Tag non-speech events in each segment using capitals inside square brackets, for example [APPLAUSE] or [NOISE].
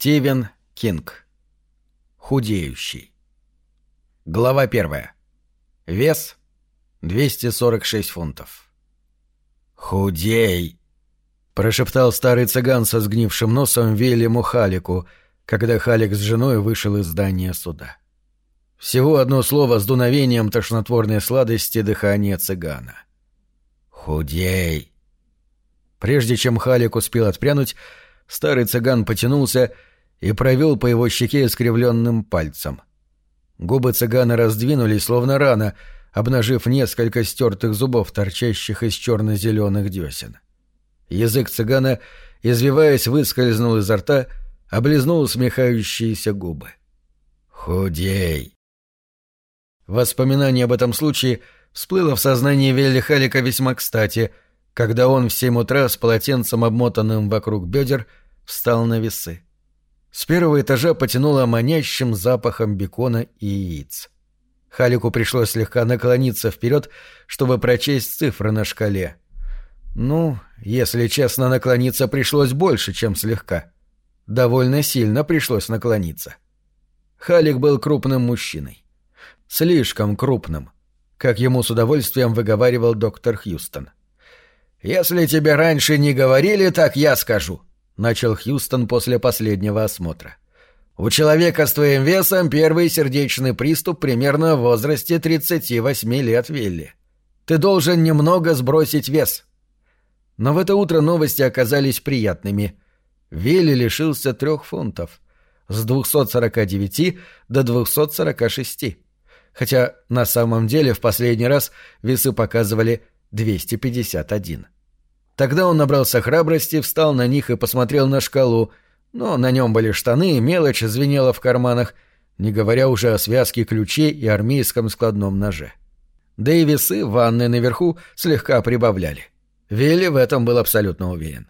Стивен Кинг. Худеющий. Глава первая. Вес 246 фунтов. «Худей!» — прошептал старый цыган со сгнившим носом Вильяму Халику, когда Халик с женой вышел из здания суда. Всего одно слово с дуновением тошнотворной сладости дыхания цыгана. «Худей!» Прежде чем Халик успел отпрянуть, старый цыган потянулся и провел по его щеке искривленным пальцем. Губы цыгана раздвинулись, словно рана, обнажив несколько стертых зубов, торчащих из черно-зеленых десен. Язык цыгана, извиваясь, выскользнул изо рта, облизнул смехающиеся губы. «Худей!» Воспоминание об этом случае всплыло в сознании Велли Халика весьма кстати, когда он в семь утра с полотенцем, обмотанным вокруг бедер, встал на весы. С первого этажа потянуло манящим запахом бекона и яиц. Халику пришлось слегка наклониться вперед, чтобы прочесть цифры на шкале. Ну, если честно, наклониться пришлось больше, чем слегка. Довольно сильно пришлось наклониться. Халик был крупным мужчиной. Слишком крупным, как ему с удовольствием выговаривал доктор Хьюстон. «Если тебе раньше не говорили, так я скажу», начал Хьюстон после последнего осмотра. У человека с твоим весом первый сердечный приступ примерно в возрасте 38 лет, Вилли. Ты должен немного сбросить вес. Но в это утро новости оказались приятными. Вилли лишился трех фунтов. С 249 до 246. Хотя на самом деле в последний раз весы показывали 251. Тогда он набрался храбрости, встал на них и посмотрел на шкалу, но на нем были штаны, мелочь звенела в карманах, не говоря уже о связке ключей и армейском складном ноже. Да и весы в ванной наверху слегка прибавляли. Вилли в этом был абсолютно уверен.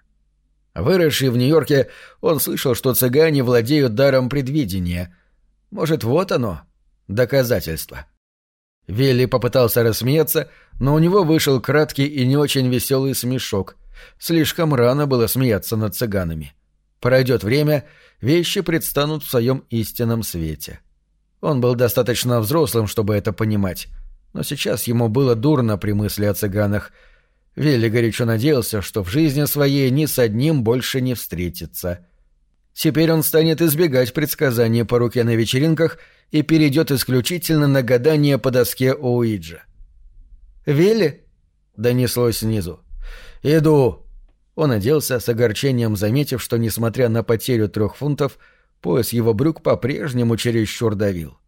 Выросший в Нью-Йорке, он слышал, что цыгане владеют даром предвидения. Может, вот оно, доказательство. Вилли попытался рассмеяться, но у него вышел краткий и не очень веселый смешок. Слишком рано было смеяться над цыганами. Пройдет время, вещи предстанут в своем истинном свете. Он был достаточно взрослым, чтобы это понимать, но сейчас ему было дурно при мысли о цыганах. Вилли горячо надеялся, что в жизни своей ни с одним больше не встретится. Теперь он станет избегать предсказаний по руке на вечеринках и перейдет исключительно на гадание по доске Уиджа. «Вилли?» — донеслось снизу. «Иду!» Он оделся с огорчением, заметив, что, несмотря на потерю трех фунтов, пояс его брюк по-прежнему чересчур давил.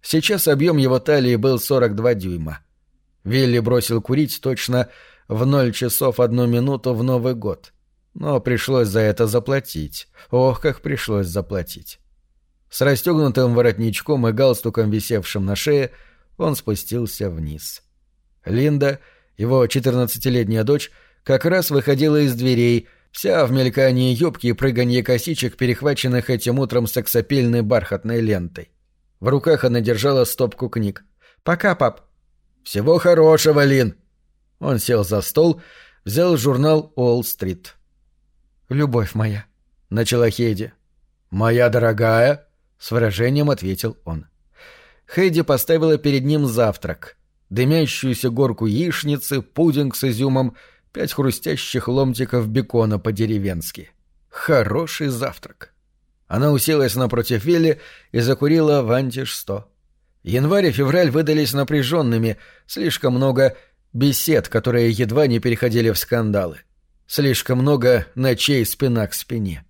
Сейчас объем его талии был 42 дюйма. Вилли бросил курить точно в ноль часов одну минуту в Новый год. Но пришлось за это заплатить. Ох, как пришлось заплатить. С расстегнутым воротничком и галстуком, висевшим на шее, он спустился вниз. Линда, его четырнадцатилетняя дочь, как раз выходила из дверей, вся в мелькании юбки и прыганье косичек, перехваченных этим утром сексапильной бархатной лентой. В руках она держала стопку книг. «Пока, пап». «Всего хорошего, Лин». Он сел за стол, взял журнал «Уолл-стрит». «Любовь моя», — начала Хейди. «Моя дорогая», — с выражением ответил он. Хейди поставила перед ним завтрак. Дымящуюся горку яичницы, пудинг с изюмом — пять хрустящих ломтиков бекона по-деревенски. Хороший завтрак. Она уселась напротив Вилли и закурила вантиш-100. Январь и февраль выдались напряженными, слишком много бесед, которые едва не переходили в скандалы. Слишком много ночей спина к спине.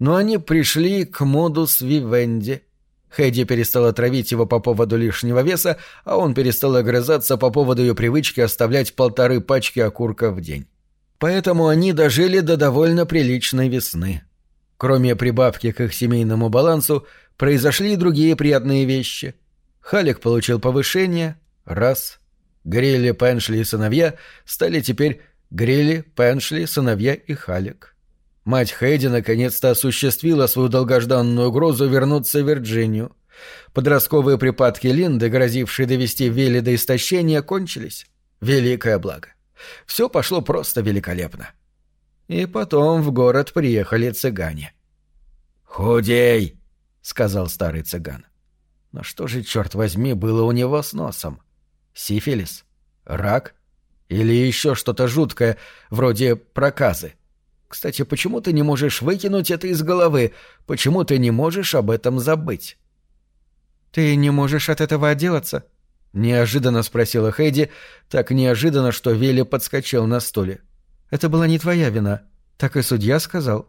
Но они пришли к модус вивенди — Хэдди перестала травить его по поводу лишнего веса, а он перестал огрызаться по поводу ее привычки оставлять полторы пачки окурка в день. Поэтому они дожили до довольно приличной весны. Кроме прибавки к их семейному балансу, произошли и другие приятные вещи. Халик получил повышение — раз. Грилли, Пеншли и сыновья стали теперь Грилли, Пеншли, сыновья и Халик. Мать Хэдди наконец-то осуществила свою долгожданную угрозу вернуться в Вирджинию. Подростковые припадки Линды, грозившие довести Вилли до истощения, кончились. Великое благо. Все пошло просто великолепно. И потом в город приехали цыгане. «Худей!» — сказал старый цыган. Но что же, черт возьми, было у него с носом? Сифилис? Рак? Или еще что-то жуткое, вроде проказы? Кстати, почему ты не можешь выкинуть это из головы? Почему ты не можешь об этом забыть? «Ты не можешь от этого отделаться?» — неожиданно спросила Хейди, так неожиданно, что Вилли подскочил на стуле. «Это была не твоя вина. Так и судья сказал».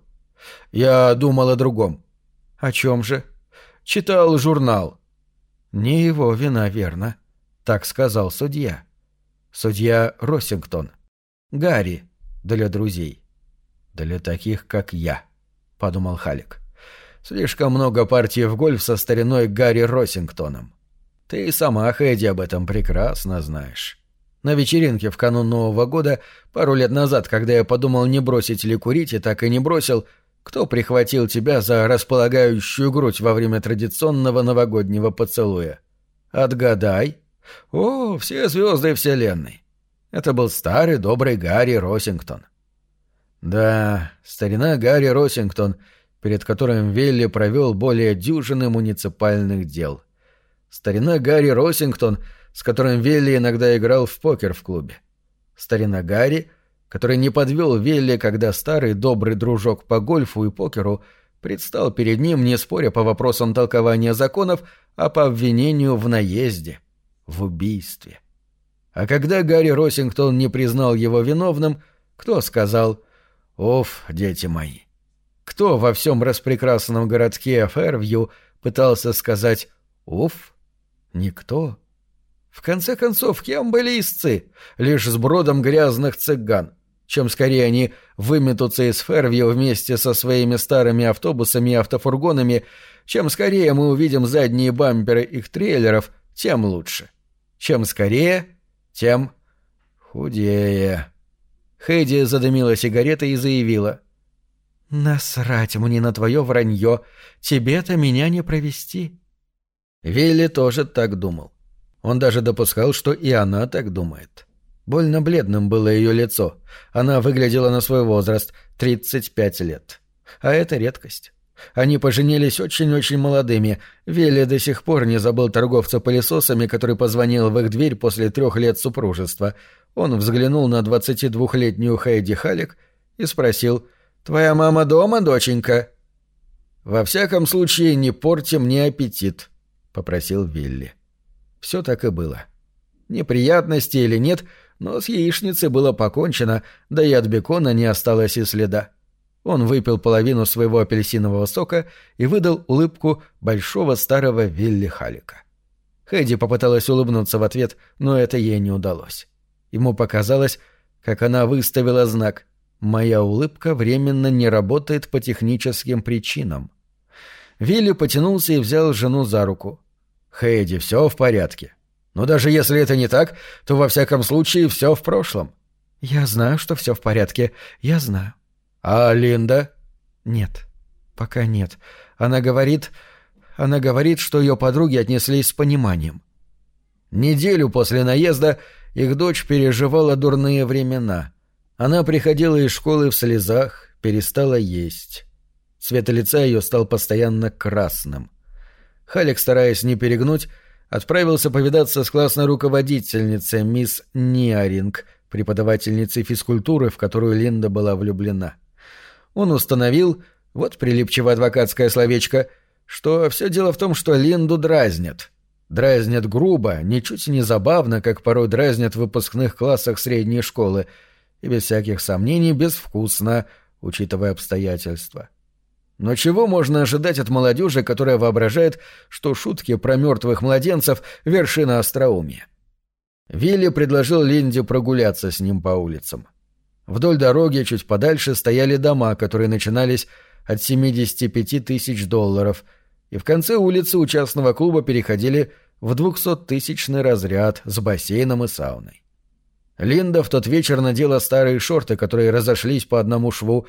«Я думал о другом». «О чем же?» «Читал журнал». «Не его вина, верно», — так сказал судья. Судья Росингтон. Гарри для друзей. «Для таких, как я», — подумал Халик. «Слишком много партий в гольф со стариной Гарри Росингтоном. Ты и сама, Хэдди, об этом прекрасно знаешь. На вечеринке в канун Нового года, пару лет назад, когда я подумал, не бросить ли курить, и так и не бросил, кто прихватил тебя за располагающую грудь во время традиционного новогоднего поцелуя? Отгадай. О, все звезды Вселенной. Это был старый добрый Гарри Росингтон. Да, старина Гарри Росингтон, перед которым Велли провел более дюжины муниципальных дел. Старина Гарри Росингтон, с которым Велли иногда играл в покер в клубе. Старина Гарри — который не подвел Велли, когда старый добрый дружок по гольфу и покеру предстал перед ним, не споря по вопросам толкования законов, а по обвинению в наезде, в убийстве. А когда Гарри Росингтон не признал его виновным, кто сказал «Оф, дети мои»? Кто во всем распрекрасном городке Фэрвью пытался сказать «Уф»? Никто. В конце концов, кем были истцы? Лишь с бродом грязных цыган. Чем скорее они выметутся из Фервью вместе со своими старыми автобусами и автофургонами, чем скорее мы увидим задние бамперы их трейлеров, тем лучше. Чем скорее, тем худее. Хэдди задымила сигаретой и заявила. «Насрать мне на твое вранье. Тебе-то меня не провести». Вилли тоже так думал. Он даже допускал, что и она так думает. — Больно бледным было ее лицо. Она выглядела на свой возраст — 35 лет. А это редкость. Они поженились очень-очень молодыми. Вилли до сих пор не забыл торговца пылесосами, который позвонил в их дверь после трех лет супружества. Он взглянул на 22-летнюю Хейди Халик и спросил «Твоя мама дома, доченька?» «Во всяком случае, не порти мне аппетит», — попросил Вилли. Все так и было. Неприятности или нет — но с яичницей было покончено, да и от бекона не осталось и следа. Он выпил половину своего апельсинового сока и выдал улыбку большого старого Вилли Халика. Хэдди попыталась улыбнуться в ответ, но это ей не удалось. Ему показалось, как она выставила знак «Моя улыбка временно не работает по техническим причинам». Вилли потянулся и взял жену за руку. «Хэдди, все в порядке. Но даже если это не так, то во всяком случае все в прошлом. Я знаю, что все в порядке. Я знаю. А Линда? Нет. Пока нет. Она говорит... Она говорит, что ее подруги отнеслись с пониманием. Неделю после наезда их дочь переживала дурные времена. Она приходила из школы в слезах, перестала есть. Цвет лица ее стал постоянно красным. Халик, стараясь не перегнуть, отправился повидаться с классной руководительницей мисс Ниаринг, преподавательницей физкультуры, в которую Линда была влюблена. Он установил, вот прилипчивое адвокатское словечко, что все дело в том, что Линду дразнят. Дразнят грубо, ничуть не забавно, как порой дразнят в выпускных классах средней школы, и без всяких сомнений безвкусно, учитывая обстоятельства. — но чего можно ожидать от молодежи, которая воображает, что шутки про мертвых младенцев — вершина остроумия? Вилли предложил Линде прогуляться с ним по улицам. Вдоль дороги чуть подальше стояли дома, которые начинались от 75 тысяч долларов, и в конце улицы у частного клуба переходили в 200-тысячный разряд с бассейном и сауной. Линда в тот вечер надела старые шорты, которые разошлись по одному шву,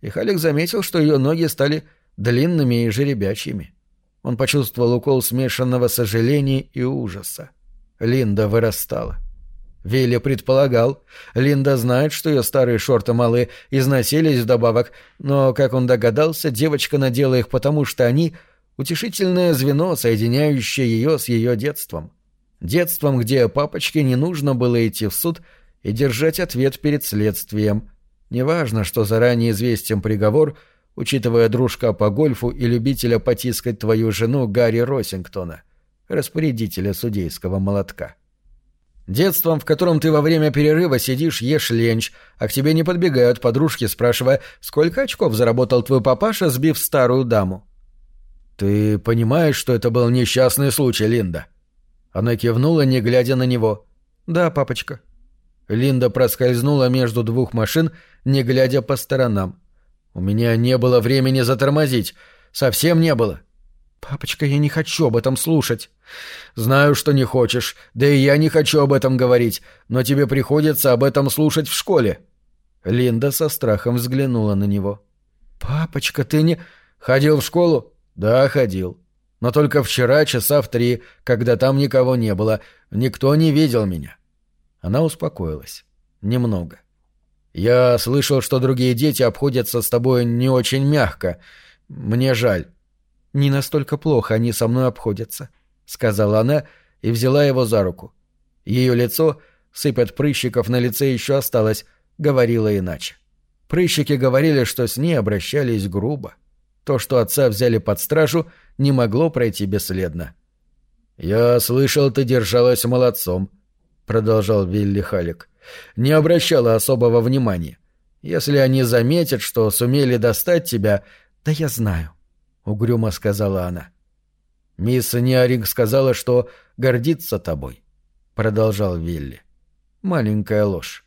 и Халик заметил, что ее ноги стали длинными и жеребячими. Он почувствовал укол смешанного сожаления и ужаса. Линда вырастала. Вилли предполагал. Линда знает, что ее старые шорты малы износились вдобавок, но, как он догадался, девочка надела их потому, что они — утешительное звено, соединяющее ее с ее детством. Детством, где папочке не нужно было идти в суд и держать ответ перед следствием. Неважно, что заранее известен приговор, учитывая дружка по гольфу и любителя потискать твою жену Гарри Росингтона, распорядителя судейского молотка. — Детством, в котором ты во время перерыва сидишь, ешь ленч, а к тебе не подбегают подружки, спрашивая, сколько очков заработал твой папаша, сбив старую даму. Ты понимаешь, что это был несчастный случай, Линда? Она кивнула, не глядя на него. Да, папочка. Линда проскользнула между двух машин, не глядя по сторонам. У меня не было времени затормозить. Совсем не было. — «Папочка, я не хочу об этом слушать». «Знаю, что не хочешь, да и я не хочу об этом говорить, но тебе приходится об этом слушать в школе». Линда со страхом взглянула на него. «Папочка, ты не...» «Ходил в школу?» «Да, ходил. Но только вчера, часа в три, когда там никого не было. Никто не видел меня». Она успокоилась. Немного. «Я слышал, что другие дети обходятся с тобой не очень мягко. Мне жаль. «Не настолько плохо они со мной обходятся», — сказала она и взяла его за руку. Ее лицо, сыпят прыщиков на лице еще осталось, говорило иначе. Прыщики говорили, что с ней обращались грубо. То, что отца взяли под стражу, не могло пройти бесследно. «Я слышал, ты держалась молодцом», — продолжал Вилли Халик. «Не обращала особого внимания. Если они заметят, что сумели достать тебя, да я знаю. — угрюмо сказала она. «Мисс Ниаринг сказала, что гордится тобой», — продолжал Вилли. «Маленькая ложь.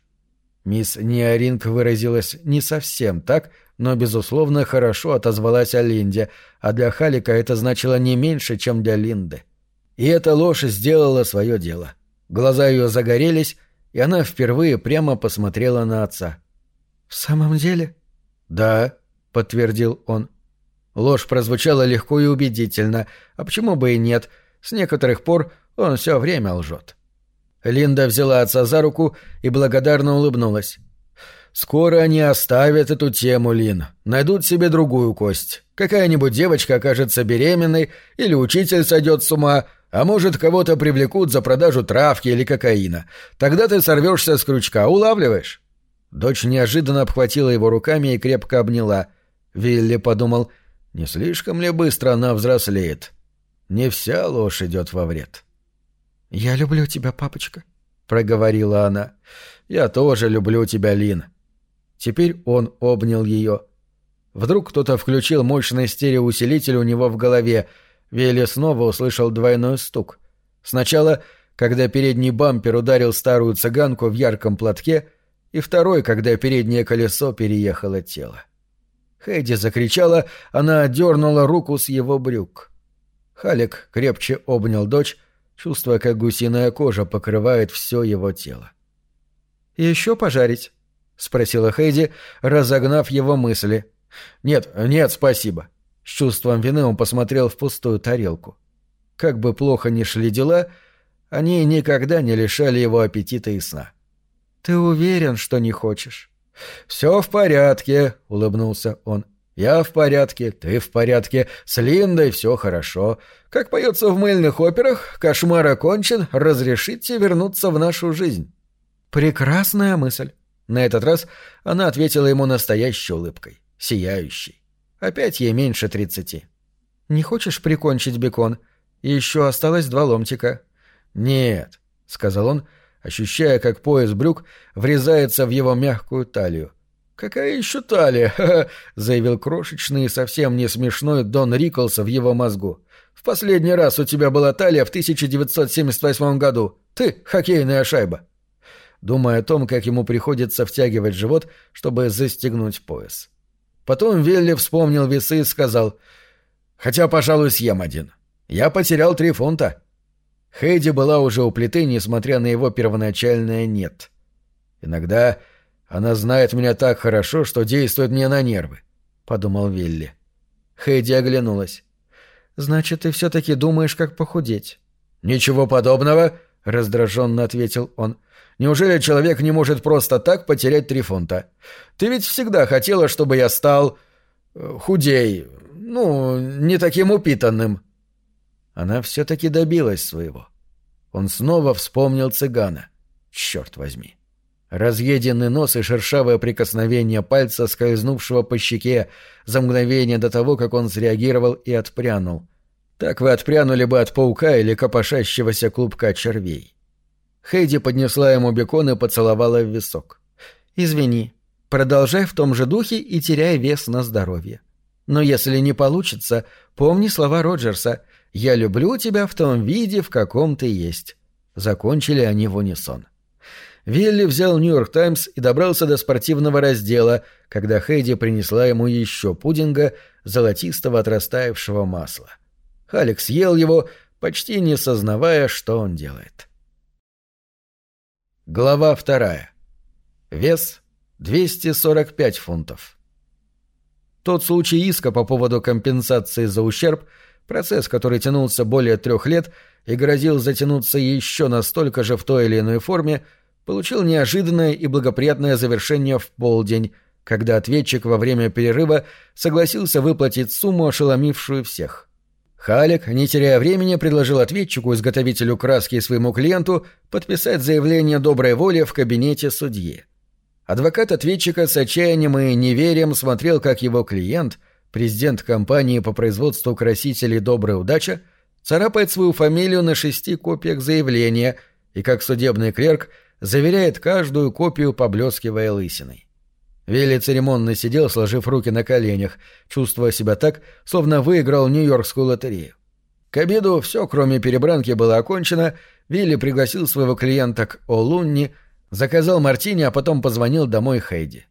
Мисс Ниаринг выразилась не совсем так, но, безусловно, хорошо отозвалась о Линде, а для Халика это значило не меньше, чем для Линды. И эта ложь сделала свое дело. Глаза ее загорелись, и она впервые прямо посмотрела на отца. «В самом деле?» «Да», — подтвердил он. Ложь прозвучала легко и убедительно, а почему бы и нет, с некоторых пор он все время лжет. Линда взяла отца за руку и благодарно улыбнулась. «Скоро они оставят эту тему, Лин. Найдут себе другую кость. Какая-нибудь девочка окажется беременной, или учитель сойдет с ума, а может, кого-то привлекут за продажу травки или кокаина. Тогда ты сорвешься с крючка, улавливаешь?» Дочь неожиданно обхватила его руками и крепко обняла. Вилли подумал — не слишком ли быстро она взрослеет? Не вся ложь идет во вред. «Я люблю тебя, папочка», — проговорила она. «Я тоже люблю тебя, Лин». Теперь он обнял ее. Вдруг кто-то включил мощный стереоусилитель у него в голове. Вилли снова услышал двойной стук. Сначала, когда передний бампер ударил старую цыганку в ярком платке, и второй, когда переднее колесо переехало тело. Хэдди закричала, она отдернула руку с его брюк. Халик крепче обнял дочь, чувствуя, как гусиная кожа покрывает все его тело. «Еще пожарить?» — спросила Хэйди, разогнав его мысли. «Нет, нет, спасибо». С чувством вины он посмотрел в пустую тарелку. Как бы плохо ни шли дела, они никогда не лишали его аппетита и сна. «Ты уверен, что не хочешь?» «Все в порядке», — улыбнулся он. «Я в порядке, ты в порядке, с Линдой все хорошо. Как поется в мыльных операх, кошмар окончен, разрешите вернуться в нашу жизнь». «Прекрасная мысль». На этот раз она ответила ему настоящей улыбкой, сияющей. Опять ей меньше тридцати. «Не хочешь прикончить бекон? Еще осталось два ломтика». «Нет», — сказал он, — ощущая, как пояс брюк врезается в его мягкую талию. «Какая еще талия?» [LAUGHS] — заявил крошечный и совсем не смешной Дон Риклса в его мозгу. «В последний раз у тебя была талия в 1978 году. Ты — хоккейная шайба». Думая о том, как ему приходится втягивать живот, чтобы застегнуть пояс. Потом Велли вспомнил весы и сказал, «Хотя, пожалуй, съем один. Я потерял три фунта». Хейди была уже у плиты, несмотря на его первоначальное «нет». «Иногда она знает меня так хорошо, что действует мне на нервы», — подумал Вилли. Хейди оглянулась. «Значит, ты все-таки думаешь, как похудеть?» «Ничего подобного», — раздраженно ответил он. Неужели человек не может просто так потерять три фунта? Ты ведь всегда хотела, чтобы я стал... Э, худей, ну, не таким упитанным». Она все-таки добилась своего. Он снова вспомнил цыгана. Черт возьми. Разъеденный нос и шершавое прикосновение пальца, скользнувшего по щеке, за мгновение до того, как он среагировал и отпрянул. Так вы отпрянули бы от паука или копошащегося клубка червей. Хейди поднесла ему бекон и поцеловала в висок. «Извини, продолжай в том же духе и теряй вес на здоровье. Но если не получится, помни слова Роджерса «Я люблю тебя в том виде, в каком ты есть». Закончили они в унисон. Вилли взял «Нью-Йорк Таймс» и добрался до спортивного раздела, когда Хейди принесла ему еще пудинга золотистого от масла. Халик съел его, почти не сознавая, что он делает. Глава вторая. Вес 245 фунтов. Тот случай иска по поводу компенсации за ущерб, процесс, который тянулся более трех лет и грозил затянуться еще настолько же в той или иной форме, получил неожиданное и благоприятное завершение в полдень, когда ответчик во время перерыва согласился выплатить сумму, ошеломившую всех. Халик, не теряя времени, предложил ответчику, изготовителю краски и своему клиенту, подписать заявление доброй воли в кабинете судьи. Адвокат ответчика с отчаянием и неверием смотрел, как его клиент, президент компании по производству красителей «Добрая удача», царапает свою фамилию на шести копиях заявления и, как судебный клерк, заверяет каждую копию, поблескивая лысиной. Вилли церемонно сидел, сложив руки на коленях, чувствуя себя так, словно выиграл Нью-Йоркскую лотерею. К обеду все, кроме перебранки, было окончено, Вилли пригласил своего клиента к Олунни, заказал мартини, а потом позвонил домой Хейди.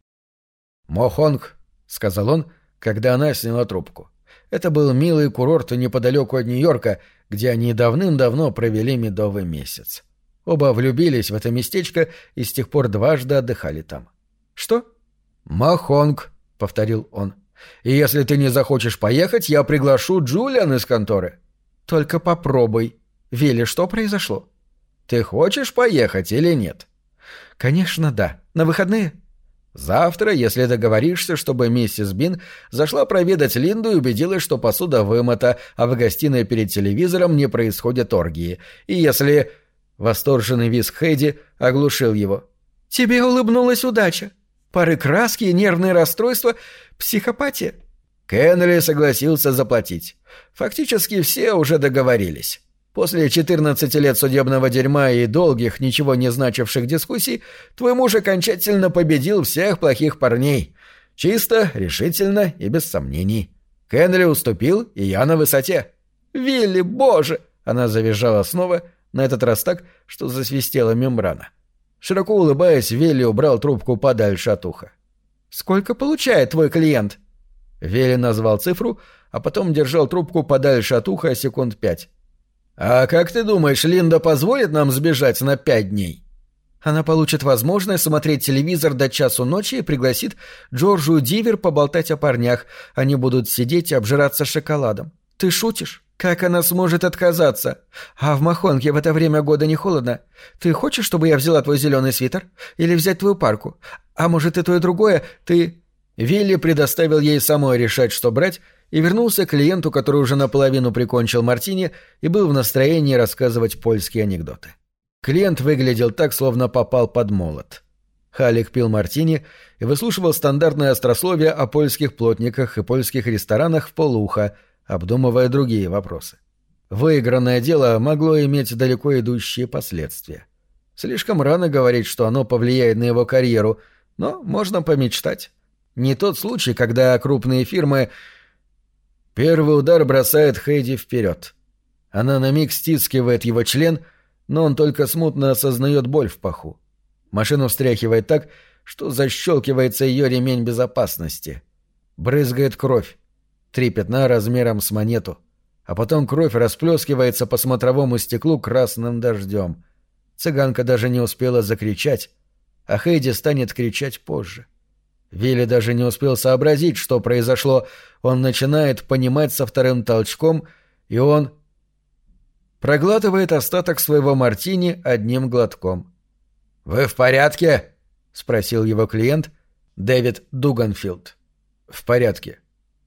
«Мохонг», — сказал он, когда она сняла трубку. Это был милый курорт неподалеку от Нью-Йорка, где они давным-давно провели медовый месяц. Оба влюбились в это местечко и с тех пор дважды отдыхали там. «Что?» «Махонг», — повторил он. «И если ты не захочешь поехать, я приглашу Джулиан из конторы». «Только попробуй. Вилли, что произошло?» «Ты хочешь поехать или нет?» «Конечно, да. На выходные?» «Завтра, если договоришься, чтобы миссис Бин зашла проведать Линду и убедилась, что посуда вымыта, а в гостиной перед телевизором не происходят оргии. И если...» Восторженный визг Хэйди оглушил его. «Тебе улыбнулась удача. Пары краски нервные расстройства — психопатия». Кеннели согласился заплатить. Фактически все уже договорились. После 14 лет судебного дерьма и долгих, ничего не значивших дискуссий, твой муж окончательно победил всех плохих парней. Чисто, решительно и без сомнений. Кеннели уступил, и я на высоте. «Вилли, боже!» — она завизжала снова — на этот раз так, что засвистела мембрана. Широко улыбаясь, Вилли убрал трубку подальше от уха. «Сколько получает твой клиент?» Вилли назвал цифру, а потом держал трубку подальше от уха секунд пять. «А как ты думаешь, Линда позволит нам сбежать на пять дней?» Она получит возможность смотреть телевизор до часу ночи и пригласит Джорджу Дивер поболтать о парнях. Они будут сидеть и обжираться шоколадом. Ты шутишь? Как она сможет отказаться? А в Махонке в это время года не холодно. Ты хочешь, чтобы я взяла твой зеленый свитер? Или взять твою парку? А может и то и другое? Ты...» Вилли предоставил ей самой решать, что брать, и вернулся к клиенту, который уже наполовину прикончил Мартини и был в настроении рассказывать польские анекдоты. Клиент выглядел так, словно попал под молот. Халик пил Мартини и выслушивал стандартное острословие о польских плотниках и польских ресторанах в полуха, обдумывая другие вопросы. Выигранное дело могло иметь далеко идущие последствия. Слишком рано говорить, что оно повлияет на его карьеру, но можно помечтать. Не тот случай, когда крупные фирмы... Первый удар бросает Хейди вперед. Она на миг стискивает его член, но он только смутно осознает боль в паху. Машину встряхивает так, что защелкивается ее ремень безопасности. Брызгает кровь три пятна размером с монету, а потом кровь расплескивается по смотровому стеклу красным дождем. Цыганка даже не успела закричать, а Хейди станет кричать позже. Вилли даже не успел сообразить, что произошло. Он начинает понимать со вторым толчком, и он проглатывает остаток своего мартини одним глотком. «Вы в порядке?» — спросил его клиент Дэвид Дуганфилд. «В порядке.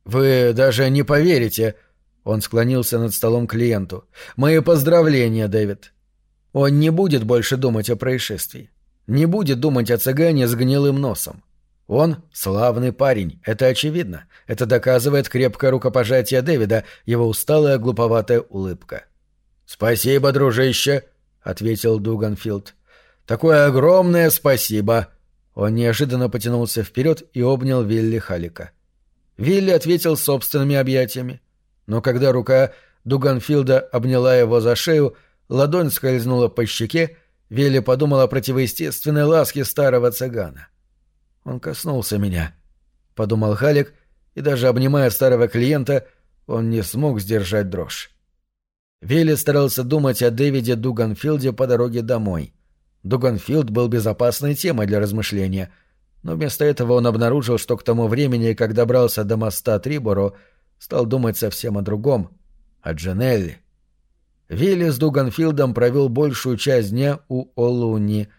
Вы даже не поверите...» Он склонился над столом клиенту. «Мои поздравления, Дэвид. Он не будет больше думать о происшествии. Не будет думать о цыгане с гнилым носом. Он — славный парень, это очевидно. Это доказывает крепкое рукопожатие Дэвида, его усталая глуповатая улыбка. «Спасибо, дружище», — ответил Дуганфилд. «Такое огромное спасибо!» Он неожиданно потянулся вперед и обнял Вилли Халика. Вилли ответил собственными объятиями. Но когда рука Дуганфилда обняла его за шею, ладонь скользнула по щеке, Вилли подумал о противоестественной ласке старого цыгана. — он коснулся меня, — подумал Халик, и даже обнимая старого клиента, он не смог сдержать дрожь. Вилли старался думать о Дэвиде Дуганфилде по дороге домой. Дуганфилд был безопасной темой для размышления, но вместо этого он обнаружил, что к тому времени, как добрался до моста Триборо, стал думать совсем о другом — о Джанелли. Вилли с Дуганфилдом провел большую часть дня у Олуни,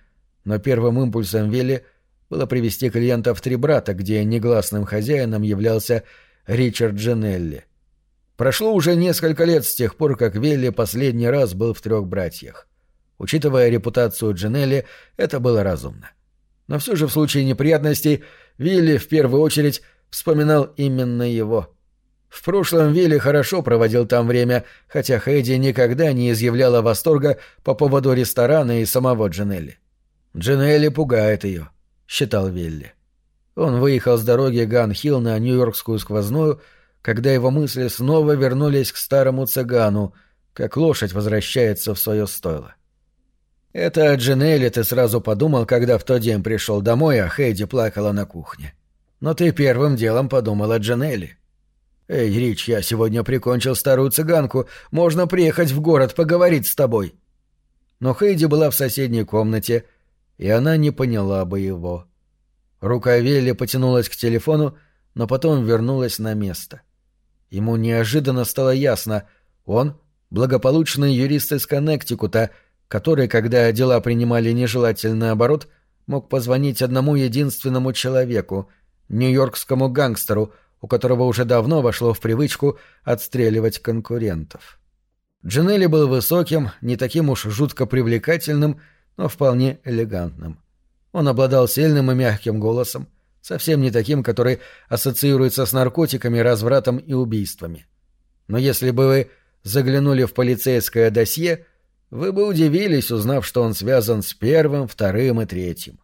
но первым импульсом Вилли — было привести клиента в три брата, где негласным хозяином являлся Ричард Дженелли. Прошло уже несколько лет с тех пор, как Велли последний раз был в трех братьях. Учитывая репутацию Дженелли, это было разумно. Но все же в случае неприятностей Вилли в первую очередь вспоминал именно его. В прошлом Вилли хорошо проводил там время, хотя Хэйди никогда не изъявляла восторга по поводу ресторана и самого Дженелли. Дженелли пугает ее считал Вилли. Он выехал с дороги Ган-Хилл на Нью-Йоркскую сквозную, когда его мысли снова вернулись к старому цыгану, как лошадь возвращается в свое стойло. Это о Джинелли ты сразу подумал, когда в тот день пришел домой, а Хейди плакала на кухне. Но ты первым делом подумал о Джинелли. «Эй, Рич, я сегодня прикончил старую цыганку. Можно приехать в город поговорить с тобой». Но Хейди была в соседней комнате — и она не поняла бы его. Рука Вилли потянулась к телефону, но потом вернулась на место. Ему неожиданно стало ясно, он — благополучный юрист из Коннектикута, который, когда дела принимали нежелательный оборот, мог позвонить одному единственному человеку — нью-йоркскому гангстеру, у которого уже давно вошло в привычку отстреливать конкурентов. Джинелли был высоким, не таким уж жутко привлекательным — но вполне элегантным. Он обладал сильным и мягким голосом, совсем не таким, который ассоциируется с наркотиками, развратом и убийствами. Но если бы вы заглянули в полицейское досье, вы бы удивились, узнав, что он связан с первым, вторым и третьим.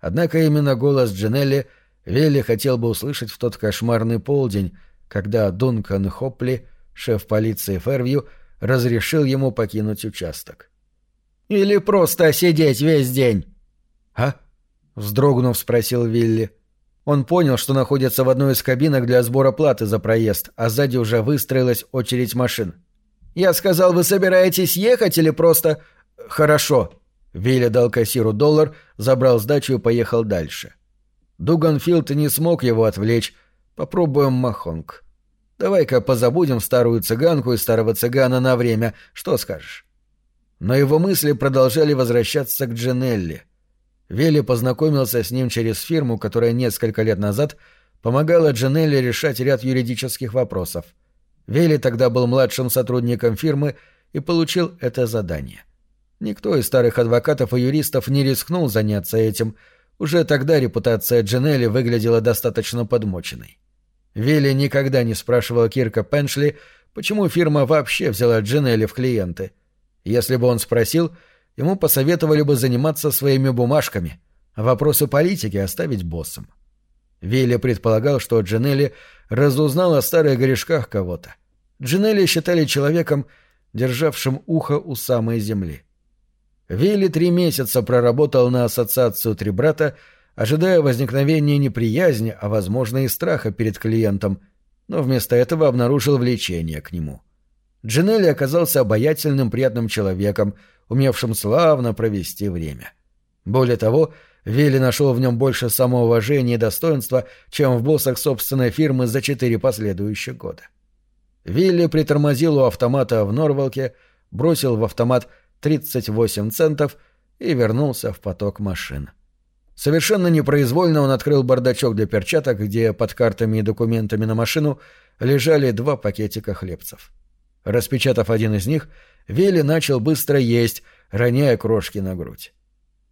Однако именно голос Джинелли Вилли хотел бы услышать в тот кошмарный полдень, когда Дункан Хопли, шеф полиции Фервью, разрешил ему покинуть участок. Или просто сидеть весь день?» «А?» — вздрогнув, спросил Вилли. Он понял, что находится в одной из кабинок для сбора платы за проезд, а сзади уже выстроилась очередь машин. «Я сказал, вы собираетесь ехать или просто...» «Хорошо». Вилли дал кассиру доллар, забрал сдачу и поехал дальше. Дуганфилд не смог его отвлечь. Попробуем махонг. Давай-ка позабудем старую цыганку и старого цыгана на время. Что скажешь? Но его мысли продолжали возвращаться к Дженелли. Вилли познакомился с ним через фирму, которая несколько лет назад помогала Дженелли решать ряд юридических вопросов. Вилли тогда был младшим сотрудником фирмы и получил это задание. Никто из старых адвокатов и юристов не рискнул заняться этим. Уже тогда репутация Дженелли выглядела достаточно подмоченной. Вилли никогда не спрашивал Кирка Пеншли, почему фирма вообще взяла Дженелли в клиенты — если бы он спросил, ему посоветовали бы заниматься своими бумажками, а вопросы политики оставить боссом. Вилли предполагал, что Джинелли разузнал о старых грешках кого-то. Джинелли считали человеком, державшим ухо у самой земли. Вилли три месяца проработал на ассоциацию «Три брата», ожидая возникновения неприязни, а, возможно, и страха перед клиентом, но вместо этого обнаружил влечение к нему. Джинелли оказался обаятельным, приятным человеком, умевшим славно провести время. Более того, Вилли нашел в нем больше самоуважения и достоинства, чем в боссах собственной фирмы за четыре последующих года. Вилли притормозил у автомата в Норвалке, бросил в автомат 38 центов и вернулся в поток машин. Совершенно непроизвольно он открыл бардачок для перчаток, где под картами и документами на машину лежали два пакетика хлебцев. Распечатав один из них, Вилли начал быстро есть, роняя крошки на грудь.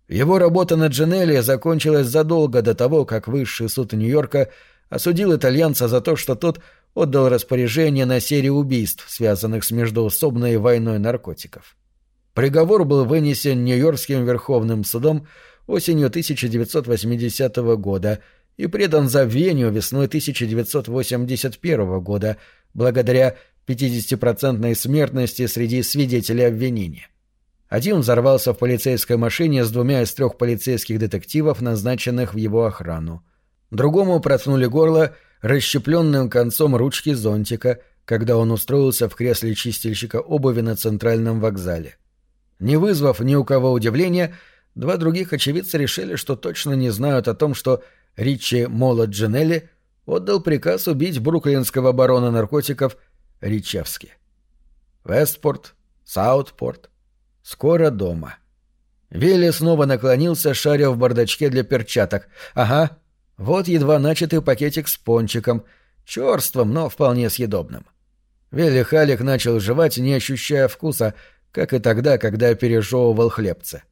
Его работа на Джанелли закончилась задолго до того, как высший суд Нью-Йорка осудил итальянца за то, что тот отдал распоряжение на серию убийств, связанных с междоусобной войной наркотиков. Приговор был вынесен Нью-Йоркским Верховным судом осенью 1980 года и предан забвению весной 1981 года благодаря 50% смертности среди свидетелей обвинения. Один взорвался в полицейской машине с двумя из трех полицейских детективов, назначенных в его охрану. Другому проткнули горло расщепленным концом ручки зонтика, когда он устроился в кресле чистильщика обуви на центральном вокзале. Не вызвав ни у кого удивления, два других очевидца решили, что точно не знают о том, что Ричи Молот Джинелли отдал приказ убить бруклинского барона наркотиков Ричевски. Вестпорт, Саутпорт, скоро дома. Вилли снова наклонился, шаря в бардачке для перчаток. Ага, вот едва начатый пакетик с пончиком, черством, но вполне съедобным. Вилли Халик начал жевать, не ощущая вкуса, как и тогда, когда пережевывал хлебцы.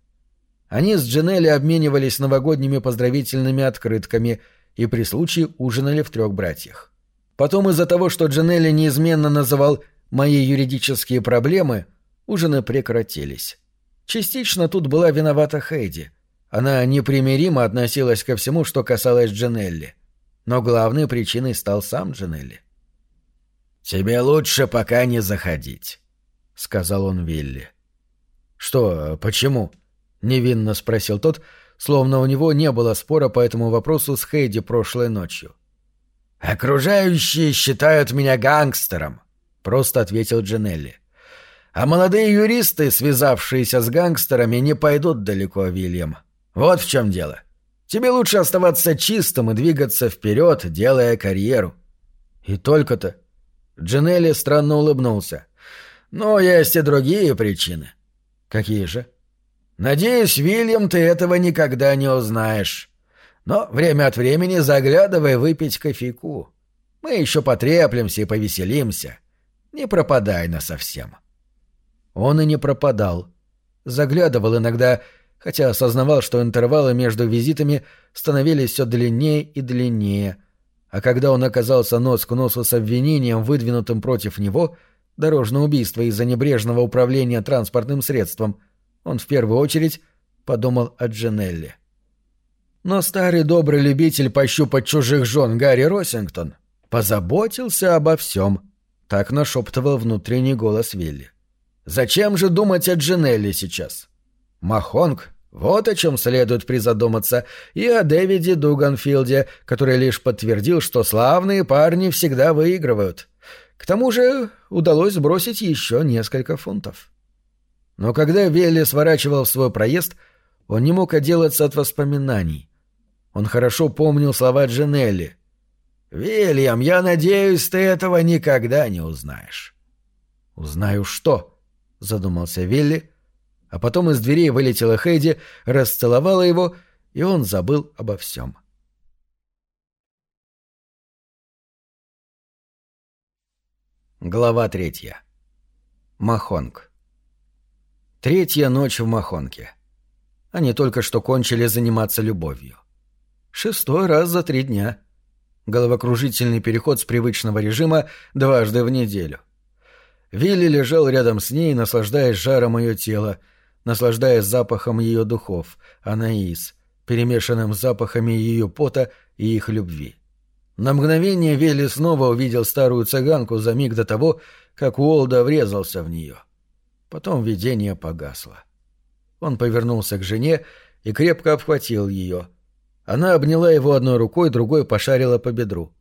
Они с Джинелли обменивались новогодними поздравительными открытками и при случае ужинали в трех братьях. Потом из-за того, что Джинелли неизменно называл «мои юридические проблемы», ужины прекратились. Частично тут была виновата Хейди — она непримиримо относилась ко всему, что касалось Джанелли. Но главной причиной стал сам Джанелли. «Тебе лучше пока не заходить», — сказал он Вилли. «Что, почему?» — невинно спросил тот, словно у него не было спора по этому вопросу с Хейди прошлой ночью. «Окружающие считают меня гангстером», — просто ответил Джанелли. «А молодые юристы, связавшиеся с гангстерами, не пойдут далеко, Вильям. Вот в чем дело. Тебе лучше оставаться чистым и двигаться вперед, делая карьеру. И только-то. Джинелли странно улыбнулся. Но есть и другие причины. Какие же? Надеюсь, Вильям, ты этого никогда не узнаешь. Но время от времени заглядывай выпить кофейку. Мы еще потреплемся и повеселимся. Не пропадай насовсем. Он и не пропадал. Заглядывал иногда хотя осознавал, что интервалы между визитами становились все длиннее и длиннее, а когда он оказался нос к носу с обвинением, выдвинутым против него, дорожное убийство из-за небрежного управления транспортным средством, он в первую очередь подумал о Дженелли. Но старый добрый любитель пощупать чужих жен Гарри Росингтон позаботился обо всем, так нашептывал внутренний голос Вилли. Зачем же думать о Дженелли сейчас? Махонг вот о чем следует призадуматься, и о Дэвиде Дуганфилде, который лишь подтвердил, что славные парни всегда выигрывают. К тому же удалось сбросить еще несколько фунтов. Но когда Велли сворачивал в свой проезд, он не мог отделаться от воспоминаний. Он хорошо помнил слова Джинелли. «Вильям, я надеюсь, ты этого никогда не узнаешь». «Узнаю что?» — задумался Вилли, а потом из дверей вылетела Хейди, расцеловала его, и он забыл обо всем. Глава третья. Махонг. Третья ночь в Махонке. Они только что кончили заниматься любовью. Шестой раз за три дня. Головокружительный переход с привычного режима дважды в неделю. Вилли лежал рядом с ней, наслаждаясь жаром ее тела, наслаждаясь запахом ее духов, Анаис, перемешанным запахами ее пота и их любви. На мгновение Вилли снова увидел старую цыганку за миг до того, как Уолда врезался в нее. Потом видение погасло. Он повернулся к жене и крепко обхватил ее. Она обняла его одной рукой, другой пошарила по бедру.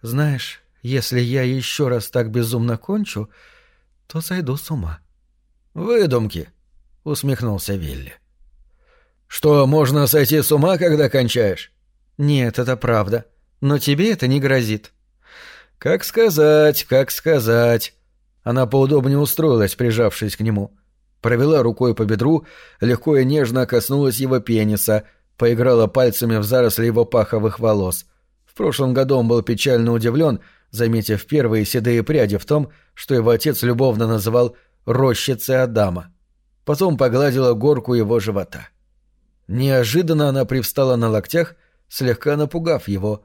«Знаешь, если я еще раз так безумно кончу, то сойду с ума». «Выдумки», — усмехнулся Вилли. «Что, можно сойти с ума, когда кончаешь?» «Нет, это правда. Но тебе это не грозит». «Как сказать, как сказать». Она поудобнее устроилась, прижавшись к нему. провела рукой по бедру, легко и нежно коснулась его пениса, поиграла пальцами в заросли его паховых волос. В прошлом году он был печально удивлен, заметив первые седые пряди в том, что его отец любовно называл «рощицей Адама». Потом погладила горку его живота. Неожиданно она привстала на локтях, слегка напугав его.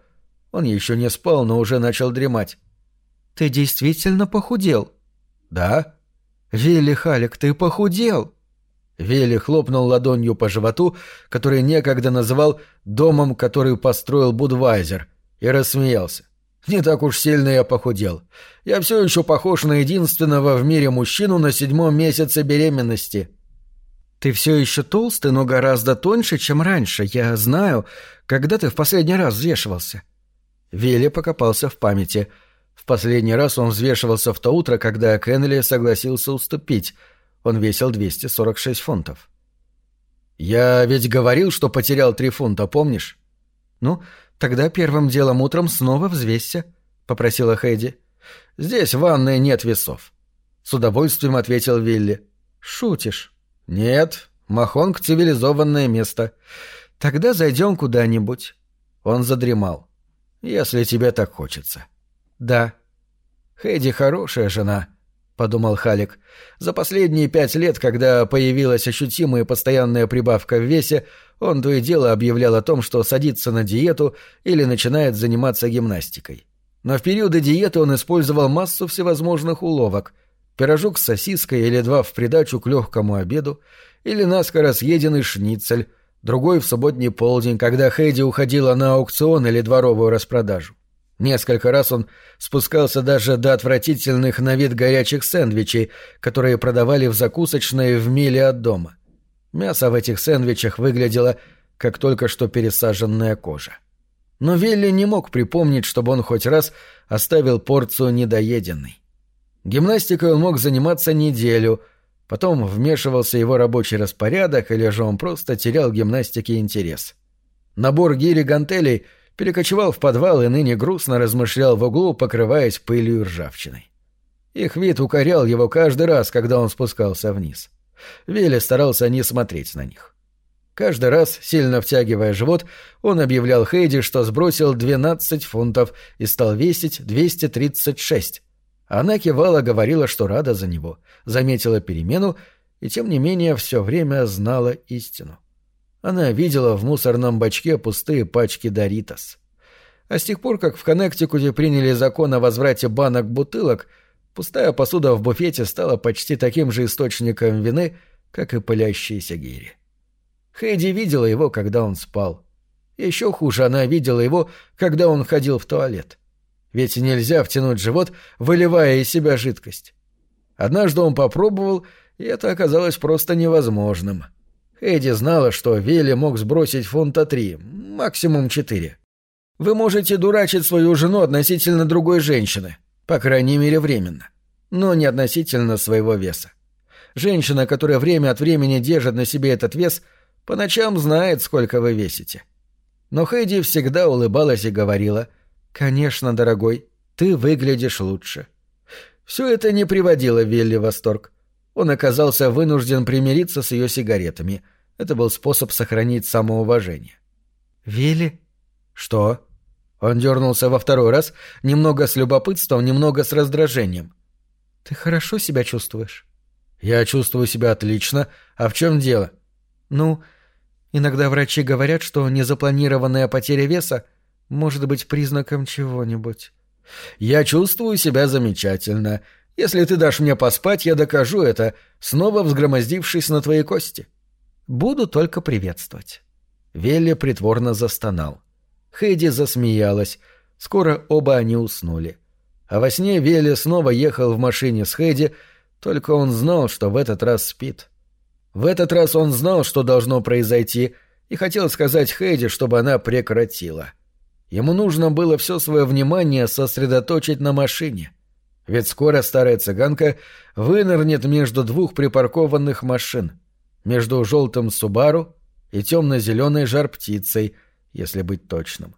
Он еще не спал, но уже начал дремать. «Ты действительно похудел?» «Да». «Вилли Халик, ты похудел!» Вилли хлопнул ладонью по животу, который некогда называл «домом, который построил Будвайзер», и рассмеялся. «Не так уж сильно я похудел. Я все еще похож на единственного в мире мужчину на седьмом месяце беременности». «Ты все еще толстый, но гораздо тоньше, чем раньше. Я знаю, когда ты в последний раз взвешивался». Вилли покопался в памяти. В последний раз он взвешивался в то утро, когда Кеннели согласился уступить. Он весил 246 фунтов. «Я ведь говорил, что потерял три фунта, помнишь?» «Ну, тогда первым делом утром снова взвесься», — попросила Хэйди. «Здесь в ванной нет весов». С удовольствием ответил Вилли. «Шутишь?» «Нет, Махонг — цивилизованное место. Тогда зайдем куда-нибудь». Он задремал. «Если тебе так хочется». «Да». «Хэдди хорошая жена», — подумал Халик. «За последние пять лет, когда появилась ощутимая постоянная прибавка в весе, он то и дело объявлял о том, что садится на диету или начинает заниматься гимнастикой. Но в периоды диеты он использовал массу всевозможных уловок — пирожок с сосиской или два в придачу к легкому обеду, или наскоро съеденный шницель, другой в субботний полдень, когда Хэдди уходила на аукцион или дворовую распродажу. Несколько раз он спускался даже до отвратительных на вид горячих сэндвичей, которые продавали в закусочной в миле от дома. Мясо в этих сэндвичах выглядело, как только что пересаженная кожа. Но Вилли не мог припомнить, чтобы он хоть раз оставил порцию недоеденной. Гимнастикой он мог заниматься неделю, потом вмешивался его рабочий распорядок, или же он просто терял гимнастике интерес. Набор гири гантелей перекочевал в подвал и ныне грустно размышлял в углу, покрываясь пылью и ржавчиной. Их вид укорял его каждый раз, когда он спускался вниз. Вилли старался не смотреть на них. Каждый раз, сильно втягивая живот, он объявлял Хейди, что сбросил 12 фунтов и стал весить 236, она кивала, говорила, что рада за него, заметила перемену и, тем не менее, все время знала истину. Она видела в мусорном бачке пустые пачки Доритас. А с тех пор, как в Коннектикуте приняли закон о возврате банок-бутылок, пустая посуда в буфете стала почти таким же источником вины, как и пылящиеся гири. Хэйди видела его, когда он спал. Еще хуже, она видела его, когда он ходил в туалет. Ведь нельзя втянуть живот, выливая из себя жидкость. Однажды он попробовал, и это оказалось просто невозможным. Эдди знала, что Вилли мог сбросить фунта три, максимум четыре. Вы можете дурачить свою жену относительно другой женщины, по крайней мере временно, но не относительно своего веса. Женщина, которая время от времени держит на себе этот вес, по ночам знает, сколько вы весите. Но Хэйди всегда улыбалась и говорила «Конечно, дорогой, ты выглядишь лучше». Все это не приводило Вилли в восторг. Он оказался вынужден примириться с ее сигаретами. Это был способ сохранить самоуважение. «Вилли?» «Что?» Он дернулся во второй раз, немного с любопытством, немного с раздражением. «Ты хорошо себя чувствуешь?» «Я чувствую себя отлично. А в чем дело?» «Ну, иногда врачи говорят, что незапланированная потеря веса — может быть признаком чего-нибудь. Я чувствую себя замечательно. Если ты дашь мне поспать, я докажу это, снова взгромоздившись на твои кости. Буду только приветствовать. Велли притворно застонал. Хэдди засмеялась. Скоро оба они уснули. А во сне Велли снова ехал в машине с Хэдди, только он знал, что в этот раз спит. В этот раз он знал, что должно произойти, и хотел сказать Хэдди, чтобы она прекратила. Ему нужно было все свое внимание сосредоточить на машине. Ведь скоро старая цыганка вынырнет между двух припаркованных машин. Между желтым Субару и темно-зеленой жар-птицей, если быть точным.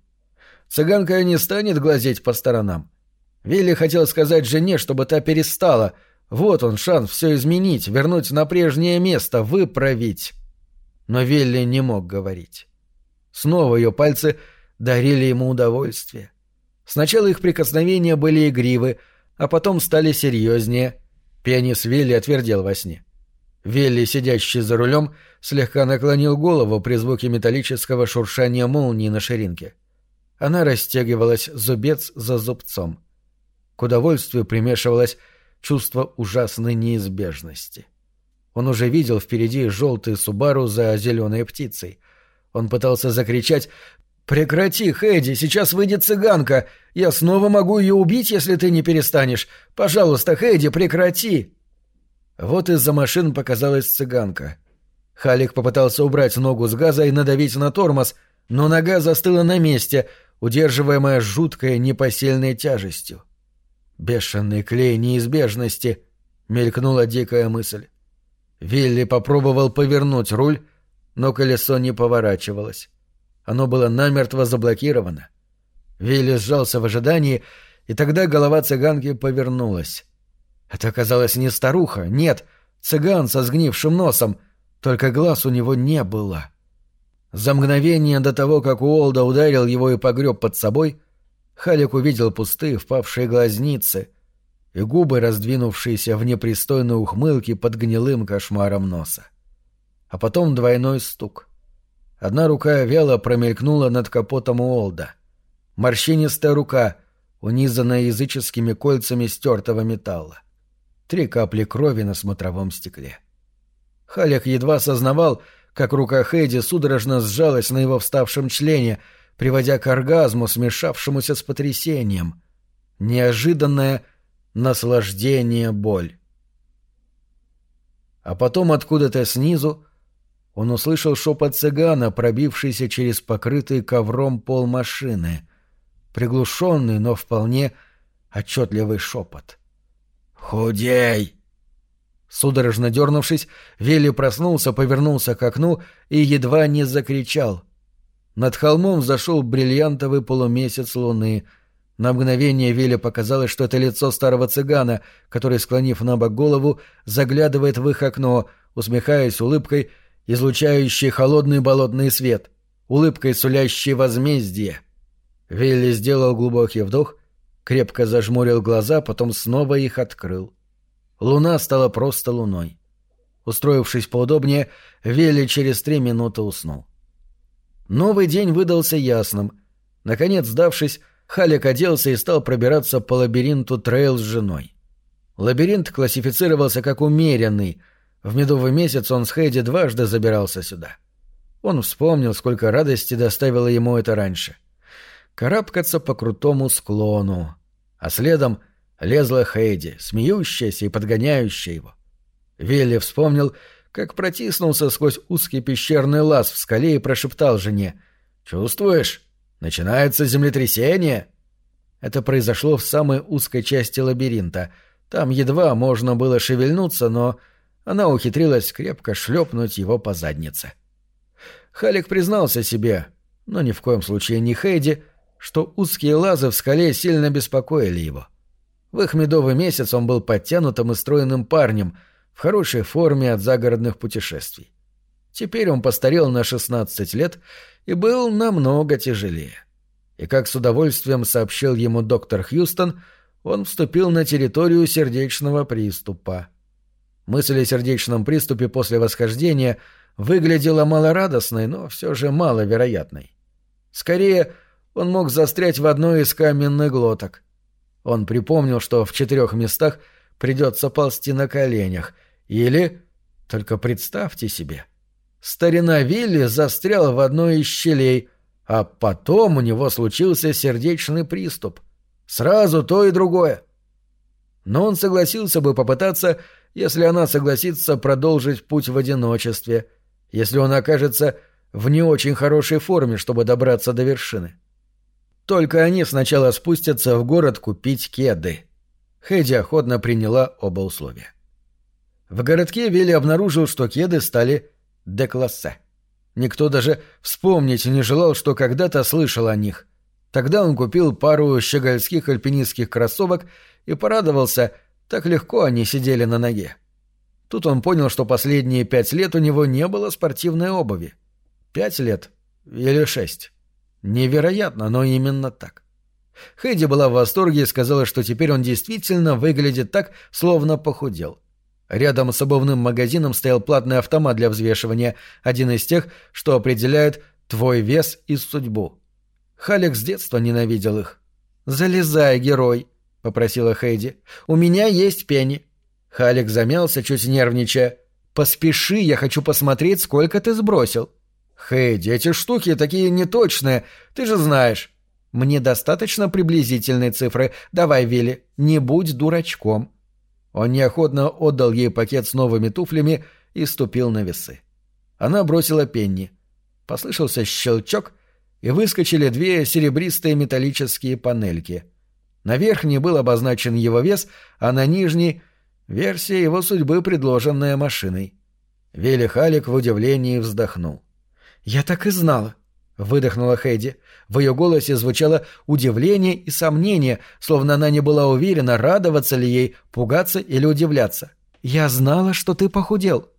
Цыганка не станет глазеть по сторонам. Вилли хотел сказать жене, чтобы та перестала, Вот он шанс все изменить, вернуть на прежнее место, выправить. Но Вилли не мог говорить. Снова ее пальцы дарили ему удовольствие. Сначала их прикосновения были игривы, а потом стали серьезнее. Пианист Вилли отвердел во сне. Вилли, сидящий за рулем, слегка наклонил голову при звуке металлического шуршания молнии на ширинке. Она растягивалась зубец за зубцом. К удовольствию примешивалось чувство ужасной неизбежности. Он уже видел впереди желтый Субару за зеленой птицей. Он пытался закричать «Прекрати, Хэдди, сейчас выйдет цыганка! Я снова могу ее убить, если ты не перестанешь! Пожалуйста, Хэдди, прекрати!» Вот из-за машин показалась цыганка. Халик попытался убрать ногу с газа и надавить на тормоз, но нога застыла на месте, удерживаемая жуткой непосильной тяжестью. «Бешеный клей неизбежности», — мелькнула дикая мысль. Вилли попробовал повернуть руль, но колесо не поворачивалось. Оно было намертво заблокировано. Вилли сжался в ожидании, и тогда голова цыганки повернулась. Это оказалась не старуха, нет, цыган со сгнившим носом, только глаз у него не было. За мгновение до того, как Уолда ударил его и погреб под собой, Халик увидел пустые впавшие глазницы и губы, раздвинувшиеся в непристойной ухмылке под гнилым кошмаром носа. А потом двойной стук. Одна рука вяло промелькнула над капотом Уолда. Морщинистая рука, унизанная языческими кольцами стертого металла. Три капли крови на смотровом стекле. Халек едва сознавал, как рука Хэйди судорожно сжалась на его вставшем члене, приводя к оргазму, смешавшемуся с потрясением. Неожиданное наслаждение боль. А потом откуда-то снизу он услышал шепот цыгана, пробившийся через покрытый ковром пол машины. Приглушенный, но вполне отчетливый шепот. «Худей!» Судорожно дернувшись, Вилли проснулся, повернулся к окну и едва не закричал. Над холмом зашел бриллиантовый полумесяц луны. На мгновение Вилли показалось, что это лицо старого цыгана, который, склонив на бок голову, заглядывает в их окно, усмехаясь улыбкой излучающий холодный болотный свет, улыбкой сулящей возмездие. Вилли сделал глубокий вдох, крепко зажмурил глаза, потом снова их открыл. Луна стала просто луной. Устроившись поудобнее, Вилли через три минуты уснул. Новый день выдался ясным. Наконец, сдавшись, Халик оделся и стал пробираться по лабиринту трейл с женой. Лабиринт классифицировался как умеренный — в медовый месяц он с Хэйди дважды забирался сюда. Он вспомнил, сколько радости доставило ему это раньше. Карабкаться по крутому склону. А следом лезла Хейди, смеющаяся и подгоняющая его. Вилли вспомнил, как протиснулся сквозь узкий пещерный лаз в скале и прошептал жене «Чувствуешь? Начинается землетрясение!» Это произошло в самой узкой части лабиринта. Там едва можно было шевельнуться, но она ухитрилась крепко шлепнуть его по заднице. Халик признался себе, но ни в коем случае не Хейди, что узкие лазы в скале сильно беспокоили его. В их медовый месяц он был подтянутым и стройным парнем, в хорошей форме от загородных путешествий. Теперь он постарел на 16 лет и был намного тяжелее. И как с удовольствием сообщил ему доктор Хьюстон, он вступил на территорию сердечного приступа. Мысль о сердечном приступе после восхождения выглядела малорадостной, но все же маловероятной. Скорее, он мог застрять в одной из каменных глоток. Он припомнил, что в четырех местах придется ползти на коленях. Или... Только представьте себе. Старина Вилли застрял в одной из щелей, а потом у него случился сердечный приступ. Сразу то и другое. Но он согласился бы попытаться если она согласится продолжить путь в одиночестве, если он окажется в не очень хорошей форме, чтобы добраться до вершины. Только они сначала спустятся в город купить кеды. Хэдди охотно приняла оба условия. В городке Вилли обнаружил, что кеды стали деклассе. Никто даже вспомнить не желал, что когда-то слышал о них. Тогда он купил пару щегольских альпинистских кроссовок и порадовался – Так легко они сидели на ноге. Тут он понял, что последние пять лет у него не было спортивной обуви. Пять лет или шесть. Невероятно, но именно так. Хэдди была в восторге и сказала, что теперь он действительно выглядит так, словно похудел. Рядом с обувным магазином стоял платный автомат для взвешивания, один из тех, что определяет твой вес и судьбу. Халек с детства ненавидел их. «Залезай, герой», — попросила Хейди. «У меня есть пенни». Халек замялся, чуть нервничая. «Поспеши, я хочу посмотреть, сколько ты сбросил». «Хейди, эти штуки такие неточные, ты же знаешь». «Мне достаточно приблизительной цифры. Давай, Вилли, не будь дурачком». Он неохотно отдал ей пакет с новыми туфлями и ступил на весы. Она бросила пенни. Послышался щелчок, и выскочили две серебристые металлические панельки. На верхней был обозначен его вес, а на нижней — версия его судьбы, предложенная машиной. Вилли Халик в удивлении вздохнул. «Я так и знала», — выдохнула Хэдди. В ее голосе звучало удивление и сомнение, словно она не была уверена, радоваться ли ей, пугаться или удивляться. «Я знала, что ты похудел».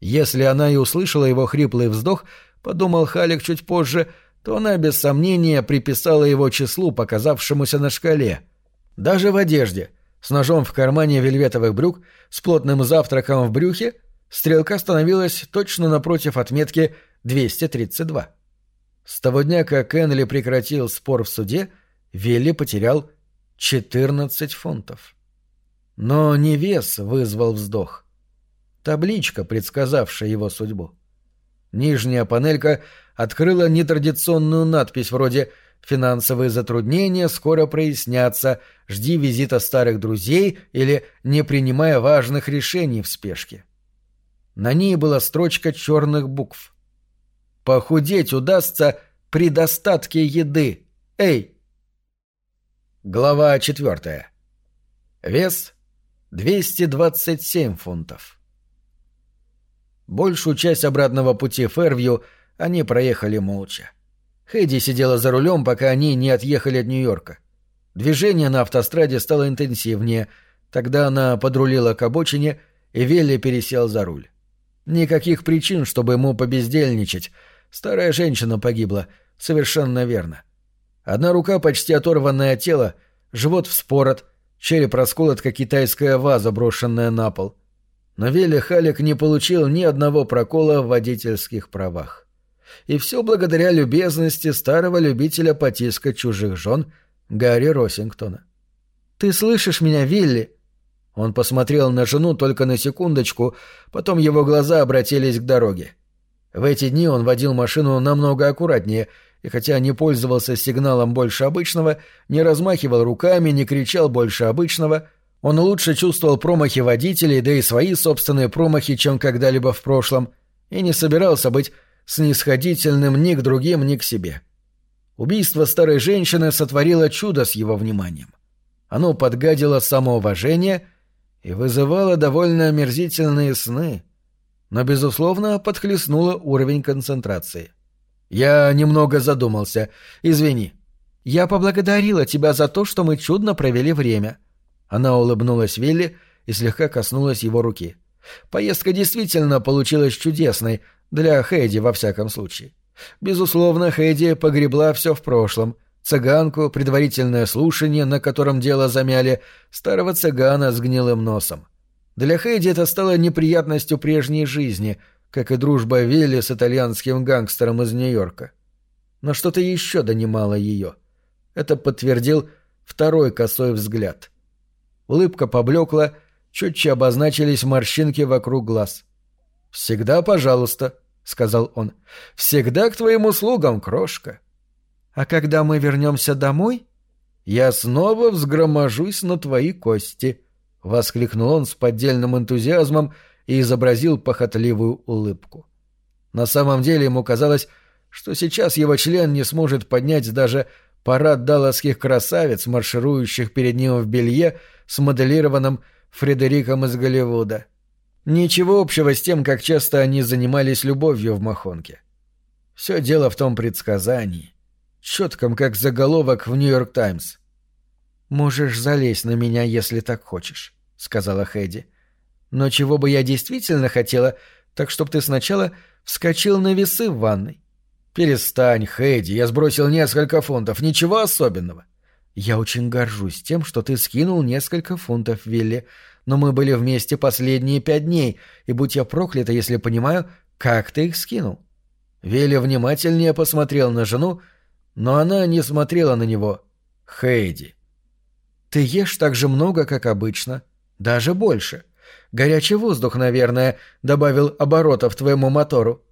Если она и услышала его хриплый вздох, подумал Халик чуть позже, то она без сомнения приписала его числу, показавшемуся на шкале. Даже в одежде, с ножом в кармане вельветовых брюк, с плотным завтраком в брюхе, стрелка становилась точно напротив отметки 232. С того дня, как Энли прекратил спор в суде, Вилли потерял 14 фунтов. Но не вес вызвал вздох. Табличка, предсказавшая его судьбу. Нижняя панелька открыла нетрадиционную надпись вроде «Финансовые затруднения скоро прояснятся, жди визита старых друзей» или «Не принимая важных решений в спешке». На ней была строчка черных букв. Похудеть удастся при достатке еды. Эй! Глава четвертая. Вес 227 фунтов. Большую часть обратного пути Фервью они проехали молча. Хэдди сидела за рулем, пока они не отъехали от Нью-Йорка. Движение на автостраде стало интенсивнее. Тогда она подрулила к обочине, и Велли пересел за руль. Никаких причин, чтобы ему побездельничать — Старая женщина погибла, совершенно верно. Одна рука почти оторванная от тела, живот вспорот, череп расколот, как китайская ваза, брошенная на пол. Но Вилли Халик не получил ни одного прокола в водительских правах. И все благодаря любезности старого любителя потискать чужих жен Гарри Росингтона. «Ты слышишь меня, Вилли?» Он посмотрел на жену только на секундочку, потом его глаза обратились к дороге. В эти дни он водил машину намного аккуратнее, и хотя не пользовался сигналом больше обычного, не размахивал руками, не кричал больше обычного, он лучше чувствовал промахи водителей, да и свои собственные промахи, чем когда-либо в прошлом, и не собирался быть снисходительным ни к другим, ни к себе. Убийство старой женщины сотворило чудо с его вниманием. Оно подгадило самоуважение и вызывало довольно омерзительные сны — но, безусловно, подхлестнула уровень концентрации. «Я немного задумался. Извини. Я поблагодарила тебя за то, что мы чудно провели время». Она улыбнулась Вилли и слегка коснулась его руки. Поездка действительно получилась чудесной, для Хэйди во всяком случае. Безусловно, Хэйди погребла все в прошлом. Цыганку, предварительное слушание, на котором дело замяли, старого цыгана с гнилым носом. Для Хэйди это стало неприятностью прежней жизни, как и дружба Вилли с итальянским гангстером из Нью-Йорка. Но что-то еще донимало ее. Это подтвердил второй косой взгляд. Улыбка поблекла, четче обозначились морщинки вокруг глаз. «Всегда пожалуйста», — сказал он. «Всегда к твоим услугам, крошка». «А когда мы вернемся домой?» «Я снова взгроможусь на твои кости», — воскликнул он с поддельным энтузиазмом и изобразил похотливую улыбку. На самом деле ему казалось, что сейчас его член не сможет поднять даже парад далласских красавиц, марширующих перед ним в белье, смоделированном Фредериком из Голливуда. Ничего общего с тем, как часто они занимались любовью в Махонке. Все дело в том предсказании, четком, как заголовок в «Нью-Йорк Таймс». «Можешь залезть на меня, если так хочешь», — сказала Хэдди. «Но чего бы я действительно хотела, так чтоб ты сначала вскочил на весы в ванной». «Перестань, Хэдди, я сбросил несколько фунтов, ничего особенного». «Я очень горжусь тем, что ты скинул несколько фунтов, Вилли, но мы были вместе последние пять дней, и будь я проклята, если понимаю, как ты их скинул». Вилли внимательнее посмотрел на жену, но она не смотрела на него. «Хэйди». «Ты ешь так же много, как обычно. Даже больше. Горячий воздух, наверное, добавил оборотов твоему мотору».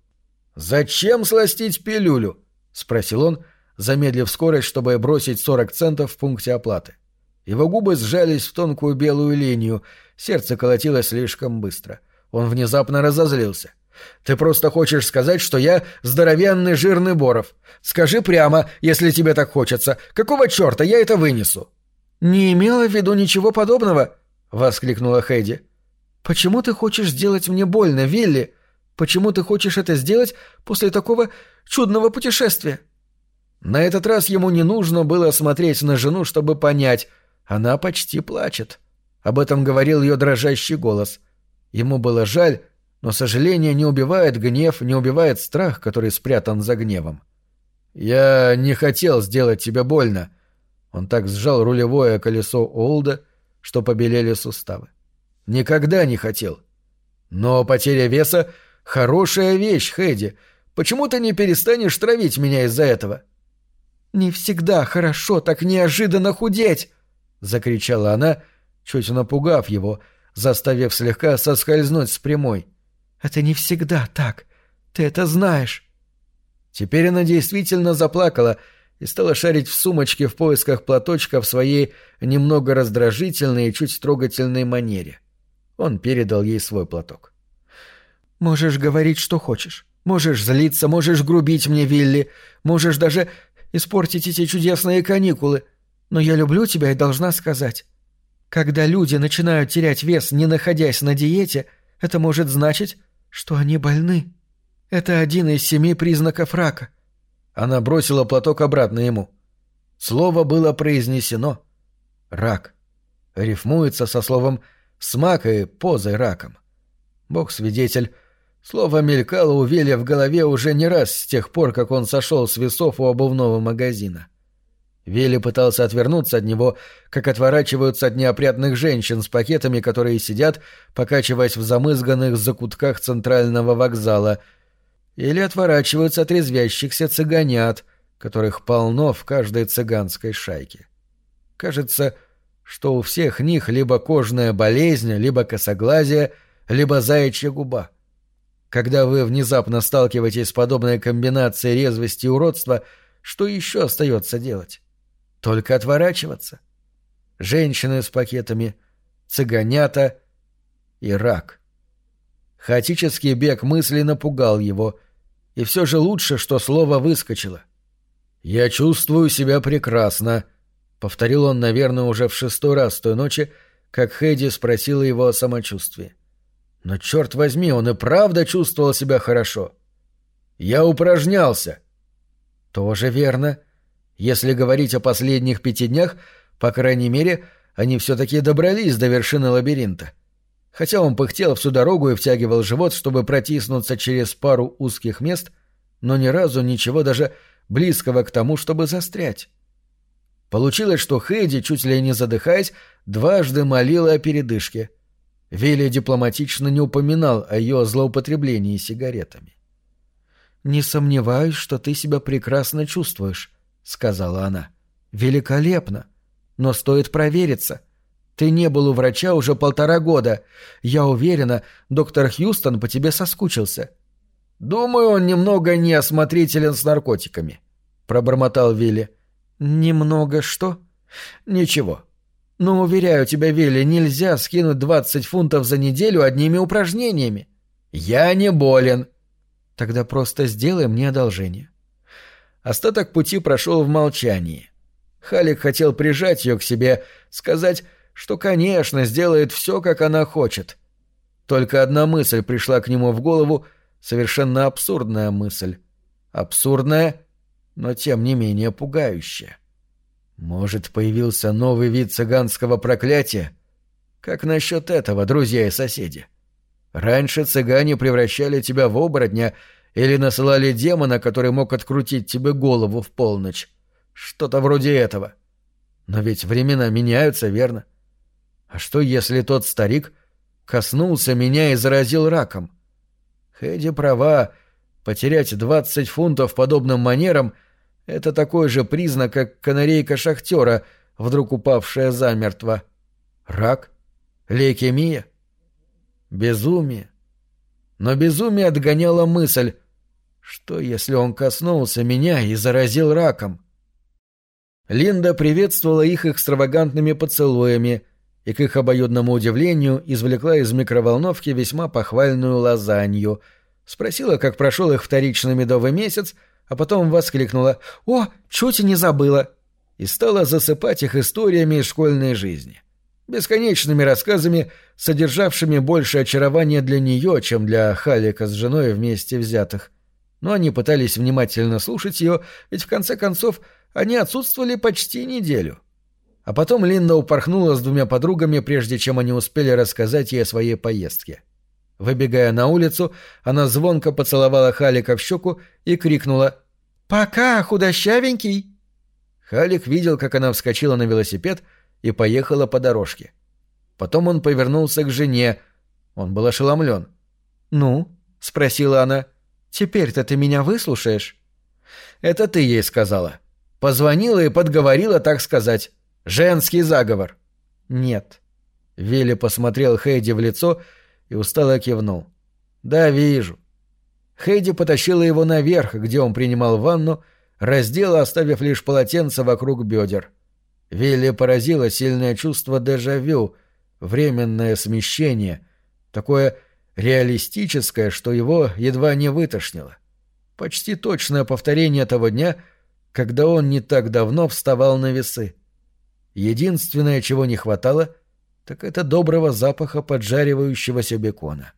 «Зачем сластить пилюлю?» — спросил он, замедлив скорость, чтобы бросить 40 центов в пункте оплаты. Его губы сжались в тонкую белую линию, сердце колотилось слишком быстро. Он внезапно разозлился. Ты просто хочешь сказать, что я здоровенный жирный Боров. Скажи прямо, если тебе так хочется. Какого черта я это вынесу?» «Не имела в виду ничего подобного», — воскликнула Хэдди. «Почему ты хочешь сделать мне больно, Вилли? Почему ты хочешь это сделать после такого чудного путешествия?» На этот раз ему не нужно было смотреть на жену, чтобы понять. Она почти плачет. Об этом говорил ее дрожащий голос. Ему было жаль, но сожаление не убивает гнев, не убивает страх, который спрятан за гневом. «Я не хотел сделать тебе больно». Он так сжал рулевое колесо Олда, что побелели суставы. «Никогда не хотел. Но потеря веса — хорошая вещь, Хэдди. Почему ты не перестанешь травить меня из-за этого?» «Не всегда хорошо так неожиданно худеть!» — закричала она, чуть напугав его, заставив слегка соскользнуть с прямой — это не всегда так. Ты это знаешь. Теперь она действительно заплакала и стала шарить в сумочке в поисках платочка в своей немного раздражительной и чуть трогательной манере. Он передал ей свой платок. «Можешь говорить, что хочешь. Можешь злиться, можешь грубить мне, Вилли. Можешь даже испортить эти чудесные каникулы. Но я люблю тебя и должна сказать. Когда люди начинают терять вес, не находясь на диете, это может значить, что они больны. Это один из семи признаков рака. Она бросила платок обратно ему. Слово было произнесено. Рак. Рифмуется со словом «смак» и «позой раком». Бог-свидетель, слово мелькало у Веля в голове уже не раз с тех пор, как он сошел с весов у обувного магазина. — Вилли пытался отвернуться от него, как отворачиваются от неопрятных женщин с пакетами, которые сидят, покачиваясь в замызганных закутках центрального вокзала, или отворачиваются от резвящихся цыганят, которых полно в каждой цыганской шайке. Кажется, что у всех них либо кожная болезнь, либо косоглазие, либо заячья губа. Когда вы внезапно сталкиваетесь с подобной комбинацией резвости и уродства, что еще остается делать? Только отворачиваться. Женщины с пакетами, цыганята и рак. Хаотический бег мысли напугал его, и все же лучше, что слово выскочило. «Я чувствую себя прекрасно», — повторил он, наверное, уже в шестой раз той ночи, как Хэдди спросила его о самочувствии. Но, черт возьми, он и правда чувствовал себя хорошо. «Я упражнялся». «Тоже верно», если говорить о последних пяти днях, по крайней мере, они все-таки добрались до вершины лабиринта. Хотя он пыхтел всю дорогу и втягивал живот, чтобы протиснуться через пару узких мест, но ни разу ничего даже близкого к тому, чтобы застрять. Получилось, что Хэдди, чуть ли не задыхаясь, дважды молила о передышке. Вилли дипломатично не упоминал о ее злоупотреблении сигаретами. «Не сомневаюсь, что ты себя прекрасно чувствуешь», сказала она. «Великолепно! Но стоит провериться. Ты не был у врача уже полтора года. Я уверена, доктор Хьюстон по тебе соскучился». «Думаю, он немного неосмотрителен с наркотиками», — пробормотал Вилли. «Немного что?» «Ничего. Но, уверяю тебя, Вилли, нельзя скинуть двадцать фунтов за неделю одними упражнениями». «Я не болен». «Тогда просто сделай мне одолжение. Остаток пути прошел в молчании. Халик хотел прижать ее к себе, сказать, что, конечно, сделает все, как она хочет. Только одна мысль пришла к нему в голову, совершенно абсурдная мысль. Абсурдная, но тем не менее пугающая. Может, появился новый вид цыганского проклятия? Как насчет этого, друзья и соседи? Раньше цыгане превращали тебя в оборотня или насылали демона, который мог открутить тебе голову в полночь. Что-то вроде этого. Но ведь времена меняются, верно? А что, если тот старик коснулся меня и заразил раком? Хэдди права, потерять двадцать фунтов подобным манерам — это такой же признак, как канарейка шахтера, вдруг упавшая замертво. Рак? Лейкемия? Безумие. Но безумие отгоняло мысль, что если он коснулся меня и заразил раком? Линда приветствовала их экстравагантными поцелуями и, к их обоюдному удивлению, извлекла из микроволновки весьма похвальную лазанью. Спросила, как прошел их вторичный медовый месяц, а потом воскликнула «О, чуть и не забыла!» и стала засыпать их историями из школьной жизни. Бесконечными рассказами, содержавшими больше очарования для нее, чем для Халика с женой вместе взятых. Но они пытались внимательно слушать ее, ведь в конце концов они отсутствовали почти неделю. А потом Линда упорхнула с двумя подругами, прежде чем они успели рассказать ей о своей поездке. Выбегая на улицу, она звонко поцеловала Халика в щеку и крикнула «Пока, худощавенький!» Халик видел, как она вскочила на велосипед и поехала по дорожке. Потом он повернулся к жене. Он был ошеломлен. «Ну?» — спросила она. «Теперь-то ты меня выслушаешь?» «Это ты ей сказала», Позвонила и подговорила, так сказать. Женский заговор. Нет. Вилли посмотрел Хейди в лицо и устало кивнул. Да, вижу. Хейди потащила его наверх, где он принимал ванну, раздела, оставив лишь полотенце вокруг бедер. Вилли поразило сильное чувство дежавю, временное смещение, такое реалистическое, что его едва не вытошнило. Почти точное повторение того дня — когда он не так давно вставал на весы. Единственное, чего не хватало, так это доброго запаха поджаривающегося бекона.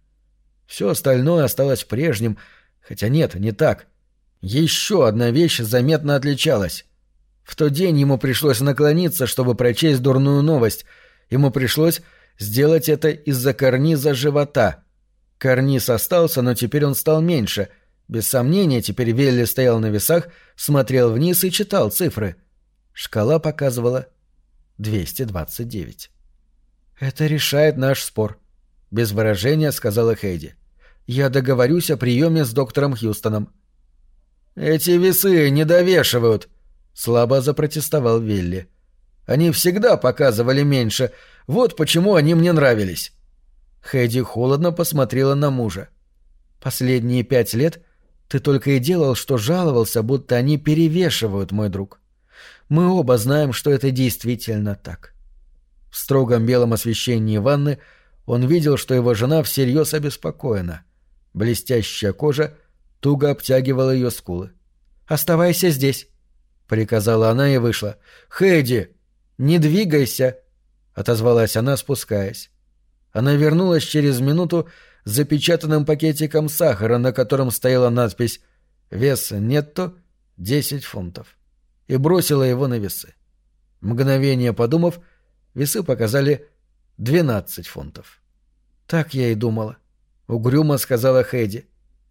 Все остальное осталось прежним, хотя нет, не так. Еще одна вещь заметно отличалась. В тот день ему пришлось наклониться, чтобы прочесть дурную новость. Ему пришлось сделать это из-за карниза живота. Карниз остался, но теперь он стал меньше — без сомнения, теперь Велли стоял на весах, смотрел вниз и читал цифры. Шкала показывала 229. «Это решает наш спор», — без выражения сказала Хейди. «Я договорюсь о приеме с доктором Хьюстоном». «Эти весы не довешивают», — слабо запротестовал Вилли. «Они всегда показывали меньше. Вот почему они мне нравились». Хэдди холодно посмотрела на мужа. «Последние пять лет ты только и делал, что жаловался, будто они перевешивают, мой друг. Мы оба знаем, что это действительно так. В строгом белом освещении ванны он видел, что его жена всерьез обеспокоена. Блестящая кожа туго обтягивала ее скулы. «Оставайся здесь», — приказала она и вышла. «Хэдди, не двигайся», — отозвалась она, спускаясь. Она вернулась через минуту запечатанным пакетиком сахара, на котором стояла надпись «Вес нетто 10 фунтов», и бросила его на весы. Мгновение подумав, весы показали 12 фунтов. «Так я и думала», — угрюмо сказала Хэдди.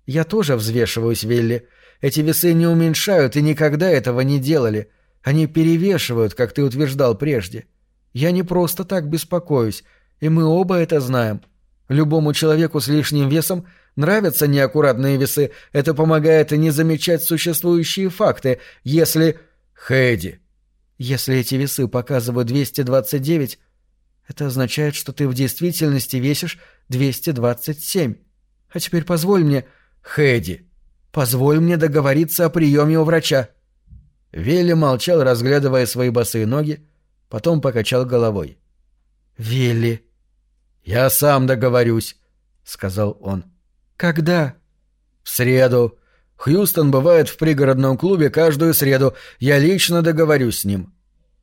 «Я тоже взвешиваюсь, Вилли. Эти весы не уменьшают и никогда этого не делали. Они перевешивают, как ты утверждал прежде. Я не просто так беспокоюсь, и мы оба это знаем. Любому человеку с лишним весом нравятся неаккуратные весы. Это помогает не замечать существующие факты. Если... Хэдди. Если эти весы показывают 229, это означает, что ты в действительности весишь 227. А теперь позволь мне... Хэдди. Позволь мне договориться о приеме у врача. Вилли молчал, разглядывая свои босые ноги, потом покачал головой. «Вилли», «Я сам договорюсь», — сказал он. «Когда?» «В среду. Хьюстон бывает в пригородном клубе каждую среду. Я лично договорюсь с ним».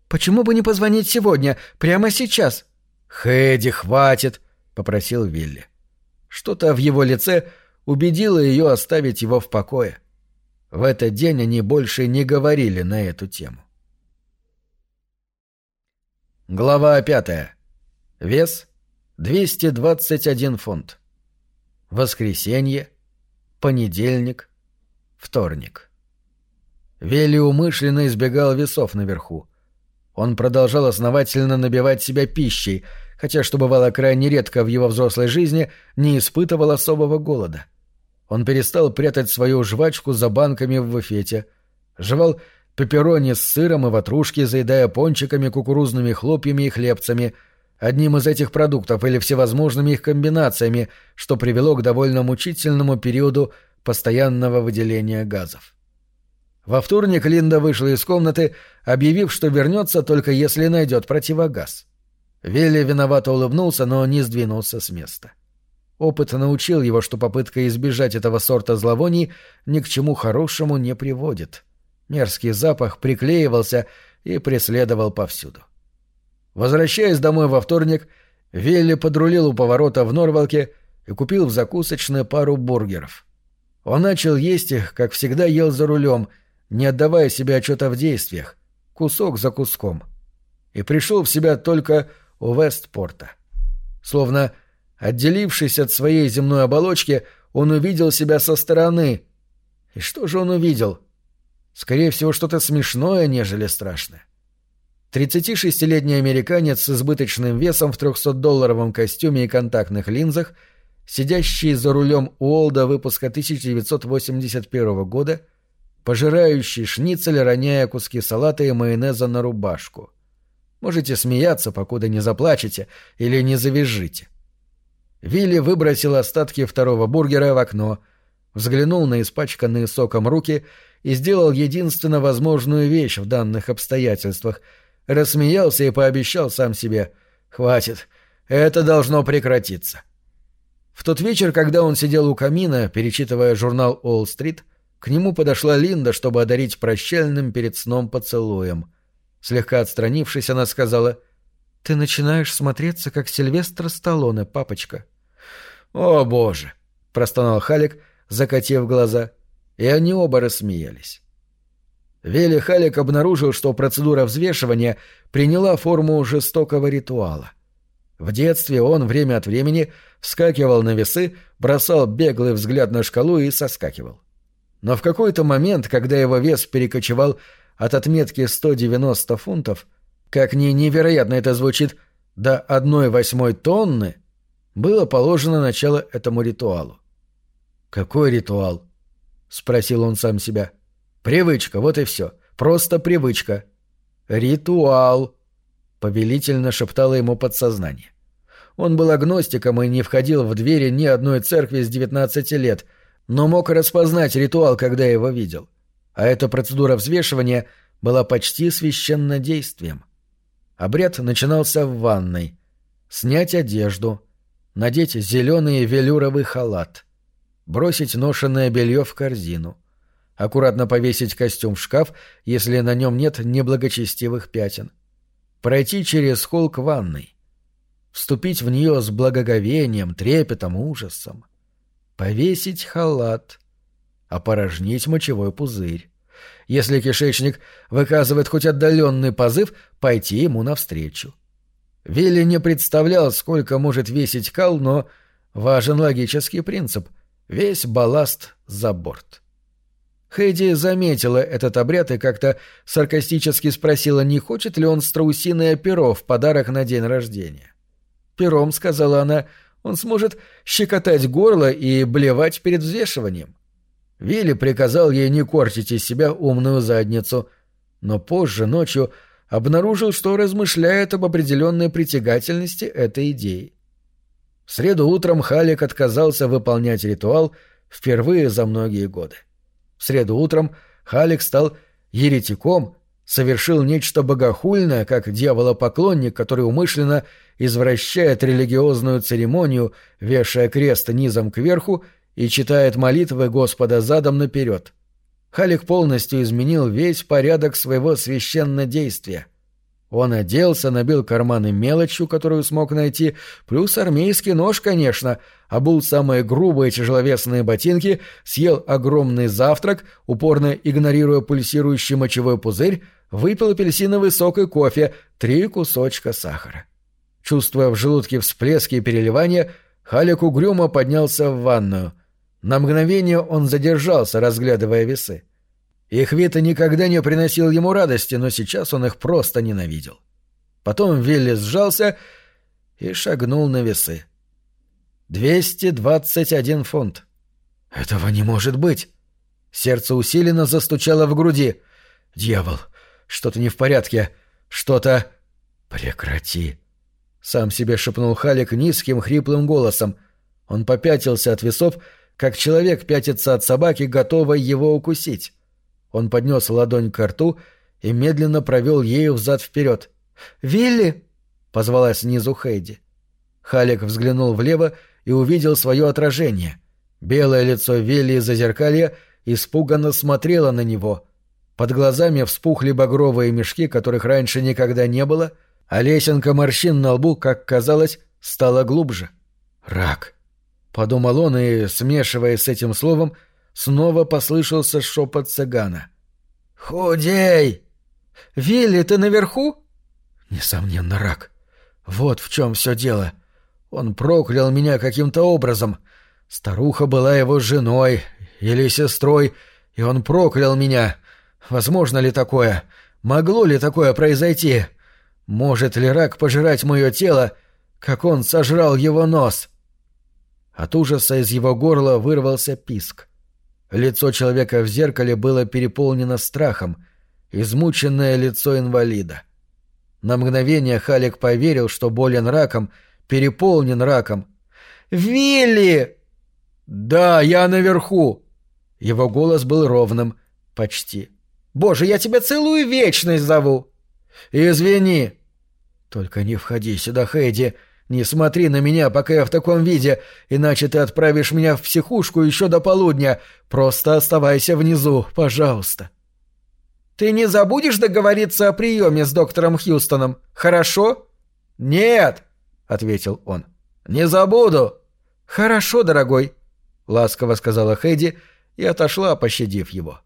«Почему бы не позвонить сегодня, прямо сейчас?» «Хэдди, хватит», — попросил Вилли. Что-то в его лице убедило ее оставить его в покое. В этот день они больше не говорили на эту тему. Глава пятая. Вес 221 фунт. Воскресенье, понедельник, вторник. Вели умышленно избегал весов наверху. Он продолжал основательно набивать себя пищей, хотя, что бывало крайне редко в его взрослой жизни, не испытывал особого голода. Он перестал прятать свою жвачку за банками в буфете, жевал пепперони с сыром и ватрушки, заедая пончиками, кукурузными хлопьями и хлебцами — одним из этих продуктов или всевозможными их комбинациями, что привело к довольно мучительному периоду постоянного выделения газов. Во вторник Линда вышла из комнаты, объявив, что вернется только если найдет противогаз. Вилли виновато улыбнулся, но не сдвинулся с места. Опыт научил его, что попытка избежать этого сорта зловоний ни к чему хорошему не приводит. Мерзкий запах приклеивался и преследовал повсюду. — Возвращаясь домой во вторник, Вилли подрулил у поворота в Норвалке и купил в закусочной пару бургеров. Он начал есть их, как всегда ел за рулем, не отдавая себе отчета в действиях, кусок за куском. И пришел в себя только у Вестпорта. Словно отделившись от своей земной оболочки, он увидел себя со стороны. И что же он увидел? Скорее всего, что-то смешное, нежели страшное. 36-летний американец с избыточным весом в 300-долларовом костюме и контактных линзах, сидящий за рулем Уолда выпуска 1981 года, пожирающий шницель, роняя куски салата и майонеза на рубашку. Можете смеяться, покуда не заплачете или не завяжите. Вилли выбросил остатки второго бургера в окно, взглянул на испачканные соком руки и сделал единственно возможную вещь в данных обстоятельствах — рассмеялся и пообещал сам себе «Хватит, это должно прекратиться». В тот вечер, когда он сидел у камина, перечитывая журнал «Уолл-стрит», к нему подошла Линда, чтобы одарить прощальным перед сном поцелуем. Слегка отстранившись, она сказала «Ты начинаешь смотреться, как Сильвестр Сталлоне, папочка». «О, боже!» — простонал Халик, закатив глаза, и они оба рассмеялись. Вели Халик обнаружил, что процедура взвешивания приняла форму жестокого ритуала. В детстве он время от времени вскакивал на весы, бросал беглый взгляд на шкалу и соскакивал. Но в какой-то момент, когда его вес перекочевал от отметки 190 фунтов, как ни невероятно это звучит, до одной восьмой тонны, было положено начало этому ритуалу. «Какой ритуал?» — спросил он сам себя. — Привычка, вот и все. Просто привычка. Ритуал, повелительно шептало ему подсознание. Он был агностиком и не входил в двери ни одной церкви с 19 лет, но мог распознать ритуал, когда его видел. А эта процедура взвешивания была почти священнодействием. Обряд начинался в ванной. Снять одежду, надеть зеленый велюровый халат, бросить ношенное белье в корзину — аккуратно повесить костюм в шкаф, если на нем нет неблагочестивых пятен, пройти через холл к ванной, вступить в нее с благоговением, трепетом, ужасом, повесить халат, опорожнить мочевой пузырь. Если кишечник выказывает хоть отдаленный позыв, пойти ему навстречу. Вилли не представлял, сколько может весить кал, но важен логический принцип — весь балласт за борт. — Хэдди заметила этот обряд и как-то саркастически спросила, не хочет ли он страусиное перо в подарок на день рождения. «Пером», — сказала она, — «он сможет щекотать горло и блевать перед взвешиванием». Вилли приказал ей не корчить из себя умную задницу, но позже, ночью, обнаружил, что размышляет об определенной притягательности этой идеи. В среду утром Халик отказался выполнять ритуал впервые за многие годы. В среду утром Халик стал еретиком, совершил нечто богохульное, как дьяволопоклонник, который умышленно извращает религиозную церемонию, вешая крест низом кверху и читает молитвы Господа задом наперед. Халик полностью изменил весь порядок своего священнодействия — он оделся, набил карманы мелочью, которую смог найти, плюс армейский нож, конечно, обул самые грубые тяжеловесные ботинки, съел огромный завтрак, упорно игнорируя пульсирующий мочевой пузырь, выпил апельсиновый сок и кофе, три кусочка сахара. Чувствуя в желудке всплески и переливания, Халик угрюмо поднялся в ванную. На мгновение он задержался, разглядывая весы. Их вид никогда не приносил ему радости, но сейчас он их просто ненавидел. Потом Вилли сжался и шагнул на весы. «Двести двадцать один фунт». «Этого не может быть!» Сердце усиленно застучало в груди. «Дьявол! Что-то не в порядке! Что-то...» «Прекрати!» Сам себе шепнул Халик низким хриплым голосом. Он попятился от весов, как человек пятится от собаки, готовой его укусить. Он поднес ладонь к рту и медленно провел ею взад-вперед. «Вилли!» — позвала снизу Хейди. Халик взглянул влево и увидел свое отражение. Белое лицо Вилли из-за зеркалья испуганно смотрело на него. Под глазами вспухли багровые мешки, которых раньше никогда не было — а лесенка морщин на лбу, как казалось, стала глубже. «Рак», — подумал он, и, смешиваясь с этим словом, снова послышался шепот цыгана. «Худей!» «Вилли, ты наверху?» «Несомненно, рак. Вот в чем все дело. Он проклял меня каким-то образом. Старуха была его женой или сестрой, и он проклял меня. Возможно ли такое? Могло ли такое произойти?» Может ли рак пожирать мое тело, как он сожрал его нос? От ужаса из его горла вырвался писк. Лицо человека в зеркале было переполнено страхом, измученное лицо инвалида. На мгновение Халик поверил, что болен раком, переполнен раком. «Вилли!» «Да, я наверху!» Его голос был ровным, почти. «Боже, я тебя целую вечность зову!» «Извини!» «Только не входи сюда, Хэдди. Не смотри на меня, пока я в таком виде, иначе ты отправишь меня в психушку еще до полудня. Просто оставайся внизу, пожалуйста». «Ты не забудешь договориться о приеме с доктором Хьюстоном, хорошо?» «Нет», — ответил он. «Не забуду». «Хорошо, дорогой», — ласково сказала Хэдди и отошла, пощадив его.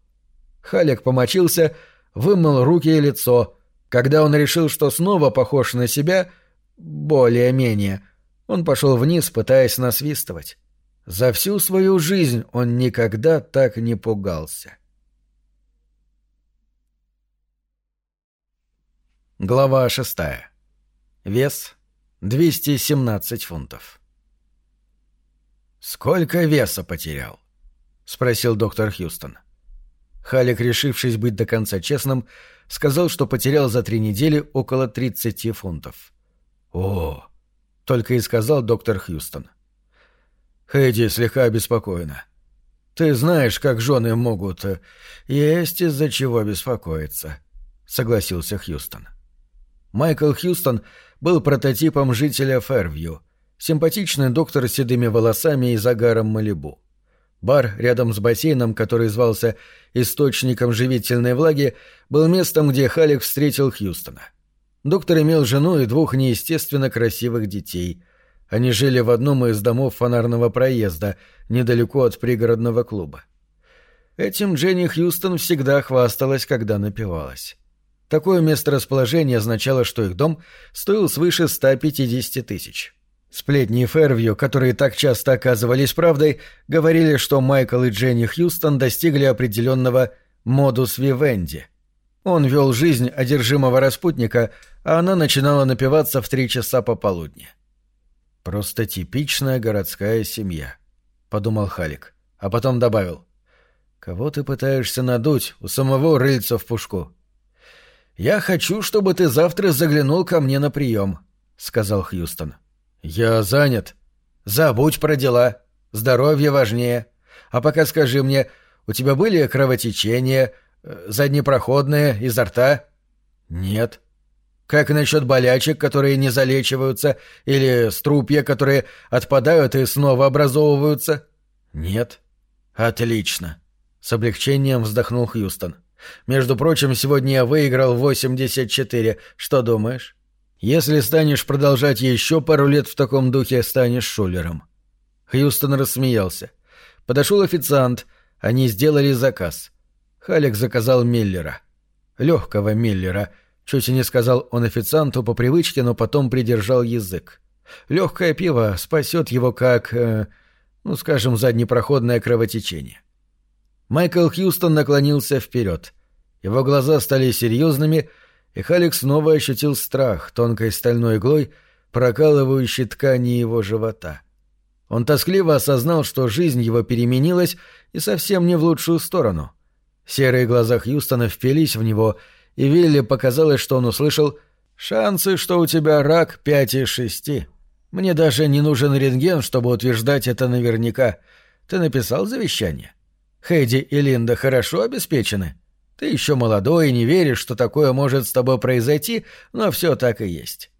Халек помочился, вымыл руки и лицо, когда он решил, что снова похож на себя, более-менее, он пошел вниз, пытаясь насвистывать. За всю свою жизнь он никогда так не пугался. Глава шестая. Вес 217 фунтов. «Сколько веса потерял?» — спросил доктор Хьюстон. Халик, решившись быть до конца честным, сказал, что потерял за три недели около 30 фунтов. «О!» — только и сказал доктор Хьюстон. Хэдди слегка обеспокоена. «Ты знаешь, как жены могут... Э, есть из-за чего беспокоиться», — согласился Хьюстон. Майкл Хьюстон был прототипом жителя Фервью, симпатичный доктор с седыми волосами и загаром Малибу. Бар рядом с бассейном, который звался «Источником живительной влаги», был местом, где Халик встретил Хьюстона. Доктор имел жену и двух неестественно красивых детей. Они жили в одном из домов фонарного проезда, недалеко от пригородного клуба. Этим Дженни Хьюстон всегда хвасталась, когда напивалась. Такое месторасположение означало, что их дом стоил свыше 150 тысяч. Сплетни Фервью, которые так часто оказывались правдой, говорили, что Майкл и Дженни Хьюстон достигли определенного «модус вивенди». Он вел жизнь одержимого распутника, а она начинала напиваться в три часа пополудни. «Просто типичная городская семья», — подумал Халик, а потом добавил. «Кого ты пытаешься надуть у самого рыльца в пушку?» «Я хочу, чтобы ты завтра заглянул ко мне на прием», — сказал Хьюстон. «Я занят». «Забудь про дела. Здоровье важнее. А пока скажи мне, у тебя были кровотечения, заднепроходные, изо рта?» «Нет». «Как насчет болячек, которые не залечиваются, или струпья, которые отпадают и снова образовываются?» «Нет». «Отлично». С облегчением вздохнул Хьюстон. «Между прочим, сегодня я выиграл 84. Что думаешь?» Если станешь продолжать еще пару лет в таком духе, станешь шулером». Хьюстон рассмеялся. Подошел официант. Они сделали заказ. Халек заказал Миллера. Легкого Миллера, Чуть и не сказал он официанту по привычке, но потом придержал язык. Легкое пиво спасет его как, э, ну, скажем, заднепроходное кровотечение. Майкл Хьюстон наклонился вперед. Его глаза стали серьезными, и Халик снова ощутил страх тонкой стальной иглой, прокалывающей ткани его живота. Он тоскливо осознал, что жизнь его переменилась и совсем не в лучшую сторону. Серые глаза Хьюстона впились в него, и Вилли показалось, что он услышал «Шансы, что у тебя рак, пять из шести. Мне даже не нужен рентген, чтобы утверждать это наверняка. Ты написал завещание? Хэдди и Линда хорошо обеспечены?» Ты еще молодой и не веришь, что такое может с тобой произойти, но все так и есть.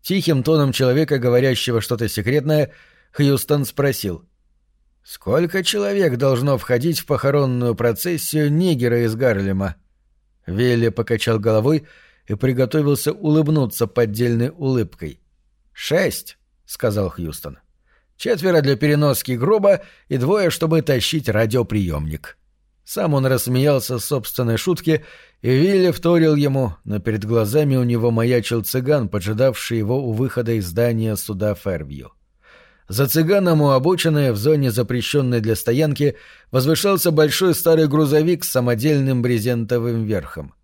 Тихим тоном человека, говорящего что-то секретное, Хьюстон спросил. «Сколько человек должно входить в похоронную процессию нигера из Гарлема?» Вилли покачал головой и приготовился улыбнуться поддельной улыбкой. «Шесть», — сказал Хьюстон. «Четверо для переноски гроба и двое, чтобы тащить радиоприемник». Сам он рассмеялся собственной шутке, и Вилли вторил ему, но перед глазами у него маячил цыган, поджидавший его у выхода из здания суда Фервью. За цыганом у обочины, в зоне запрещенной для стоянки, возвышался большой старый грузовик с самодельным брезентовым верхом.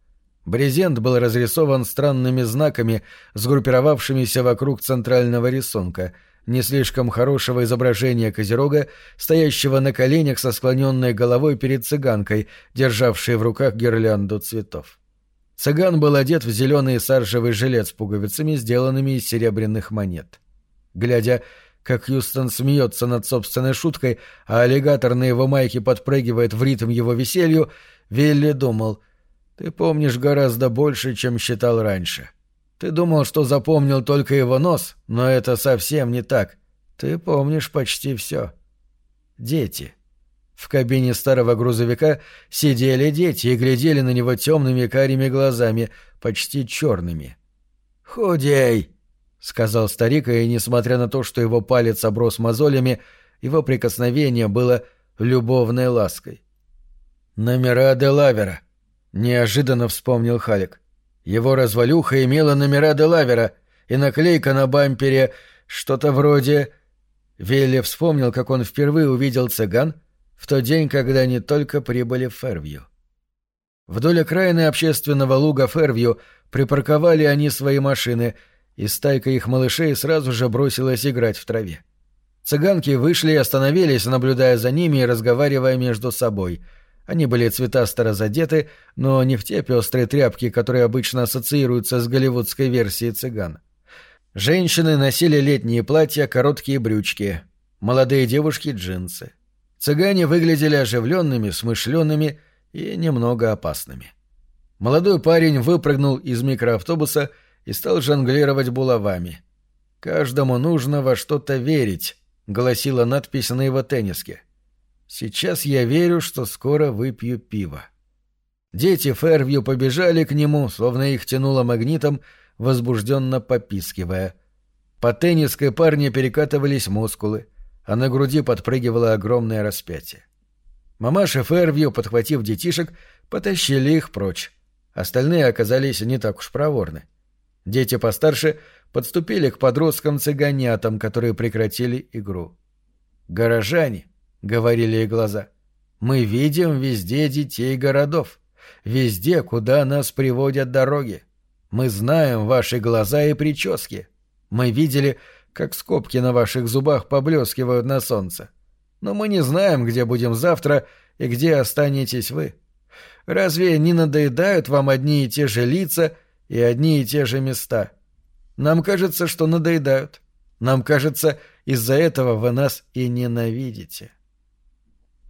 Брезент был разрисован странными знаками, сгруппировавшимися вокруг центрального рисунка — не слишком хорошего изображения Козерога, стоящего на коленях со склоненной головой перед цыганкой, державшей в руках гирлянду цветов. Цыган был одет в зеленый саржевый жилет с пуговицами, сделанными из серебряных монет. Глядя, как Хьюстон смеется над собственной шуткой, а аллигатор на его майке подпрыгивает в ритм его веселью, Вилли думал, «Ты помнишь гораздо больше, чем считал раньше». — ты думал, что запомнил только его нос, но это совсем не так. Ты помнишь почти все. Дети. В кабине старого грузовика сидели дети и глядели на него темными карими глазами, почти черными. «Худей!» — сказал старик, и, несмотря на то, что его палец оброс мозолями, его прикосновение было любовной лаской. «Номера де Лавера», — неожиданно вспомнил Халик. Его развалюха имела номера Делавера, и наклейка на бампере что-то вроде... Вилли вспомнил, как он впервые увидел цыган в тот день, когда они только прибыли в Фервью. Вдоль окраины общественного луга Фервью припарковали они свои машины, и стайка их малышей сразу же бросилась играть в траве. Цыганки вышли и остановились, наблюдая за ними и разговаривая между собой — они были цветасто разодеты, но не в те пестрые тряпки, которые обычно ассоциируются с голливудской версией цыган. Женщины носили летние платья, короткие брючки, молодые девушки — джинсы. Цыгане выглядели оживленными, смышленными и немного опасными. Молодой парень выпрыгнул из микроавтобуса и стал жонглировать булавами. «Каждому нужно во что-то верить», — гласила надпись на его тенниске. — Сейчас я верю, что скоро выпью пиво. Дети Фервью побежали к нему, словно их тянуло магнитом, возбужденно попискивая. По тенниской парне перекатывались мускулы, а на груди подпрыгивало огромное распятие. Мамаша Фервью, подхватив детишек, потащили их прочь. Остальные оказались не так уж проворны. Дети постарше подступили к подросткам-цыганятам, которые прекратили игру. Горожане, — говорили ей глаза. «Мы видим везде детей городов, везде, куда нас приводят дороги. Мы знаем ваши глаза и прически. Мы видели, как скобки на ваших зубах поблескивают на солнце. Но мы не знаем, где будем завтра и где останетесь вы. Разве не надоедают вам одни и те же лица и одни и те же места? Нам кажется, что надоедают. Нам кажется, из-за этого вы нас и ненавидите».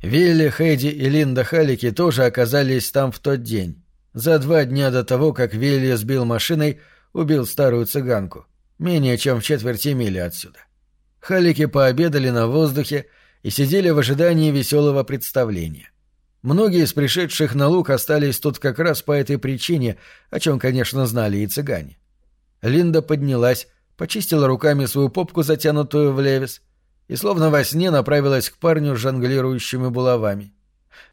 Вилли, Хэдди и Линда Халики тоже оказались там в тот день, за два дня до того, как Вилли сбил машиной, убил старую цыганку, менее чем в четверти мили отсюда. Халики пообедали на воздухе и сидели в ожидании веселого представления. Многие из пришедших на луг остались тут как раз по этой причине, о чем, конечно, знали и цыгане. Линда поднялась, почистила руками свою попку, затянутую в левис, и словно во сне направилась к парню с жонглирующими булавами.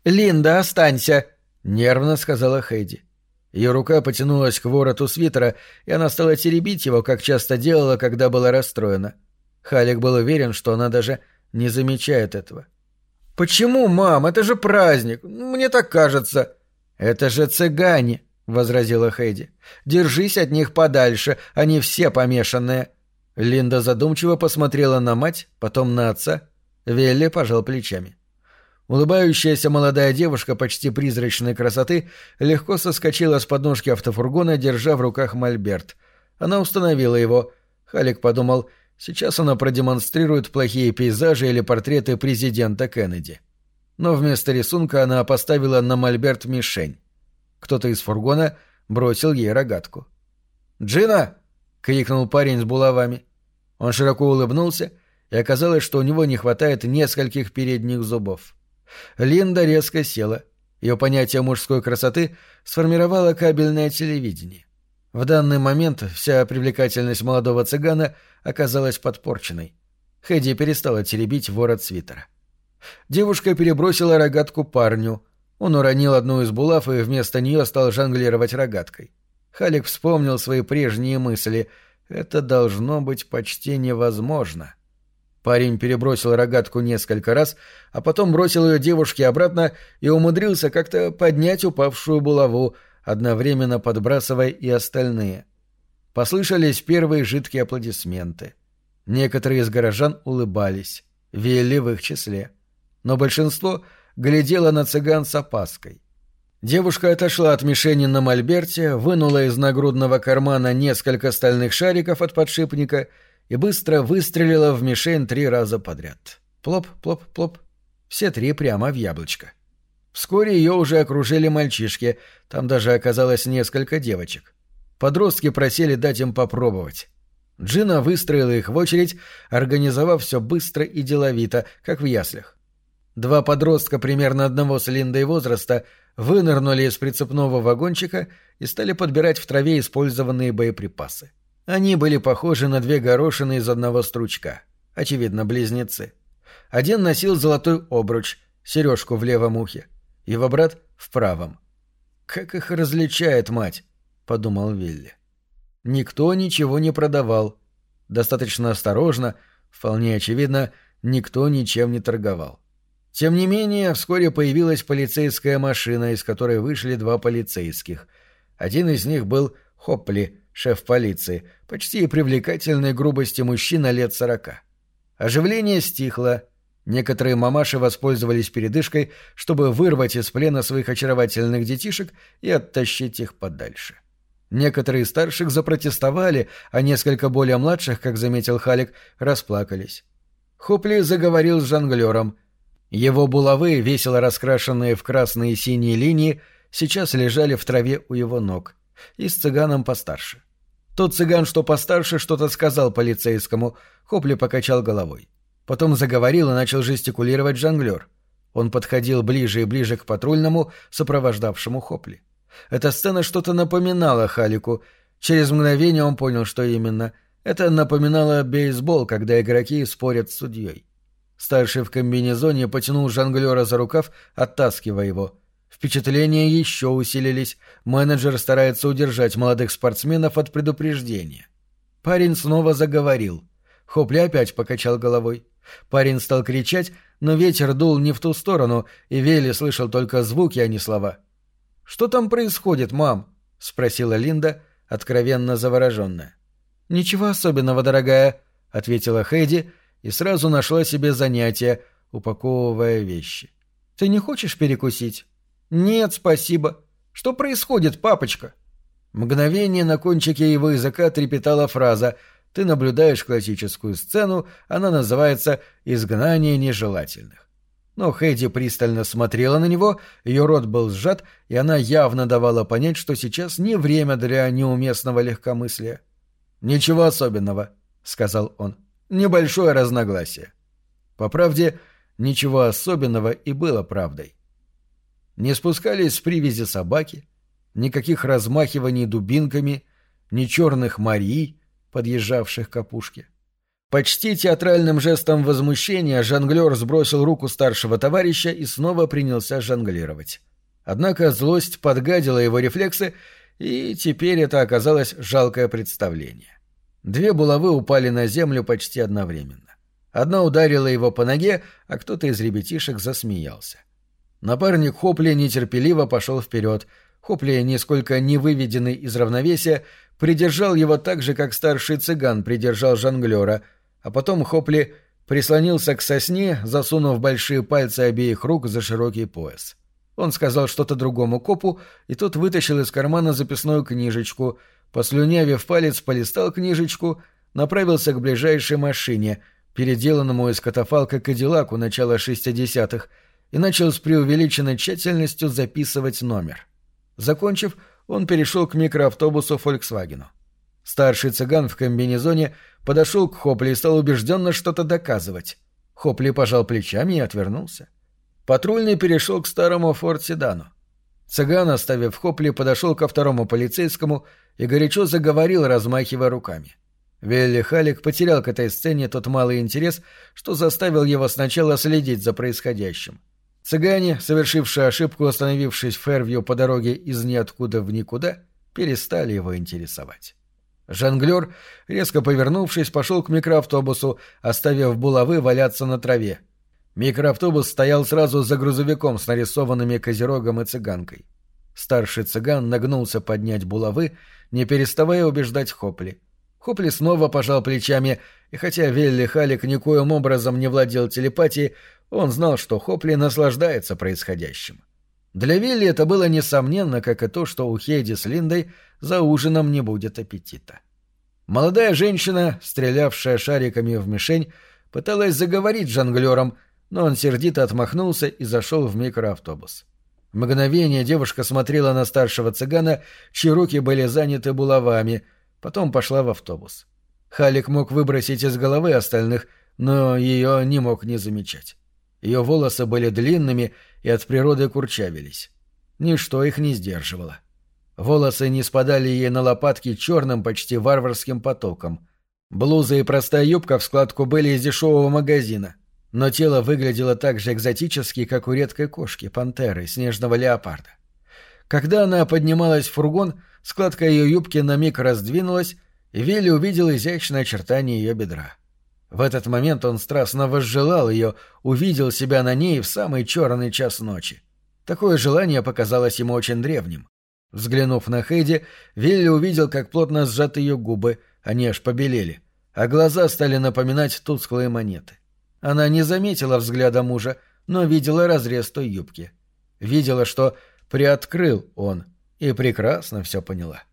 «Линда, останься!» — нервно сказала Хэйди. Ее рука потянулась к вороту свитера, и она стала теребить его, как часто делала, когда была расстроена. Халик был уверен, что она даже не замечает этого. «Почему, мам? Это же праздник! Мне так кажется!» «Это же цыгане!» — возразила Хейди. «Держись от них подальше, они все помешанные!» Линда задумчиво посмотрела на мать, потом на отца. Велли пожал плечами. Улыбающаяся молодая девушка почти призрачной красоты легко соскочила с подножки автофургона, держа в руках мольберт. Она установила его. Халик подумал, сейчас она продемонстрирует плохие пейзажи или портреты президента Кеннеди. Но вместо рисунка она поставила на мольберт мишень. Кто-то из фургона бросил ей рогатку. «Джина!» — крикнул парень с булавами. Он широко улыбнулся, и оказалось, что у него не хватает нескольких передних зубов. Линда резко села. Ее понятие мужской красоты сформировало кабельное телевидение. В данный момент вся привлекательность молодого цыгана оказалась подпорченной. Хэдди перестала теребить ворот свитера. Девушка перебросила рогатку парню. Он уронил одну из булав и вместо нее стал жонглировать рогаткой. Халик вспомнил свои прежние мысли. Это должно быть почти невозможно. Парень перебросил рогатку несколько раз, а потом бросил ее девушке обратно и умудрился как-то поднять упавшую булаву, одновременно подбрасывая и остальные. Послышались первые жидкие аплодисменты. Некоторые из горожан улыбались, Вилли в их числе. Но большинство глядело на цыган с опаской. Девушка отошла от мишени на мольберте, вынула из нагрудного кармана несколько стальных шариков от подшипника — и быстро выстрелила в мишень три раза подряд. Плоп, плоп, плоп. Все три прямо в яблочко. Вскоре ее уже окружили мальчишки, там даже оказалось несколько девочек. Подростки просили дать им попробовать. Джина выстроила их в очередь, организовав все быстро и деловито, как в яслях. Два подростка примерно одного с Линдой возраста вынырнули из прицепного вагончика и стали подбирать в траве использованные боеприпасы. Они были похожи на две горошины из одного стручка. Очевидно, близнецы. Один носил золотой обруч, сережку в левом ухе. Его брат — в правом. «Как их различает мать?» — подумал Вилли. Никто ничего не продавал. Достаточно осторожно, вполне очевидно, никто ничем не торговал. Тем не менее, вскоре появилась полицейская машина, из которой вышли два полицейских. Один из них был Хопли, шеф полиции, почти привлекательной грубости мужчина лет сорока. Оживление стихло. Некоторые мамаши воспользовались передышкой, чтобы вырвать из плена своих очаровательных детишек и оттащить их подальше. Некоторые старших запротестовали, а несколько более младших, как заметил Халик, расплакались. Хопли заговорил с жонглером. Его булавы, весело раскрашенные в красные и синие линии, сейчас лежали в траве у его ног. И с цыганом постарше. Тот цыган, что постарше, что-то сказал полицейскому. Хопли покачал головой. Потом заговорил и начал жестикулировать жонглер. Он подходил ближе и ближе к патрульному, сопровождавшему Хопли. Эта сцена что-то напоминала Халику. Через мгновение он понял, что именно. Это напоминало бейсбол, когда игроки спорят с судьей. Старший в комбинезоне потянул жонглера за рукав, оттаскивая его. Впечатления еще усилились. Менеджер старается удержать молодых спортсменов от предупреждения. Парень снова заговорил. Хопли опять покачал головой. Парень стал кричать, но ветер дул не в ту сторону, и Вилли слышал только звуки, а не слова. «Что там происходит, мам?» — спросила Линда, откровенно завороженная. «Ничего особенного, дорогая», — ответила Хэйди и сразу нашла себе занятие, упаковывая вещи. «Ты не хочешь перекусить?» «Нет, спасибо. Что происходит, папочка?» Мгновение на кончике его языка трепетала фраза «Ты наблюдаешь классическую сцену, она называется «Изгнание нежелательных». Но Хэдди пристально смотрела на него, ее рот был сжат, и она явно давала понять, что сейчас не время для неуместного легкомыслия. «Ничего особенного», — сказал он. «Небольшое разногласие». По правде, ничего особенного и было правдой. Не спускались с привязи собаки, никаких размахиваний дубинками, ни черных Марий, подъезжавших к опушке. Почти театральным жестом возмущения жонглер сбросил руку старшего товарища и снова принялся жонглировать. Однако злость подгадила его рефлексы, и теперь это оказалось жалкое представление. Две булавы упали на землю почти одновременно. Одна ударила его по ноге, а кто-то из ребятишек засмеялся. Напарник Хопли нетерпеливо пошел вперед. Хопли, нисколько не выведенный из равновесия, придержал его так же, как старший цыган придержал жонглера, а потом Хопли прислонился к сосне, засунув большие пальцы обеих рук за широкий пояс. Он сказал что-то другому копу, и тот вытащил из кармана записную книжечку, послюнявив палец, полистал книжечку, направился к ближайшей машине, переделанному из катафалка Кадиллаку начала шестидесятых, и начал с преувеличенной тщательностью записывать номер. Закончив, он перешел к микроавтобусу «Фольксвагену». Старший цыган в комбинезоне подошел к Хопли и стал убежденно что-то доказывать. Хопли пожал плечами и отвернулся. — Патрульный перешел к старому форт-седану. Цыган, оставив Хопли, подошел ко второму полицейскому и горячо заговорил, размахивая руками. Велли Халик потерял к этой сцене тот малый интерес, что заставил его сначала следить за происходящим. Цыгане, совершившие ошибку, остановившись в Фервью по дороге из ниоткуда в никуда, перестали его интересовать. Жонглер, резко повернувшись, пошел к микроавтобусу, оставив булавы валяться на траве. Микроавтобус стоял сразу за грузовиком с нарисованными козерогом и цыганкой. Старший цыган нагнулся поднять булавы, не переставая убеждать Хопли. Хопли снова пожал плечами, и хотя Велли Халик никоим образом не владел телепатией, он знал, что Хопли наслаждается происходящим. Для Вилли это было несомненно, как и то, что у Хейди с Линдой за ужином не будет аппетита. Молодая женщина, стрелявшая шариками в мишень, пыталась заговорить с жонглером — но он сердито отмахнулся и зашел в микроавтобус. Мгновение девушка смотрела на старшего цыгана, чьи руки были заняты булавами, потом пошла в автобус. Халик мог выбросить из головы остальных, но ее не мог не замечать. Ее волосы были длинными и от природы курчавились. Ничто их не сдерживало. Волосы не спадали ей на лопатки черным, почти варварским потоком. Блуза и простая юбка в складку были из дешевого магазина но тело выглядело так же экзотически, как у редкой кошки, пантеры, снежного леопарда. Когда она поднималась в фургон, складка ее юбки на миг раздвинулась, и Вилли увидел изящное очертание ее бедра. В этот момент он страстно возжелал ее, увидел себя на ней в самый черный час ночи. Такое желание показалось ему очень древним. Взглянув на Хейди, Вилли увидел, как плотно сжаты ее губы, они аж побелели, а глаза стали напоминать тусклые монеты. Она не заметила взгляда мужа, но видела разрез той юбки. Видела, что приоткрыл он, и прекрасно все поняла.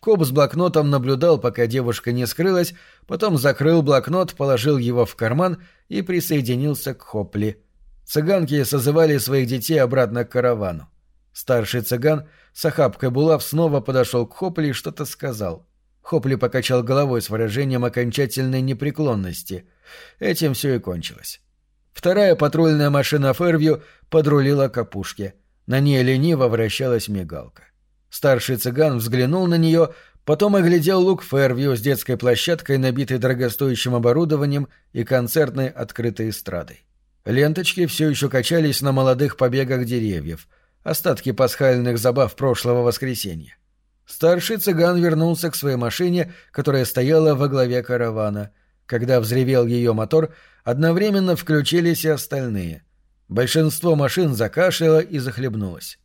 Коб с блокнотом наблюдал, пока девушка не скрылась, потом закрыл блокнот, положил его в карман и присоединился к Хопли. Цыганки созывали своих детей обратно к каравану. Старший цыган с охапкой булав снова подошел к Хопли и что-то сказал. Хопли покачал головой с выражением окончательной непреклонности. Этим все и кончилось. Вторая патрульная машина Фервью подрулила к опушке. На ней лениво вращалась мигалка. Старший цыган взглянул на нее, потом оглядел лук Фервью с детской площадкой, набитой дорогостоящим оборудованием и концертной открытой эстрадой. Ленточки все еще качались на молодых побегах деревьев, остатки пасхальных забав прошлого воскресенья. Старший цыган вернулся к своей машине, которая стояла во главе каравана. Когда взревел ее мотор, одновременно включились и остальные. Большинство машин закашляло и захлебнулось.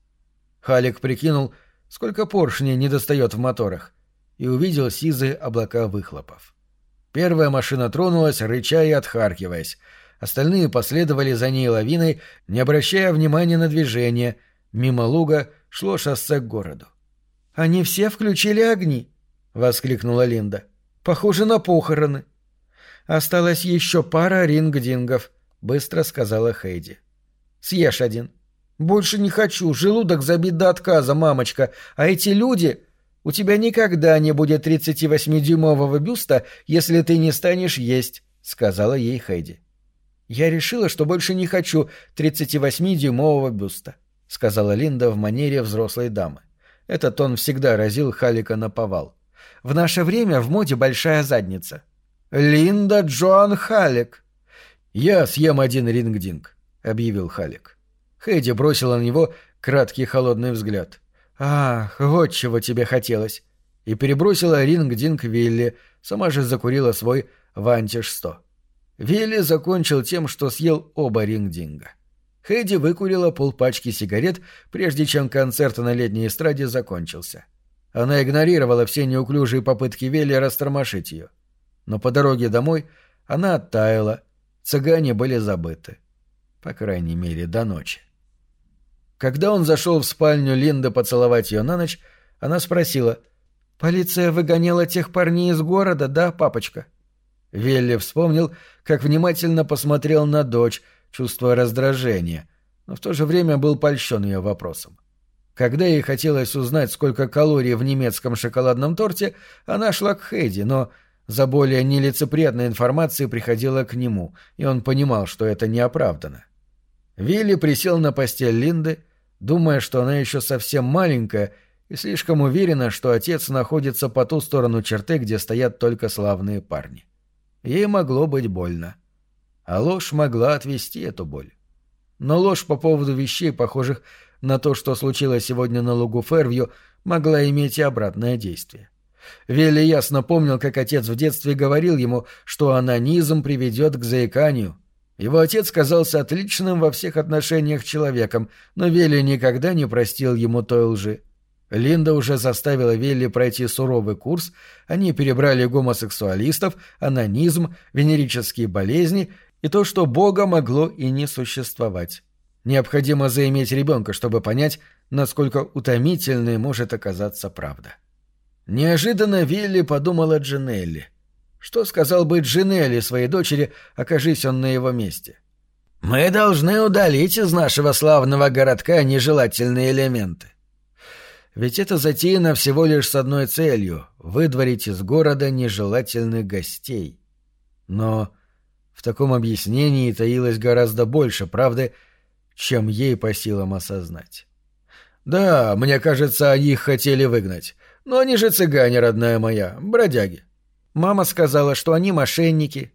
Халик прикинул, сколько поршней недостает в моторах, и увидел сизые облака выхлопов. Первая машина тронулась, рыча и отхаркиваясь. Остальные последовали за ней лавиной, не обращая внимания на движение. Мимо луга шло шоссе к городу. «Они все включили огни!» — воскликнула Линда. «Похоже на похороны!» «Осталось еще пара рингдингов», — быстро сказала Хейди. «Съешь один». «Больше не хочу, желудок забит до отказа, мамочка, а эти люди...» «У тебя никогда не будет 38-дюймового бюста, если ты не станешь есть», — сказала ей Хейди. «Я решила, что больше не хочу 38-дюймового бюста», — сказала Линда в манере взрослой дамы. Этот он всегда разил Халика на повал. «В наше время в моде большая задница». «Линда Джоан Халик». «Я съем один рингдинг», — объявил Халик. Хэдди бросила на него краткий холодный взгляд. «Ах, вот чего тебе хотелось!» и перебросила ринг-динг Вилли, сама же закурила свой «Вантиш-100». Вилли закончил тем, что съел оба ринг-динга. Хэдди выкурила полпачки сигарет, прежде чем концерт на летней эстраде закончился. Она игнорировала все неуклюжие попытки Вилли растормошить ее. Но по дороге домой она оттаяла, цыгане были забыты. По крайней мере, до ночи. Когда он зашел в спальню Линды поцеловать ее на ночь, она спросила — «Полиция выгоняла тех парней из города, да, папочка?» Велли вспомнил, как внимательно посмотрел на дочь, чувствуя раздражение, но в то же время был польщен ее вопросом. Когда ей хотелось узнать, сколько калорий в немецком шоколадном торте, она шла к Хейди, но за более нелицеприятной информацией приходила к нему, и он понимал, что это неоправданно. Вилли присел на постель Линды, думая, что она еще совсем маленькая и слишком уверена, что отец находится по ту сторону черты, где стоят только славные парни. Ей могло быть больно. А ложь могла отвести эту боль. Но ложь по поводу вещей, похожих на то, что случилось сегодня на лугу Фервью, могла иметь и обратное действие. Вилли ясно помнил, как отец в детстве говорил ему, что анонизм приведет к заиканию. Его отец казался отличным во всех отношениях человеком, но Вилли никогда не простил ему той лжи. Линда уже заставила Вилли пройти суровый курс, они перебрали гомосексуалистов, анонизм, венерические болезни и то, что Бога могло и не существовать. Необходимо заиметь ребенка, чтобы понять, насколько утомительной может оказаться правда. Неожиданно Вилли подумала Джинелли. Что сказал бы Джинелли своей дочери, окажись он на его месте? «Мы должны удалить из нашего славного городка нежелательные элементы. Ведь это затеяно всего лишь с одной целью — выдворить из города нежелательных гостей. Но в таком объяснении таилось гораздо больше правды, чем ей по силам осознать. «Да, мне кажется, они их хотели выгнать. Но они же цыгане, родная моя, бродяги. Мама сказала, что они мошенники.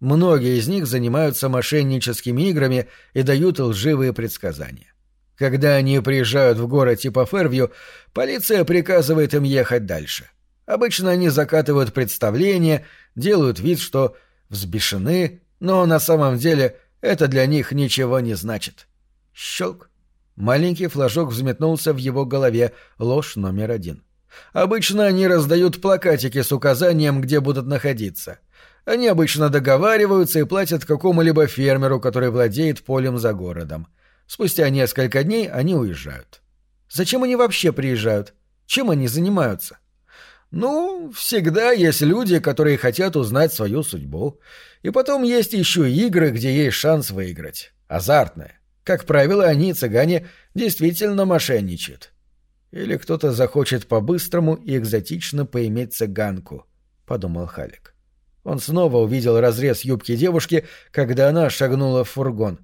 Многие из них занимаются мошенническими играми и дают лживые предсказания. Когда они приезжают в город типа Фервью, полиция приказывает им ехать дальше. Обычно они закатывают представление, делают вид, что взбешены, но на самом деле это для них ничего не значит. Щелк. Маленький флажок взметнулся в его голове, ложь номер один. Обычно они раздают плакатики с указанием, где будут находиться. Они обычно договариваются и платят какому-либо фермеру, который владеет полем за городом. Спустя несколько дней они уезжают. Зачем они вообще приезжают? Чем они занимаются? Ну, всегда есть люди, которые хотят узнать свою судьбу. И потом есть еще игры, где есть шанс выиграть. Азартные. Как правило, они, цыгане, действительно мошенничают. Или кто-то захочет по-быстрому и экзотично поиметь цыганку, — подумал Халик. Он снова увидел разрез юбки девушки, когда она шагнула в фургон.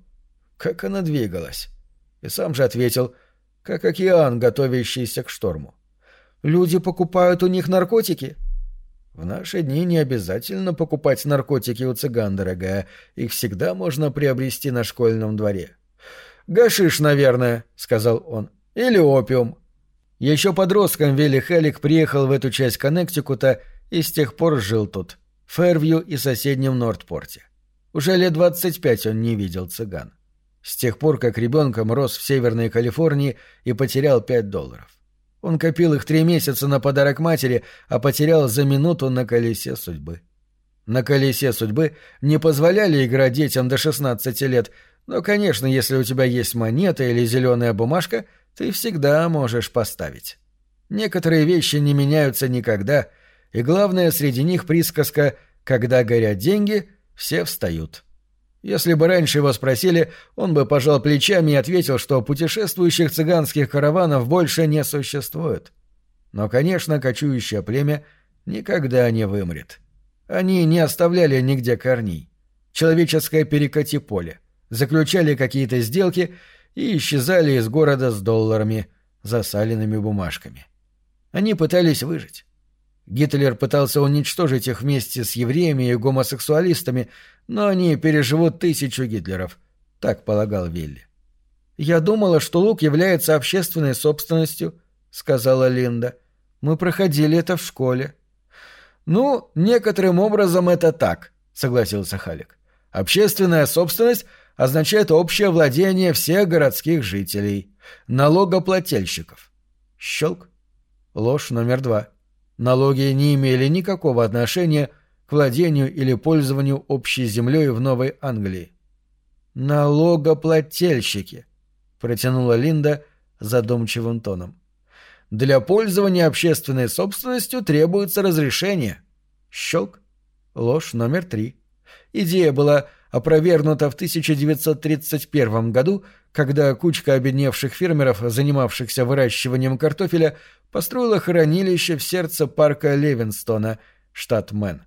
Как она двигалась. И сам же ответил, как океан, готовящийся к шторму. «Люди покупают у них наркотики?» «В наши дни не обязательно покупать наркотики у цыган, дорогая. Их всегда можно приобрести на школьном дворе». «Гашиш, наверное», — сказал он. «Или опиум». Еще подростком Вилли Хелик приехал в эту часть Коннектикута и с тех пор жил тут, в Фервью и соседнем Нортпорте. Уже лет двадцать пять он не видел цыган с тех пор, как ребенком рос в Северной Калифорнии и потерял 5 долларов. Он копил их три месяца на подарок матери, а потерял за минуту на колесе судьбы. На колесе судьбы не позволяли играть детям до 16 лет, но, конечно, если у тебя есть монета или зеленая бумажка, ты всегда можешь поставить. Некоторые вещи не меняются никогда, и главное среди них присказка «когда горят деньги, все встают». Если бы раньше его спросили, он бы пожал плечами и ответил, что путешествующих цыганских караванов больше не существует. Но, конечно, кочующее племя никогда не вымрет. Они не оставляли нигде корней. Человеческое перекати поле. Заключали какие-то сделки и исчезали из города с долларами, засаленными бумажками. Они пытались выжить. Гитлер пытался уничтожить их вместе с евреями и гомосексуалистами, но они переживут тысячу Гитлеров, так полагал Вилли. «Я думала, что лук является общественной собственностью», — сказала Линда. «Мы проходили это в школе». «Ну, некоторым образом это так», — согласился Халик. «Общественная собственность означает общее владение всех городских жителей, налогоплательщиков». Щелк. Ложь номер два. Налоги не имели никакого отношения к владению или пользованию общей землей в Новой Англии. «Налогоплательщики», — протянула Линда задумчивым тоном. «Для пользования общественной собственностью требуется разрешение». Щелк. Ложь номер три. Идея была опровергнута в 1931 году, когда кучка обедневших фермеров, занимавшихся выращиванием картофеля, построила хранилище в сердце парка Левинстона, штат Мэн.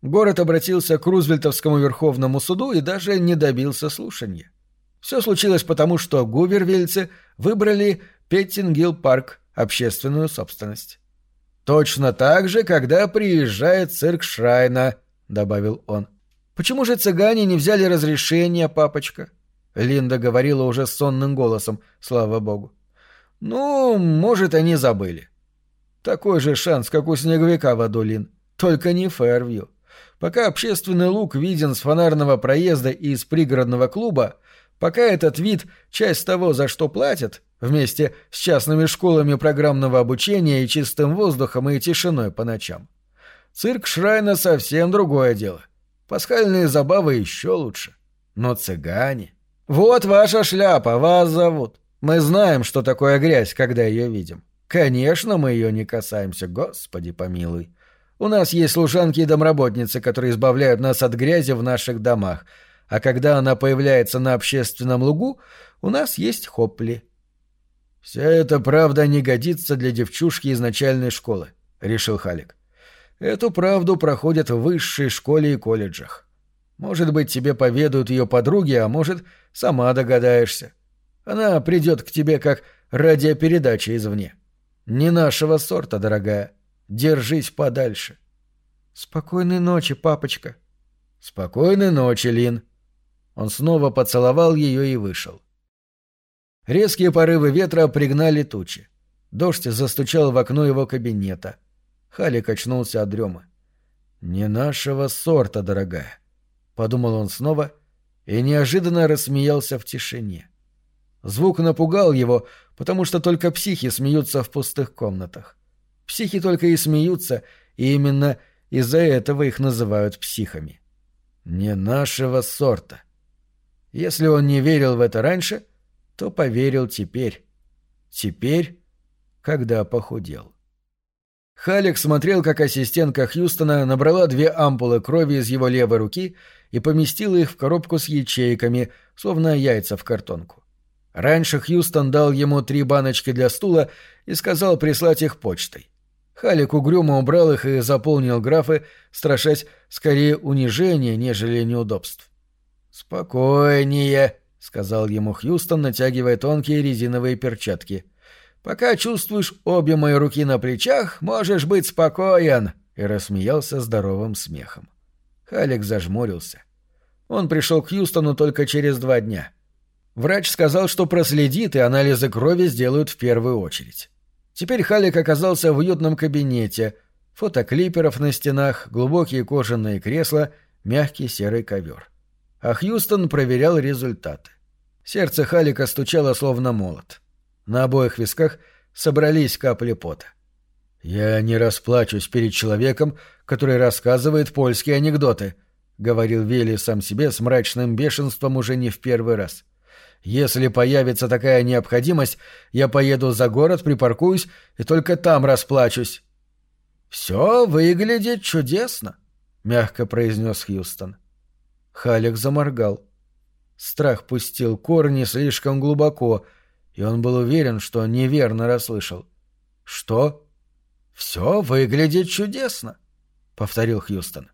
Город обратился к Рузвельтовскому Верховному суду и даже не добился слушания. Все случилось потому, что гувервильцы выбрали Петтингилл-парк, общественную собственность. «Точно так же, когда приезжает цирк Шрайна», — добавил он. «Почему же цыгане не взяли разрешения, папочка?» Линда говорила уже сонным голосом, слава богу. «Ну, может, они забыли. Такой же шанс, как у снеговика в аду, Лин. Только не Фэрвью. Пока общественный луг виден с фонарного проезда и из пригородного клуба, пока этот вид — часть того, за что платят, вместе с частными школами программного обучения и чистым воздухом и тишиной по ночам. Цирк Шрайна совсем другое дело. Пасхальные забавы еще лучше. Но цыгане... «Вот ваша шляпа, вас зовут. Мы знаем, что такое грязь, когда ее видим. Конечно, мы ее не касаемся, господи помилуй. У нас есть служанки и домработницы, которые избавляют нас от грязи в наших домах, а когда она появляется на общественном лугу, у нас есть хопли. «Вся эта правда не годится для девчушки из начальной школы», — решил Халик. «Эту правду проходят в высшей школе и колледжах. Может быть, тебе поведают ее подруги, а может, сама догадаешься. Она придет к тебе как радиопередача извне. Не нашего сорта, дорогая. Держись подальше. Спокойной ночи, папочка. Спокойной ночи, Лин. Он снова поцеловал ее и вышел. Резкие порывы ветра пригнали тучи. Дождь застучал в окно его кабинета. Халик очнулся от дремы. «Не нашего сорта, дорогая», — подумал он снова и неожиданно рассмеялся в тишине. Звук напугал его, потому что только психи смеются в пустых комнатах. Психи только и смеются, и именно из-за этого их называют психами. Не нашего сорта. Если он не верил в это раньше, то поверил теперь. Теперь, когда похудел. Халик смотрел, как ассистентка Хьюстона набрала две ампулы крови из его левой руки и поместила их в коробку с ячейками, словно яйца в картонку. Раньше Хьюстон дал ему три баночки для стула и сказал прислать их почтой. Халик угрюмо убрал их и заполнил графы, страшась скорее унижения, нежели неудобств. «Спокойнее», — сказал ему Хьюстон, натягивая тонкие резиновые перчатки. «Пока чувствуешь обе мои руки на плечах, можешь быть спокоен», — и рассмеялся здоровым смехом. Халик зажмурился. Он пришел к Хьюстону только через два дня — Врач сказал, что проследит, и анализы крови сделают в первую очередь. Теперь Халик оказался в уютном кабинете. Фотоклиперов на стенах, глубокие кожаные кресла, мягкий серый ковер. А Хьюстон проверял результаты. Сердце Халика стучало словно молот. На обоих висках собрались капли пота. «Я не расплачусь перед человеком, который рассказывает польские анекдоты», — говорил Вилли сам себе с мрачным бешенством уже не в первый раз. Если появится такая необходимость, я поеду за город, припаркуюсь и только там расплачусь. Все выглядит чудесно, мягко произнес Хьюстон. Халик заморгал. Страх пустил корни слишком глубоко, и он был уверен, что неверно расслышал. Что? Все выглядит чудесно, повторил Хьюстон.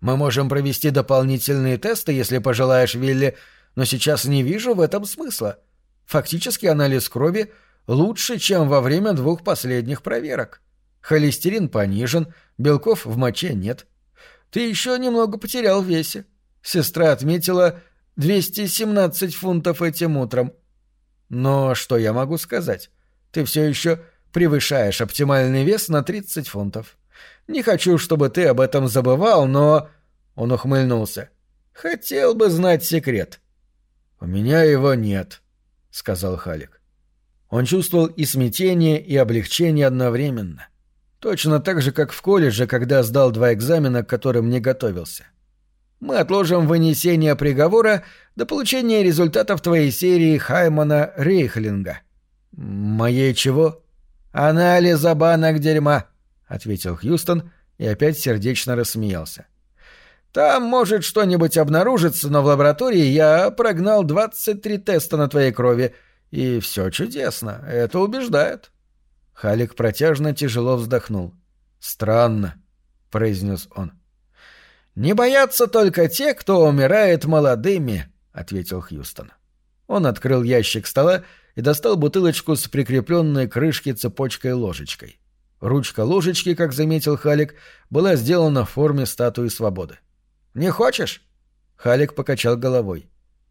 Мы можем провести дополнительные тесты, если пожелаешь, Вилли, но сейчас не вижу в этом смысла. Фактически анализ крови лучше, чем во время двух последних проверок. Холестерин понижен, белков в моче нет. Ты еще немного потерял в весе. Сестра отметила 217 фунтов этим утром. Но что я могу сказать? Ты все еще превышаешь оптимальный вес на 30 фунтов. Не хочу, чтобы ты об этом забывал, но...» Он ухмыльнулся. «Хотел бы знать секрет». «У меня его нет», — сказал Халик. Он чувствовал и смятение, и облегчение одновременно. Точно так же, как в колледже, когда сдал два экзамена, к которым не готовился. Мы отложим вынесение приговора до получения результатов твоей серии Хаймана Рейхлинга. Моей чего? Анализа банок дерьма, ответил Хьюстон и опять сердечно рассмеялся. Там может что-нибудь обнаружиться, но в лаборатории я прогнал 23 теста на твоей крови, и все чудесно, это убеждает. Халик протяжно тяжело вздохнул. Странно, произнес он. «Не боятся только те, кто умирает молодыми», — ответил Хьюстон. Он открыл ящик стола и достал бутылочку с прикрепленной к крышке цепочкой ложечкой. Ручка ложечки, как заметил Халик, была сделана в форме статуи свободы. «Не хочешь?» Халик покачал головой.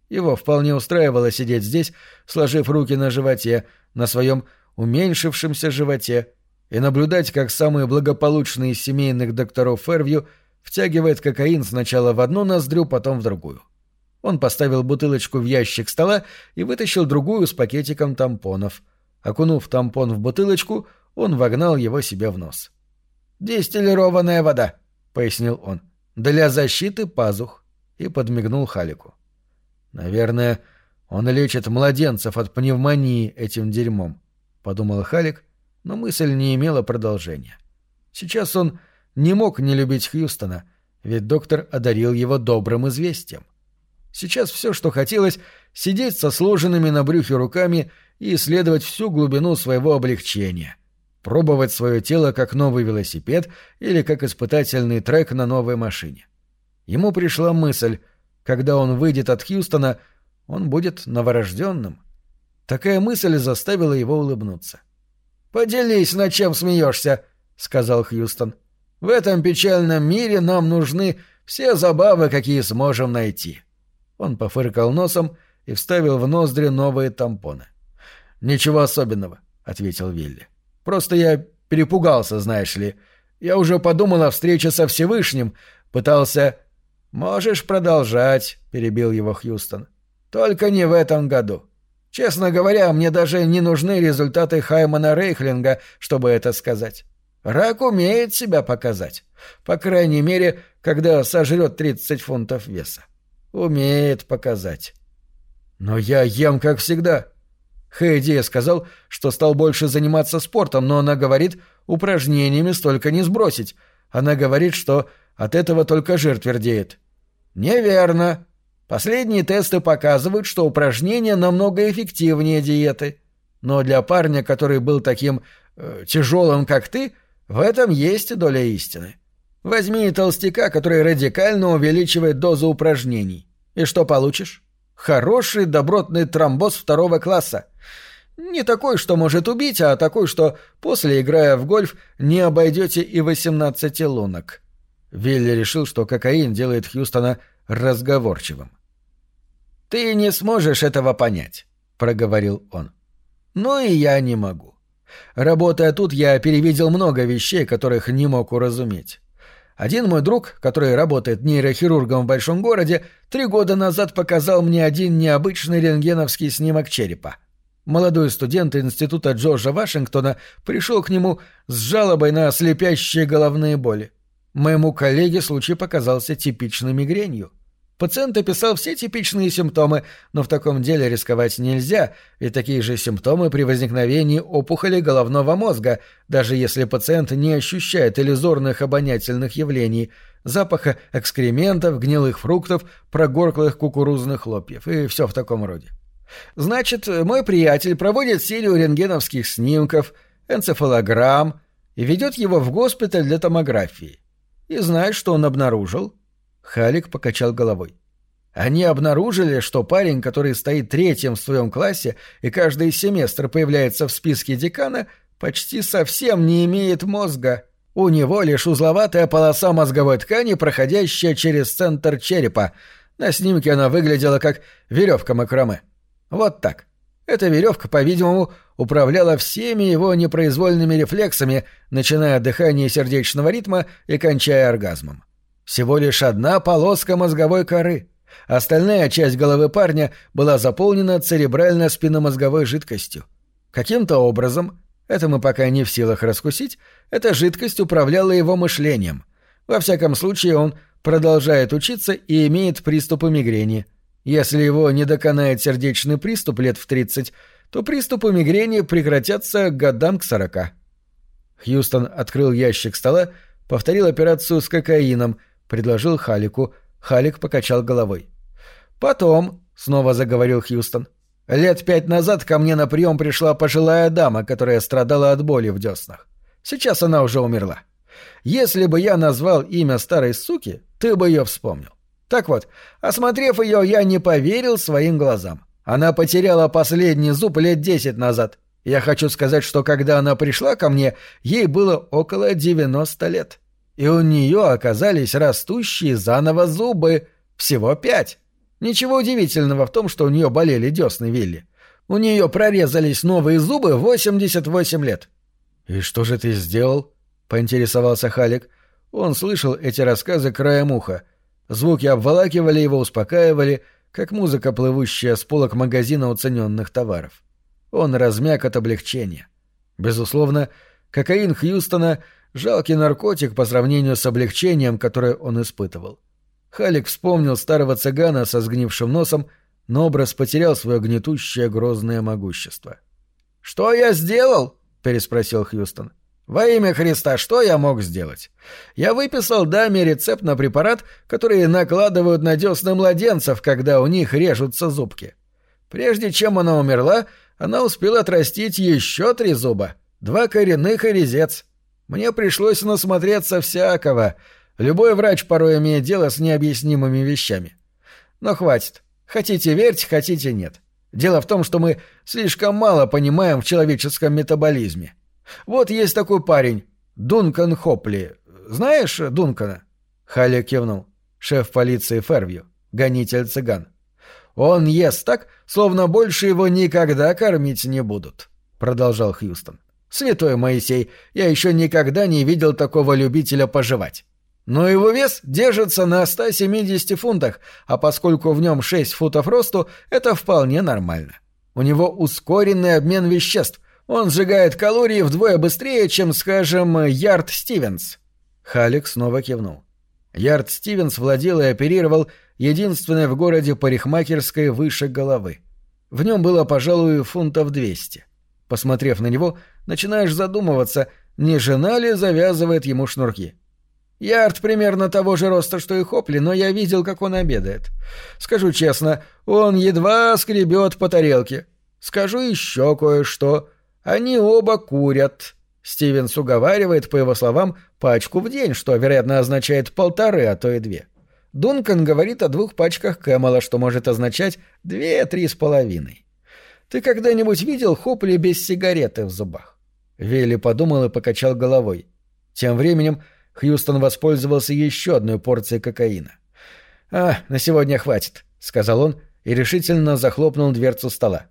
Его вполне устраивало сидеть здесь, сложив руки на животе, на своем уменьшившемся животе, и наблюдать, как самые благополучные из семейных докторов Фервью — втягивает кокаин сначала в одну ноздрю, потом в другую. Он поставил бутылочку в ящик стола и вытащил другую с пакетиком тампонов. Окунув тампон в бутылочку, он вогнал его себе в нос. «Дистиллированная вода», — пояснил он, — «для защиты пазух», и подмигнул Халику. «Наверное, он лечит младенцев от пневмонии этим дерьмом», — подумал Халик, но мысль не имела продолжения. Сейчас он не мог не любить Хьюстона, ведь доктор одарил его добрым известием. Сейчас все, что хотелось, сидеть со сложенными на брюхе руками и исследовать всю глубину своего облегчения, пробовать свое тело как новый велосипед или как испытательный трек на новой машине. Ему пришла мысль, когда он выйдет от Хьюстона, он будет новорожденным. Такая мысль заставила его улыбнуться. «Поделись, над чем смеешься», — сказал Хьюстон. — в этом печальном мире нам нужны все забавы, какие сможем найти. Он пофыркал носом и вставил в ноздри новые тампоны. «Ничего особенного», — ответил Вилли. «Просто я перепугался, знаешь ли. Я уже подумал о встрече со Всевышним, пытался...» «Можешь продолжать», — перебил его Хьюстон. «Только не в этом году. Честно говоря, мне даже не нужны результаты Хаймана Рейхлинга, чтобы это сказать. Рак умеет себя показать. По крайней мере, когда сожрет 30 фунтов веса. Умеет показать. Но я ем, как всегда. Хэйди сказал, что стал больше заниматься спортом, но она говорит, упражнениями столько не сбросить. Она говорит, что от этого только жир твердеет. Неверно. Последние тесты показывают, что упражнения намного эффективнее диеты. Но для парня, который был таким э, тяжелым, как ты, — в этом есть доля истины. Возьми толстяка, который радикально увеличивает дозу упражнений. И что получишь? Хороший добротный тромбоз второго класса. Не такой, что может убить, а такой, что после, играя в гольф, не обойдете и 18 лунок. Вилли решил, что кокаин делает Хьюстона разговорчивым. «Ты не сможешь этого понять», — проговорил он. «Ну и я не могу. Работая тут, я перевидел много вещей, которых не мог уразуметь. Один мой друг, который работает нейрохирургом в большом городе, три года назад показал мне один необычный рентгеновский снимок черепа. Молодой студент института Джорджа Вашингтона пришел к нему с жалобой на слепящие головные боли. Моему коллеге случай показался типичной мигренью. Пациент описал все типичные симптомы, но в таком деле рисковать нельзя, и такие же симптомы при возникновении опухоли головного мозга, даже если пациент не ощущает иллюзорных обонятельных явлений, запаха экскрементов, гнилых фруктов, прогорклых кукурузных хлопьев и все в таком роде. Значит, мой приятель проводит серию рентгеновских снимков, энцефалограмм и ведет его в госпиталь для томографии. И знаешь, что он обнаружил? — Халик покачал головой. Они обнаружили, что парень, который стоит третьим в своем классе и каждый семестр появляется в списке декана, почти совсем не имеет мозга. У него лишь узловатая полоса мозговой ткани, проходящая через центр черепа. На снимке она выглядела как веревка макраме. Вот так. Эта веревка, по-видимому, управляла всеми его непроизвольными рефлексами, начиная от дыхания сердечного ритма и кончая оргазмом. Всего лишь одна полоска мозговой коры. Остальная часть головы парня была заполнена церебрально-спинномозговой жидкостью. Каким-то образом, это мы пока не в силах раскусить, эта жидкость управляла его мышлением. Во всяком случае, он продолжает учиться и имеет приступы мигрени. Если его не доконает сердечный приступ лет в 30, то приступы мигрени прекратятся годам к 40. Хьюстон открыл ящик стола, повторил операцию с кокаином, предложил Халику. Халик покачал головой. «Потом», — снова заговорил Хьюстон, — «лет пять назад ко мне на прием пришла пожилая дама, которая страдала от боли в деснах. Сейчас она уже умерла. Если бы я назвал имя старой суки, ты бы ее вспомнил. Так вот, осмотрев ее, я не поверил своим глазам. Она потеряла последний зуб лет десять назад. Я хочу сказать, что когда она пришла ко мне, ей было около девяносто лет. И у нее оказались растущие заново зубы. Всего пять. Ничего удивительного в том, что у нее болели десны Вилли. У нее прорезались новые зубы в 88 лет. «И что же ты сделал?» — поинтересовался Халик. Он слышал эти рассказы краем уха — Звуки обволакивали его, успокаивали, как музыка, плывущая с полок магазина уцененных товаров. Он размяк от облегчения. Безусловно, кокаин Хьюстона — жалкий наркотик по сравнению с облегчением, которое он испытывал. Халик вспомнил старого цыгана со сгнившим носом, но образ потерял свое гнетущее грозное могущество. «Что я сделал?» — переспросил Хьюстон. — во имя Христа, что я мог сделать? Я выписал даме рецепт на препарат, который накладывают на десны младенцев, когда у них режутся зубки. Прежде чем она умерла, она успела отрастить еще три зуба, два коренных и резец. Мне пришлось насмотреться всякого. Любой врач порой имеет дело с необъяснимыми вещами. Но хватит. Хотите верьте, хотите нет. Дело в том, что мы слишком мало понимаем в человеческом метаболизме. Вот есть такой парень, Дункан Хопли. Знаешь Дункана?» Халли кивнул. Шеф полиции Фервью, гонитель цыган. «Он ест так, словно больше его никогда кормить не будут», — продолжал Хьюстон. «Святой Моисей, я еще никогда не видел такого любителя пожевать. Но его вес держится на 170 фунтах, а поскольку в нем 6 футов росту, это вполне нормально. У него ускоренный обмен веществ, он сжигает калории вдвое быстрее, чем, скажем, Ярд Стивенс». Халик снова кивнул. Ярд Стивенс владел и оперировал единственной в городе парикмахерской выше головы. В нем было, пожалуй, фунтов двести. Посмотрев на него, начинаешь задумываться, не жена ли завязывает ему шнурки. Ярд примерно того же роста, что и Хопли, но я видел, как он обедает. Скажу честно, он едва скребет по тарелке. Скажу еще кое-что. Они оба курят. Стивенс уговаривает, по его словам, пачку в день, что, вероятно, означает полторы, а то и две. Дункан говорит о двух пачках Кэмела, что может означать две-три с половиной. Ты когда-нибудь видел Хопли без сигареты в зубах? Вилли подумал и покачал головой. Тем временем Хьюстон воспользовался еще одной порцией кокаина. «А, на сегодня хватит», — сказал он и решительно захлопнул дверцу стола.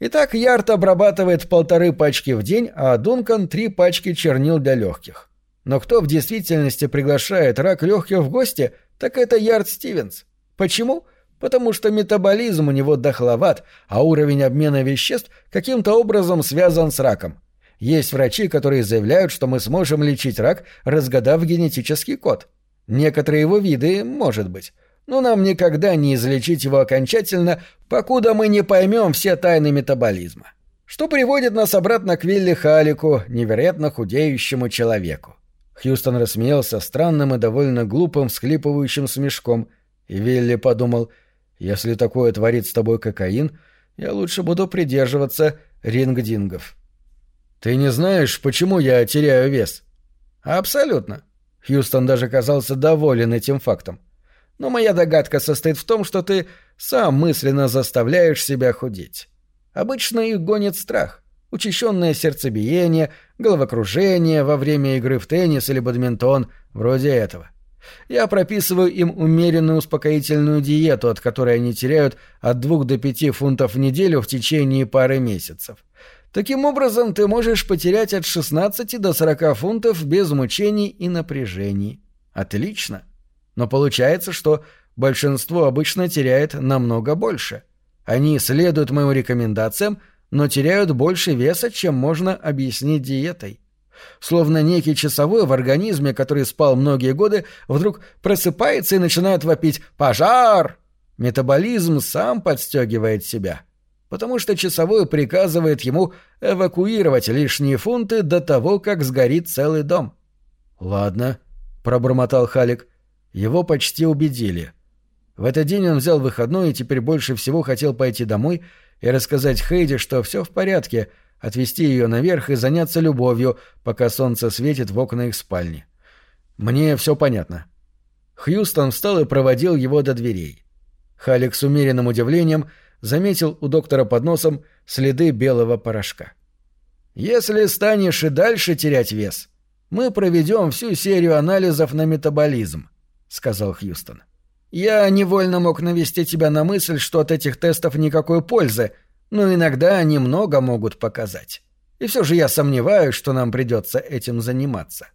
Итак, Ярд обрабатывает полторы пачки в день, а Дункан — три пачки чернил для легких. Но кто в действительности приглашает рак легких в гости, так это Ярд Стивенс. Почему? Потому что метаболизм у него дохловат, а уровень обмена веществ каким-то образом связан с раком. Есть врачи, которые заявляют, что мы сможем лечить рак, разгадав генетический код. Некоторые его виды, может быть но нам никогда не излечить его окончательно, покуда мы не поймем все тайны метаболизма. Что приводит нас обратно к Вилли Халику, невероятно худеющему человеку. Хьюстон рассмеялся странным и довольно глупым всхлипывающим смешком, и Вилли подумал, если такое творит с тобой кокаин, я лучше буду придерживаться рингдингов. «Ты не знаешь, почему я теряю вес?» «Абсолютно». Хьюстон даже казался доволен этим фактом. Но моя догадка состоит в том, что ты сам мысленно заставляешь себя худеть. Обычно их гонит страх, учащенное сердцебиение, головокружение во время игры в теннис или бадминтон, вроде этого. Я прописываю им умеренную успокоительную диету, от которой они теряют от 2 до 5 фунтов в неделю в течение пары месяцев. Таким образом, ты можешь потерять от 16 до 40 фунтов без мучений и напряжений. Отлично. Но получается, что большинство обычно теряет намного больше. Они следуют моим рекомендациям, но теряют больше веса, чем можно объяснить диетой. Словно некий часовой в организме, который спал многие годы, вдруг просыпается и начинает вопить «Пожар!». Метаболизм сам подстегивает себя, потому что часовой приказывает ему эвакуировать лишние фунты до того, как сгорит целый дом. «Ладно», — пробормотал Халик. Его почти убедили. В этот день он взял выходной и теперь больше всего хотел пойти домой и рассказать Хейди, что все в порядке — отвезти ее наверх и заняться любовью, пока солнце светит в окна их спальни. Мне все понятно. Хьюстон встал и проводил его до дверей. Халик с умеренным удивлением заметил у доктора под носом следы белого порошка. «Если станешь и дальше терять вес, мы проведем всю серию анализов на метаболизм», — сказал Хьюстон. «Я невольно мог навести тебя на мысль, что от этих тестов никакой пользы, но иногда они много могут показать. И все же я сомневаюсь, что нам придется этим заниматься.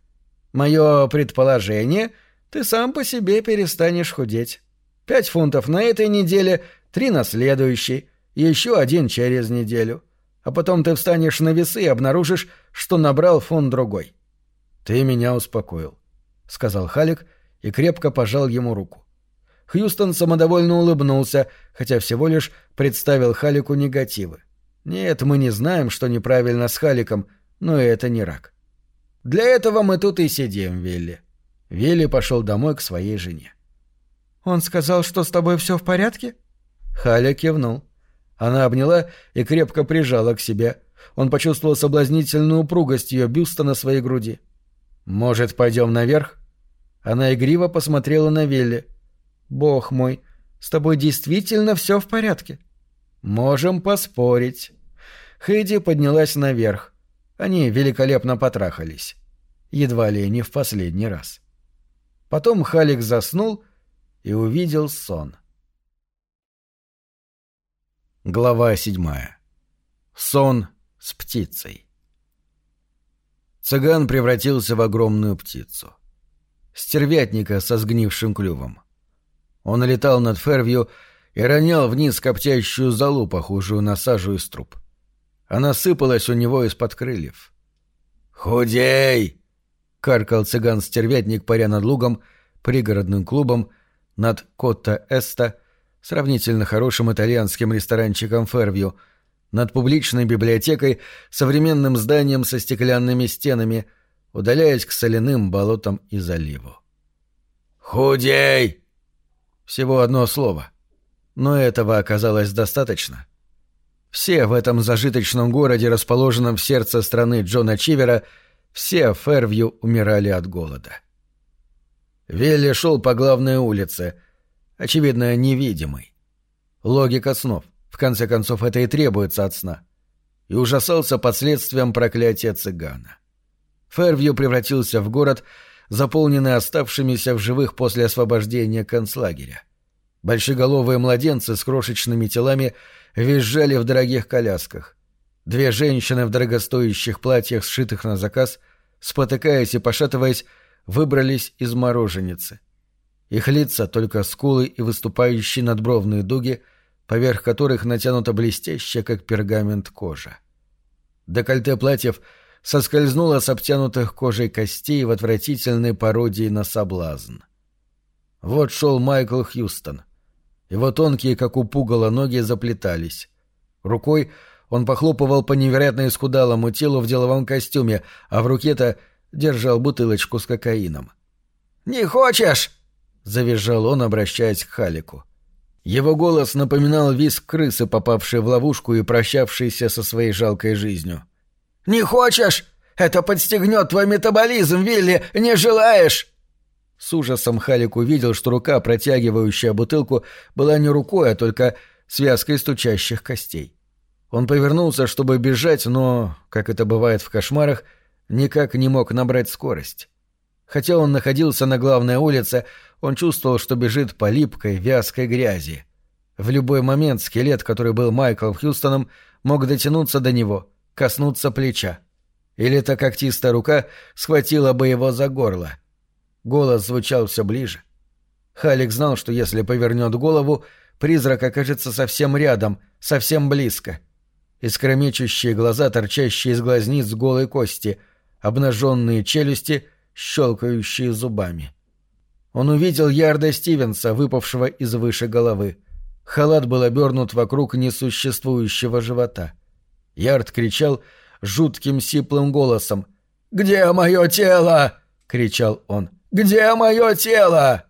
Мое предположение — ты сам по себе перестанешь худеть. Пять фунтов на этой неделе, три на следующей, еще один через неделю. А потом ты встанешь на весы и обнаружишь, что набрал фунт другой. — Ты меня успокоил, — сказал Халик и крепко пожал ему руку. Хьюстон самодовольно улыбнулся, хотя всего лишь представил Халику негативы. Нет, мы не знаем, что неправильно с Халиком, но это не рак. Для этого мы тут и сидим, Вилли. Вилли пошел домой к своей жене. «Он сказал, что с тобой все в порядке?» Халя кивнул. Она обняла и крепко прижала к себе. Он почувствовал соблазнительную упругость ее бюста на своей груди. «Может, пойдем наверх?» Она игриво посмотрела на Вилли. Бог мой, с тобой действительно все в порядке? Можем поспорить. Хэдди поднялась наверх. Они великолепно потрахались. Едва ли не в последний раз. Потом Халик заснул и увидел сон. Глава седьмая. Сон с птицей. Цыган превратился в огромную птицу. Стервятника со сгнившим клювом. Он летал над Фервью и ронял вниз коптящую золу, похожую на сажу из труб. Она сыпалась у него из-под крыльев. «Худей!» — каркал цыган-стервятник, паря над лугом, пригородным клубом, над Котта-Эста, сравнительно хорошим итальянским ресторанчиком Фервью, над публичной библиотекой, современным зданием со стеклянными стенами, удаляясь к соляным болотам и заливу. «Худей!» Всего одно слово. Но этого оказалось достаточно. Все в этом зажиточном городе, расположенном в сердце страны Джона Чивера, все в Фервью умирали от голода. Вилли шел по главной улице, очевидно, невидимый. Логика снов. В конце концов, это и требуется от сна. И ужасался последствиям проклятия цыгана. Фервью превратился в город, заполненный оставшимися в живых после освобождения концлагеря. Большеголовые младенцы с крошечными телами визжали в дорогих колясках. Две женщины в дорогостоящих платьях, сшитых на заказ, спотыкаясь и пошатываясь, выбрались из мороженицы. Их лица — только скулы и выступающие надбровные дуги, поверх которых натянута блестящая, как пергамент, кожа. Декольте платьев — соскользнула с обтянутых кожей костей в отвратительной пародии на соблазн. Вот шел Майкл Хьюстон. Его тонкие, как у пугала, ноги заплетались. Рукой он похлопывал по невероятно исхудалому телу в деловом костюме, а в руке-то держал бутылочку с кокаином. «Не хочешь?» — завизжал он, обращаясь к Халику. Его голос напоминал визг крысы, попавшей в ловушку и прощавшейся со своей жалкой жизнью. «Не хочешь? Это подстегнет твой метаболизм, Вилли! Не желаешь?» С ужасом Халик увидел, что рука, протягивающая бутылку, была не рукой, а только связкой стучащих костей. Он повернулся, чтобы бежать, но, как это бывает в кошмарах, никак не мог набрать скорость. Хотя он находился на главной улице, он чувствовал, что бежит по липкой, вязкой грязи. В любой момент скелет, который был Майклом Хьюстоном, мог дотянуться до него, коснуться плеча. Или эта когтистая рука схватила бы его за горло. Голос звучал все ближе. Халик знал, что если повернет голову, призрак окажется совсем рядом, совсем близко. Искромечущие глаза, торчащие из глазниц голой кости, обнаженные челюсти, щелкающие зубами. Он увидел Ярда Стивенса, выпавшего из выше головы. Халат был обернут вокруг несуществующего живота. Ярд кричал жутким сиплым голосом. «Где мое тело?» — кричал он. «Где мое тело?»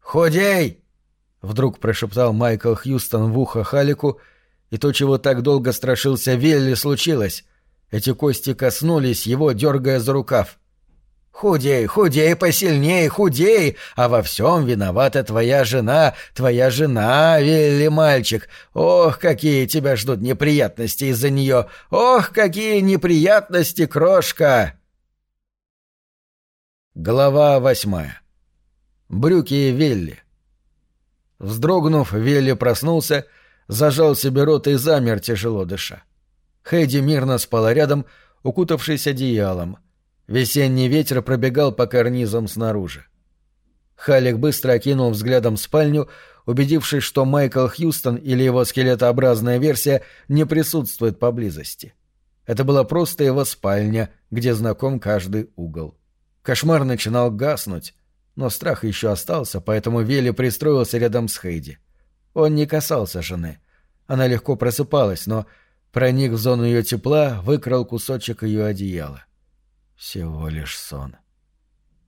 «Худей!» — вдруг прошептал Майкл Хьюстон в ухо Халику, и то, чего так долго страшился Вилли, случилось. Эти кости коснулись его, дергая за рукав. Худей, худей посильней, худей, а во всем виновата твоя жена, твоя жена, Вилли мальчик. Ох, какие тебя ждут неприятности из-за нее! Ох, какие неприятности, крошка!» Глава восьмая. Брюки Вилли. Вздрогнув, Вилли проснулся, зажал себе рот и замер, тяжело дыша. Хэдди мирно спала рядом, укутавшись одеялом — Весенний ветер пробегал по карнизам снаружи. Халик быстро окинул взглядом спальню, убедившись, что Майкл Хьюстон или его скелетообразная версия не присутствует поблизости. Это была просто его спальня, где знаком каждый угол. Кошмар начинал гаснуть, но страх еще остался, поэтому Вилли пристроился рядом с Хейди. Он не касался жены. Она легко просыпалась, но проник в зону ее тепла, выкрал кусочек ее одеяла. — всего лишь сон.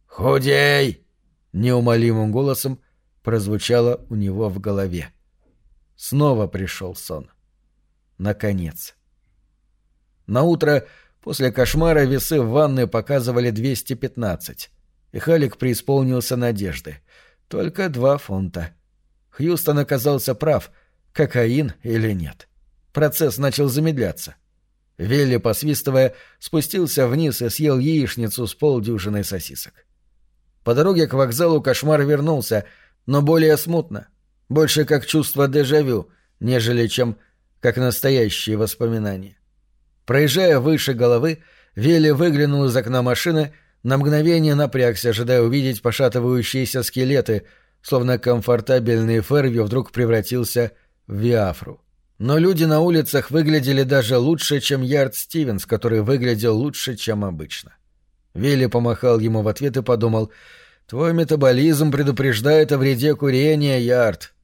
«Худей!» — неумолимым голосом прозвучало у него в голове. Снова пришел сон. Наконец. На утро после кошмара весы в ванной показывали 215, и Халик преисполнился надежды. Только два фунта. Хьюстон оказался прав, кокаин или нет. Процесс начал замедляться — Велли, посвистывая, спустился вниз и съел яичницу с полдюжиной сосисок. По дороге к вокзалу кошмар вернулся, но более смутно, больше как чувство дежавю, нежели чем как настоящие воспоминания. Проезжая выше головы, Вилли выглянул из окна машины, на мгновение напрягся, ожидая увидеть пошатывающиеся скелеты, словно комфортабельный Фервью вдруг превратился в Виафру. Но люди на улицах выглядели даже лучше, чем Ярд Стивенс, который выглядел лучше, чем обычно. Вилли помахал ему в ответ и подумал, «Твой метаболизм предупреждает о вреде курения, Ярд».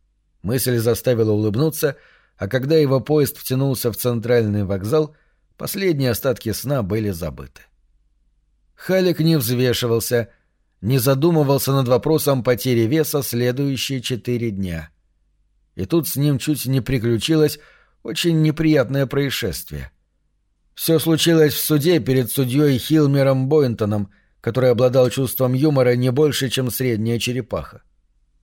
Мысль заставила улыбнуться, а когда его поезд втянулся в центральный вокзал, последние остатки сна были забыты. Халик не взвешивался, не задумывался над вопросом потери веса следующие четыре дня — и тут с ним чуть не приключилось очень неприятное происшествие. Все случилось в суде перед судьей Хилмером Бойнтоном, который обладал чувством юмора не больше, чем средняя черепаха.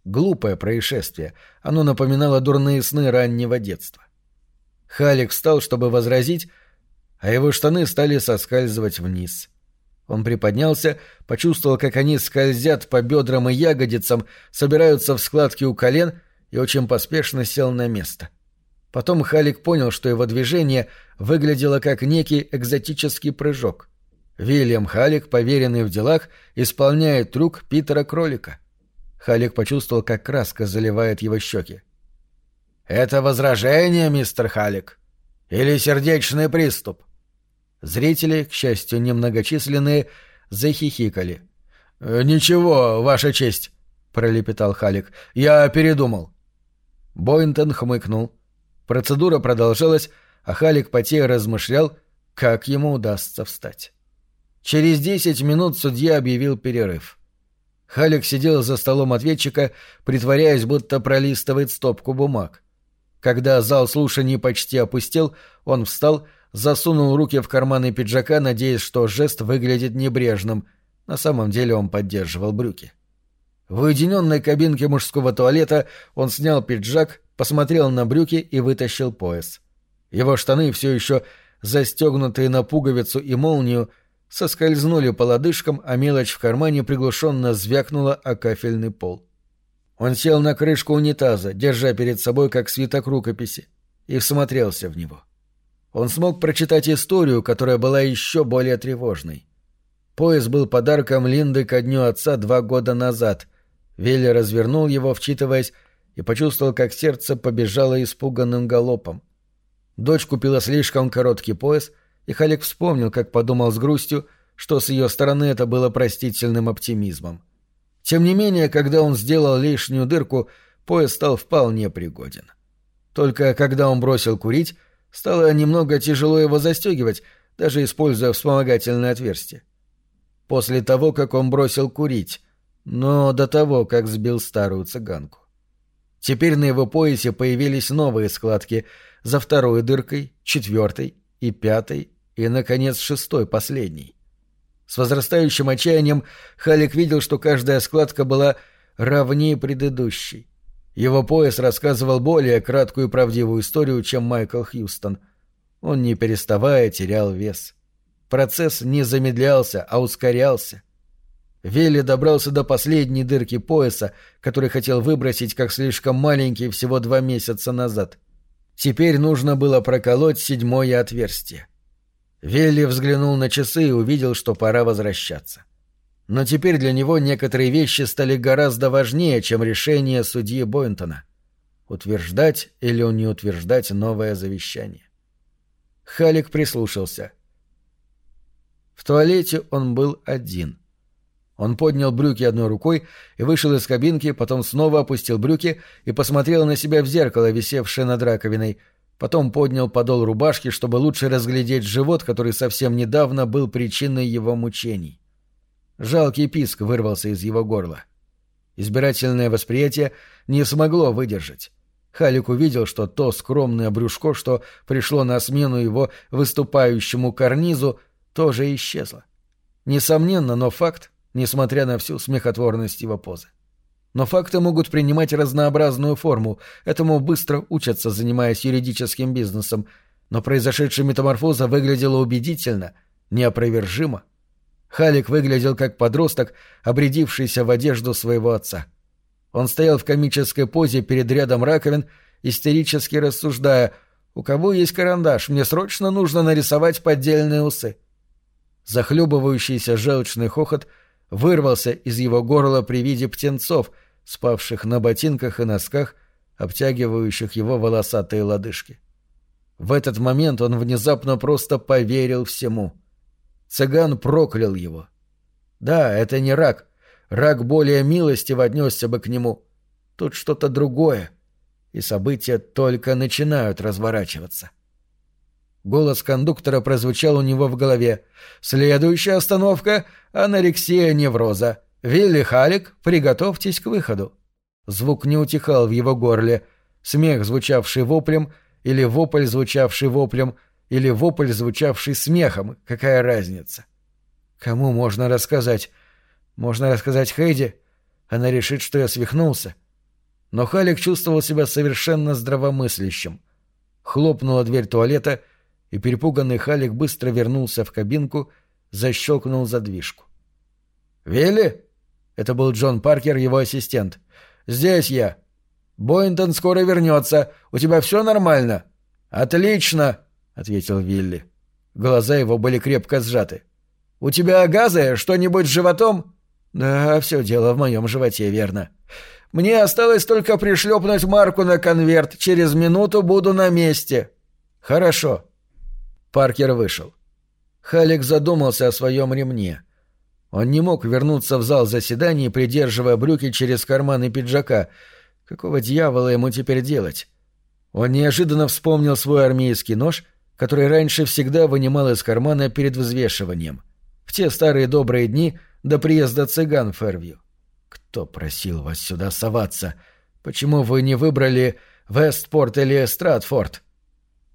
Глупое происшествие, оно напоминало дурные сны раннего детства. Халик встал, чтобы возразить, а его штаны стали соскальзывать вниз. Он приподнялся, почувствовал, как они скользят по бедрам и ягодицам, собираются в складки у колен — и очень поспешно сел на место. Потом Халик понял, что его движение выглядело как некий экзотический прыжок. Вильям Халик, поверенный в делах, исполняет трюк Питера Кролика. Халик почувствовал, как краска заливает его щеки. «Это возражение, мистер Халик? Или сердечный приступ?» Зрители, к счастью, немногочисленные, захихикали. «Ничего, Ваша честь», — пролепетал Халик. «Я передумал». Бойнтон хмыкнул. Процедура продолжалась, а Халик потея размышлял, как ему удастся встать. Через десять минут судья объявил перерыв. Халик сидел за столом ответчика, притворяясь, будто пролистывает стопку бумаг. Когда зал слушаний почти опустел, он встал, засунул руки в карманы пиджака, надеясь, что жест выглядит небрежным. На самом деле он поддерживал брюки. В уединенной кабинке мужского туалета он снял пиджак, посмотрел на брюки и вытащил пояс. Его штаны, все еще застегнутые на пуговицу и молнию, соскользнули по лодыжкам, а мелочь в кармане приглушенно звякнула о кафельный пол. Он сел на крышку унитаза, держа перед собой как свиток рукописи, и всмотрелся в него. Он смог прочитать историю, которая была еще более тревожной. Пояс был подарком Линды ко дню отца два года назад. Вилли развернул его, вчитываясь, и почувствовал, как сердце побежало испуганным галопом. Дочь купила слишком короткий пояс, и Халик вспомнил, как подумал с грустью, что с ее стороны это было простительным оптимизмом. Тем не менее, когда он сделал лишнюю дырку, пояс стал вполне пригоден. Только когда он бросил курить, стало немного тяжело его застегивать, даже используя вспомогательное отверстие. После того, как он бросил курить, но до того, как сбил старую цыганку. Теперь на его поясе появились новые складки за второй дыркой, четвертой и пятой и, наконец, шестой, последней. С возрастающим отчаянием Халик видел, что каждая складка была равнее предыдущей. Его пояс рассказывал более краткую и правдивую историю, чем Майкл Хьюстон. Он, не переставая, терял вес. Процесс не замедлялся, а ускорялся. Вилли добрался до последней дырки пояса, который хотел выбросить как слишком маленький всего два месяца назад. Теперь нужно было проколоть седьмое отверстие. Вилли взглянул на часы и увидел, что пора возвращаться. Но теперь для него некоторые вещи стали гораздо важнее, чем решение судьи Бойнтона. Утверждать или не утверждать новое завещание. Халик прислушался. В туалете он был один. Он поднял брюки одной рукой и вышел из кабинки, потом снова опустил брюки и посмотрел на себя в зеркало, висевшее над раковиной, потом поднял подол рубашки, чтобы лучше разглядеть живот, который совсем недавно был причиной его мучений. Жалкий писк вырвался из его горла. Избирательное восприятие не смогло выдержать. Халик увидел, что то скромное брюшко, что пришло на смену его выступающему карнизу, тоже исчезло. Несомненно, но факт, несмотря на всю смехотворность его позы. Но факты могут принимать разнообразную форму, этому быстро учатся, занимаясь юридическим бизнесом, но произошедшая метаморфоза выглядела убедительно, неопровержимо. Халик выглядел как подросток, обрядившийся в одежду своего отца. Он стоял в комической позе перед рядом раковин, истерически рассуждая «У кого есть карандаш? Мне срочно нужно нарисовать поддельные усы». Захлебывающийся желчный хохот вырвался из его горла при виде птенцов, спавших на ботинках и носках, обтягивающих его волосатые лодыжки. В этот момент он внезапно просто поверил всему — Цыган проклял его. Да, это не рак. Рак более милостиво отнесся бы к нему. Тут что-то другое. И события только начинают разворачиваться. Голос кондуктора прозвучал у него в голове. «Следующая остановка — анорексия невроза. Вилли Халик, приготовьтесь к выходу». Звук не утихал в его горле. Смех, звучавший воплем, или вопль, звучавший воплем — или вопль, звучавший смехом, какая разница? Кому можно рассказать? Можно рассказать Хейди? Она решит, что я свихнулся. Но Халик чувствовал себя совершенно здравомыслящим. Хлопнула дверь туалета, и перепуганный Халик быстро вернулся в кабинку, защелкнул задвижку. «Вилли?» — это был Джон Паркер, его ассистент. «Здесь я. Бойнтон скоро вернется. У тебя все нормально?» «Отлично!» ответил Вилли. Глаза его были крепко сжаты. «У тебя газы? Что-нибудь с животом?» «Да, все дело в моем животе, верно. Мне осталось только пришлепнуть марку на конверт. Через минуту буду на месте». «Хорошо». Паркер вышел. Халик задумался о своем ремне. Он не мог вернуться в зал заседаний, придерживая брюки через карманы пиджака. Какого дьявола ему теперь делать? Он неожиданно вспомнил свой армейский нож — который раньше всегда вынимал из кармана перед взвешиванием. В те старые добрые дни до приезда цыган в Фервью. «Кто просил вас сюда соваться? Почему вы не выбрали Вестпорт или Стратфорд?»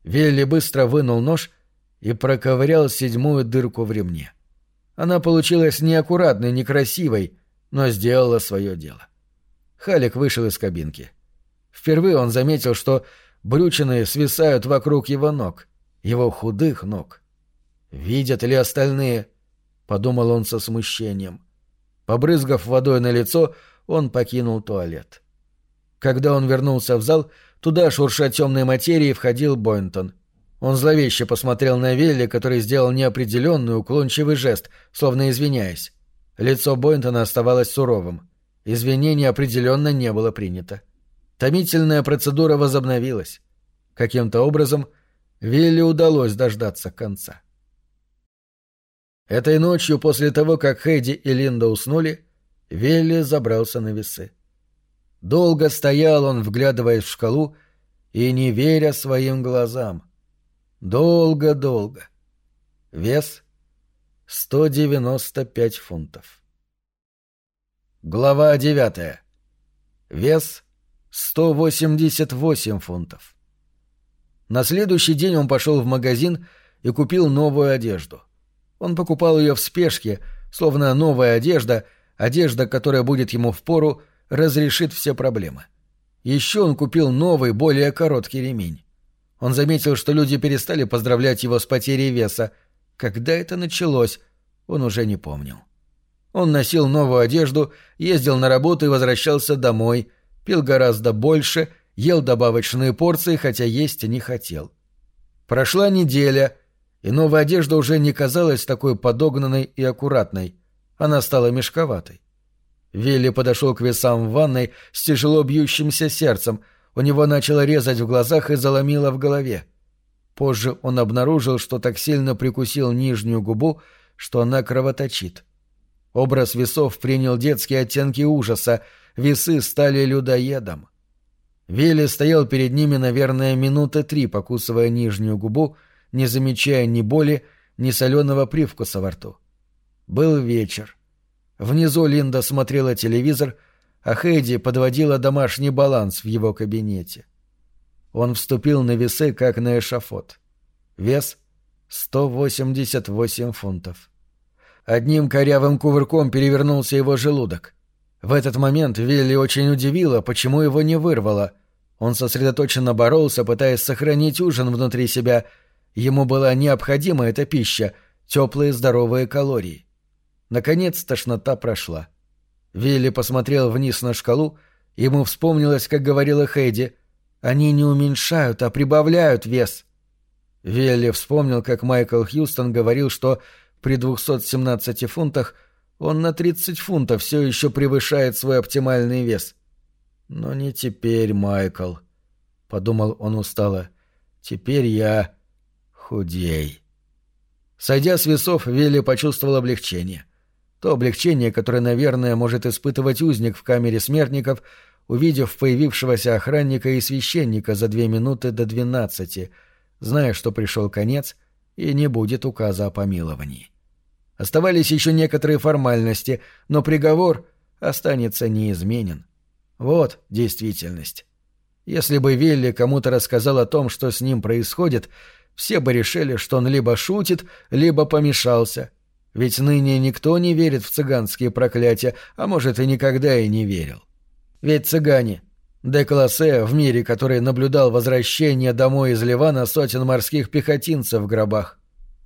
Вилли быстро вынул нож и проковырял седьмую дырку в ремне. Она получилась неаккуратной, некрасивой, но сделала свое дело. Халик вышел из кабинки. Впервые он заметил, что брючины свисают вокруг его ног — его худых ног. Видят ли остальные? — подумал он со смущением. Побрызгав водой на лицо, он покинул туалет. Когда он вернулся в зал, туда, шурша темной материи, входил Бойнтон. Он зловеще посмотрел на Вилли, который сделал неопределенный уклончивый жест, словно извиняясь. Лицо Бойнтона оставалось суровым. Извинение определенно не было принято. Томительная процедура возобновилась. Каким-то образом Вилли удалось дождаться конца. Этой ночью, после того, как Хэдди и Линда уснули, Вилли забрался на весы. Долго стоял он, вглядываясь в шкалу и не веря своим глазам. Долго-долго. Вес — 195 фунтов. Глава девятая. Вес — 188 фунтов. На следующий день он пошел в магазин и купил новую одежду. Он покупал ее в спешке, словно новая одежда, одежда, которая будет ему в пору, разрешит все проблемы. Еще он купил новый, более короткий ремень. Он заметил, что люди перестали поздравлять его с потерей веса. Когда это началось, он уже не помнил. — он носил новую одежду, ездил на работу и возвращался домой, пил гораздо больше, ел добавочные порции, хотя есть не хотел. Прошла неделя, и новая одежда уже не казалась такой подогнанной и аккуратной. Она стала мешковатой. Вилли подошел к весам в ванной с тяжело бьющимся сердцем. У него начало резать в глазах и заломило в голове. Позже он обнаружил, что так сильно прикусил нижнюю губу, что она кровоточит. Образ весов принял детские оттенки ужаса, весы стали людоедом. Вилли стоял перед ними, наверное, минуты три, покусывая нижнюю губу, не замечая ни боли, ни соленого привкуса во рту. Был вечер. Внизу Линда смотрела телевизор, а Хейди подводила домашний баланс в его кабинете. Он вступил на весы, как на эшафот. Вес — 188 фунтов. Одним корявым кувырком перевернулся его желудок. В этот момент Вилли очень удивило, почему его не вырвало. Он сосредоточенно боролся, пытаясь сохранить ужин внутри себя. Ему была необходима эта пища, теплые здоровые калории. Наконец тошнота прошла. Вилли посмотрел вниз на шкалу, ему вспомнилось, как говорила Хэйди, «Они не уменьшают, а прибавляют вес». Вилли вспомнил, как Майкл Хьюстон говорил, что при 217 фунтах он на 30 фунтов все еще превышает свой оптимальный вес. Но не теперь, Майкл, — подумал он устало. Теперь я худей. Сойдя с весов, Вилли почувствовал облегчение. То облегчение, которое, наверное, может испытывать узник в камере смертников, увидев появившегося охранника и священника за две минуты до двенадцати, зная, что пришел конец и не будет указа о помиловании. Оставались еще некоторые формальности, но приговор останется неизменен. Вот действительность. Если бы Вилли кому-то рассказал о том, что с ним происходит, все бы решили, что он либо шутит, либо помешался. Ведь ныне никто не верит в цыганские проклятия, а может и никогда и не верил. Ведь цыгане Де Классе, в мире, который наблюдал возвращение домой из Ливана сотен морских пехотинцев в гробах.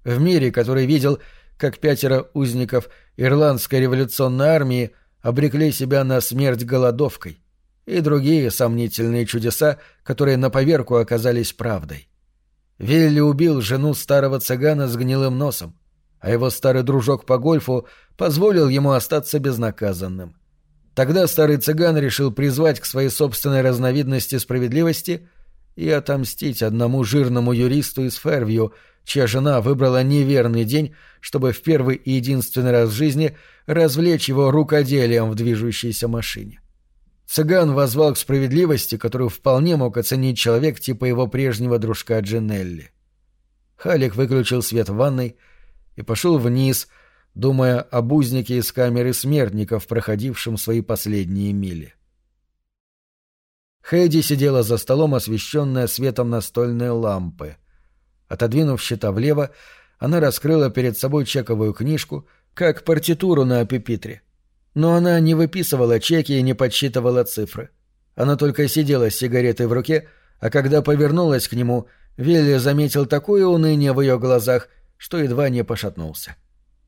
В мире, который видел как пятеро узников Ирландской революционной армии обрекли себя на смерть голодовкой, и другие сомнительные чудеса, которые на поверку оказались правдой. Вилли убил жену старого цыгана с гнилым носом, а его старый дружок по гольфу позволил ему остаться безнаказанным. Тогда старый цыган решил призвать к своей собственной разновидности справедливости и отомстить одному жирному юристу из Фервью, чья жена выбрала неверный день, чтобы в первый и единственный раз в жизни развлечь его рукоделием в движущейся машине. Цыган возвал к справедливости, которую вполне мог оценить человек типа его прежнего дружка Джинелли. Халик выключил свет в ванной и пошел вниз, думая об узнике из камеры смертников, проходившем свои последние мили. Хэйди сидела за столом, освещенная светом настольной лампы — Отодвинув щита влево, она раскрыла перед собой чековую книжку, как партитуру на пепитре. Но она не выписывала чеки и не подсчитывала цифры. Она только сидела с сигаретой в руке, а когда повернулась к нему, Вилли заметил такое уныние в ее глазах, что едва не пошатнулся.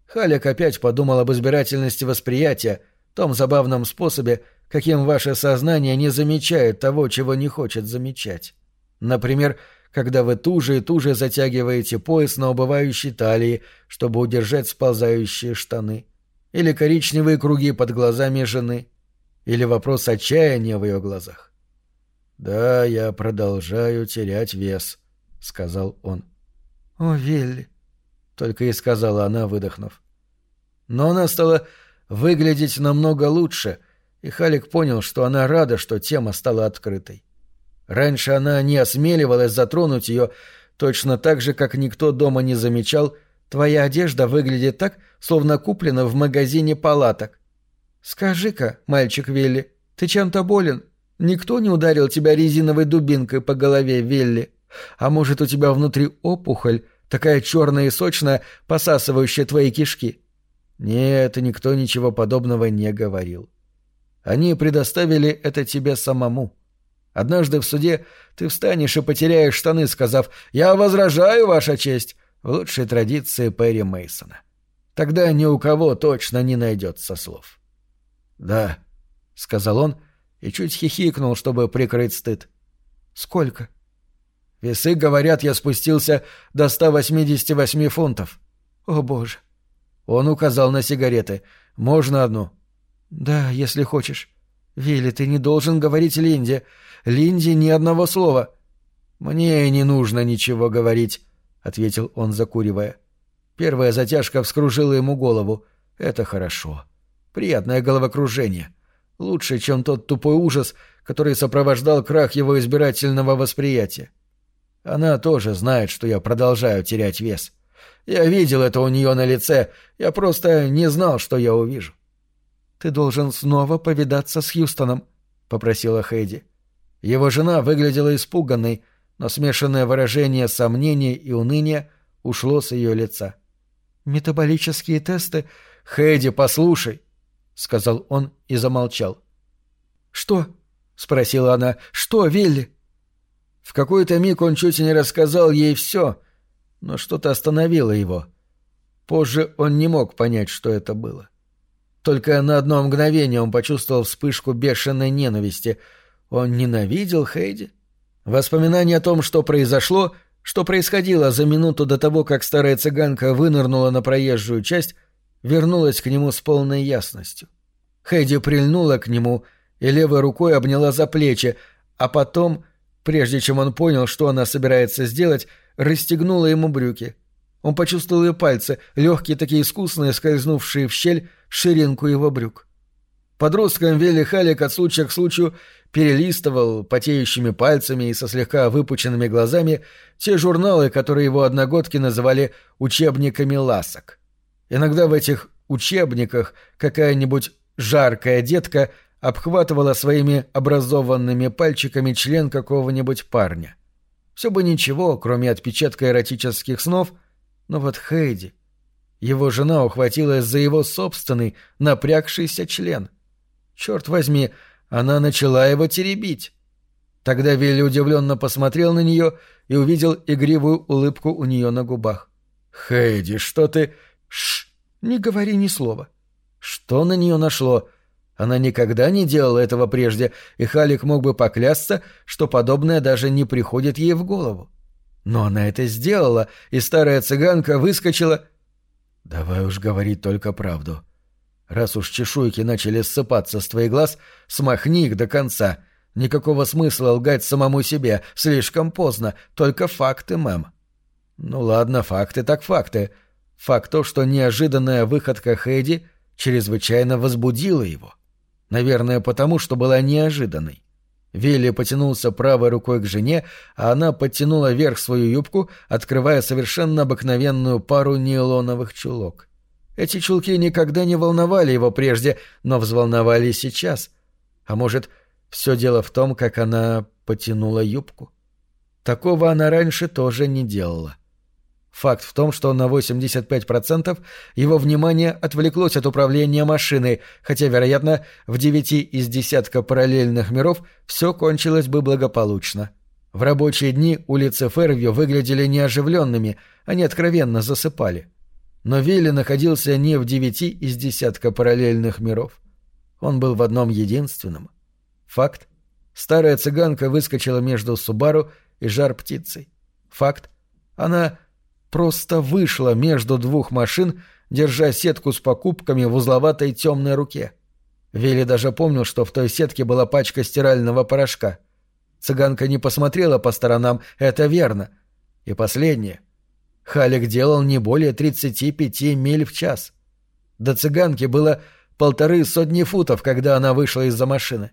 Халек опять подумал об избирательности восприятия, том забавном способе, каким ваше сознание не замечает того, чего не хочет замечать. Например, когда вы туже и туже затягиваете пояс на убывающей талии, чтобы удержать сползающие штаны. Или коричневые круги под глазами жены. Или вопрос отчаяния в ее глазах. «Да, я продолжаю терять вес», — сказал он. «О, Вилли», — только и сказала она, выдохнув. Но она стала выглядеть намного лучше, и Халик понял, что она рада, что тема стала открытой. Раньше она не осмеливалась затронуть ее, точно так же, как никто дома не замечал, твоя одежда выглядит так, словно куплена в магазине палаток. «Скажи-ка, мальчик Вилли, ты чем-то болен? Никто не ударил тебя резиновой дубинкой по голове, Вилли? А может, у тебя внутри опухоль, такая черная и сочная, посасывающая твои кишки?» Нет, никто ничего подобного не говорил. Они предоставили это тебе самому. Однажды в суде ты встанешь и потеряешь штаны, сказав «Я возражаю, Ваша честь», в лучшей традиции Перри Мейсона. Тогда ни у кого точно не найдется слов. «Да», — сказал он и чуть хихикнул, чтобы прикрыть стыд. «Сколько?» «Весы, говорят, я спустился до 188 фунтов». «О, боже!» Он указал на сигареты. «Можно одну?» «Да, если хочешь. Вилли, ты не должен говорить Линде. Линде ни одного слова. Мне не нужно ничего говорить, ответил он, закуривая. Первая затяжка вскружила ему голову. Это хорошо. Приятное головокружение. Лучше, чем тот тупой ужас, который сопровождал крах его избирательного восприятия. Она тоже знает, что я продолжаю терять вес. Я видел это у нее на лице, я просто не знал, что я увижу. «Ты должен снова повидаться с Хьюстоном», — попросила Хэйди. Его жена выглядела испуганной, но смешанное выражение сомнения и уныния ушло с ее лица. «Метаболические тесты...» «Хэдди, послушай!» — сказал он и замолчал. «Что?» — спросила она. «Что, Вилли?» В какой-то миг он чуть не рассказал ей все, но что-то остановило его. Позже он не мог понять, что это было. Только на одно мгновение он почувствовал вспышку бешеной ненависти — он ненавидел Хейди? Воспоминание о том, что произошло, что происходило за минуту до того, как старая цыганка вынырнула на проезжую часть, вернулось к нему с полной ясностью. Хейди прильнула к нему и левой рукой обняла за плечи, а потом, прежде чем он понял, что она собирается сделать, расстегнула ему брюки. Он почувствовал ее пальцы, легкие такие искусные, скользнувшие в щель ширинку его брюк. Подростком Вилли Халик от случая к случаю перелистывал потеющими пальцами и со слегка выпученными глазами те журналы, которые его одногодки называли «учебниками ласок». Иногда в этих учебниках какая-нибудь жаркая детка обхватывала своими образованными пальчиками член какого-нибудь парня. Все бы ничего, кроме отпечатка эротических снов, но вот Хейди... Его жена ухватилась за его собственный напрягшийся член — Черт возьми, она начала его теребить. Тогда Вилли удивленно посмотрел на нее и увидел игривую улыбку у нее на губах. «Хэйди, что ты...» «Шш! Не говори ни слова». Что на нее нашло? Она никогда не делала этого прежде, и Халик мог бы поклясться, что подобное даже не приходит ей в голову. Но она это сделала, и старая цыганка выскочила... «Давай уж говорить только правду», Раз уж чешуйки начали ссыпаться с твоих глаз, смахни их до конца. Никакого смысла лгать самому себе. Слишком поздно. Только факты, мэм. Ну ладно, факты так факты. Факт то, что неожиданная выходка Хэдди чрезвычайно возбудила его. Наверное, потому, что была неожиданной. Вилли потянулся правой рукой к жене, а она подтянула вверх свою юбку, открывая совершенно обыкновенную пару нейлоновых чулок. Эти чулки никогда не волновали его прежде, но взволновали сейчас. А может, все дело в том, как она потянула юбку? Такого она раньше тоже не делала. Факт в том, что на 85% его внимание отвлеклось от управления машиной, хотя, вероятно, в девяти из десятка параллельных миров все кончилось бы благополучно. В рабочие дни улицы Фервью выглядели неоживленными, они откровенно засыпали. Но Вилли находился не в девяти из десятка параллельных миров. Он был в одном единственном. Факт. Старая цыганка выскочила между Субару и жар-птицей. Факт. Она просто вышла между двух машин, держа сетку с покупками в узловатой темной руке. Вилли даже помнил, что в той сетке была пачка стирального порошка. Цыганка не посмотрела по сторонам, это верно. И последнее. Халик делал не более 35 миль в час. До цыганки было полторы сотни футов, когда она вышла из-за машины.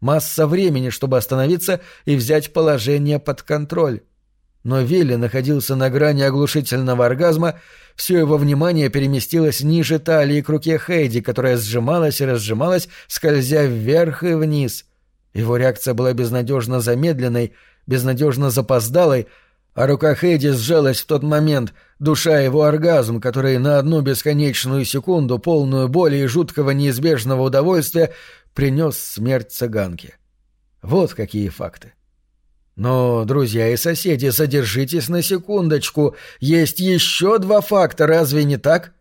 Масса времени, чтобы остановиться и взять положение под контроль. Но Вилли находился на грани оглушительного оргазма, все его внимание переместилось ниже талии к руке Хейди, которая сжималась и разжималась, скользя вверх и вниз. Его реакция была безнадежно замедленной, безнадежно запоздалой, а рука Хейди сжалась в тот момент, душа его оргазм, который на одну бесконечную секунду, полную боли и жуткого неизбежного удовольствия, принес смерть цыганке. Вот какие факты. Но, друзья и соседи, содержитесь на секундочку. Есть еще два факта, разве не так?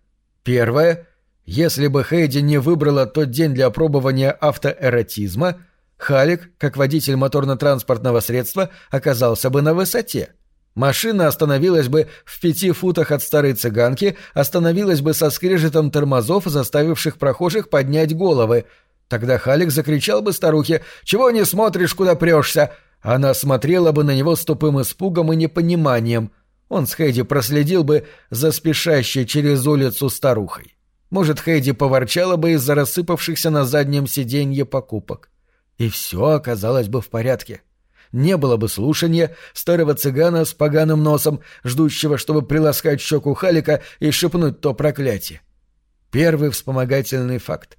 Первое. Если бы Хейди не выбрала тот день для опробования автоэротизма, Халик, как водитель моторно-транспортного средства, оказался бы на высоте. Машина остановилась бы в пяти футах от старой цыганки, остановилась бы со скрежетом тормозов, заставивших прохожих поднять головы. Тогда Халик закричал бы старухе «Чего не смотришь, куда прешься?» Она смотрела бы на него с тупым испугом и непониманием. Он с Хэйди проследил бы за спешащей через улицу старухой. Может, Хэйди поворчала бы из-за рассыпавшихся на заднем сиденье покупок. И все оказалось бы в порядке. Не было бы слушания старого цыгана с поганым носом, ждущего, чтобы приласкать щеку Халика и шепнуть то проклятие. Первый вспомогательный факт.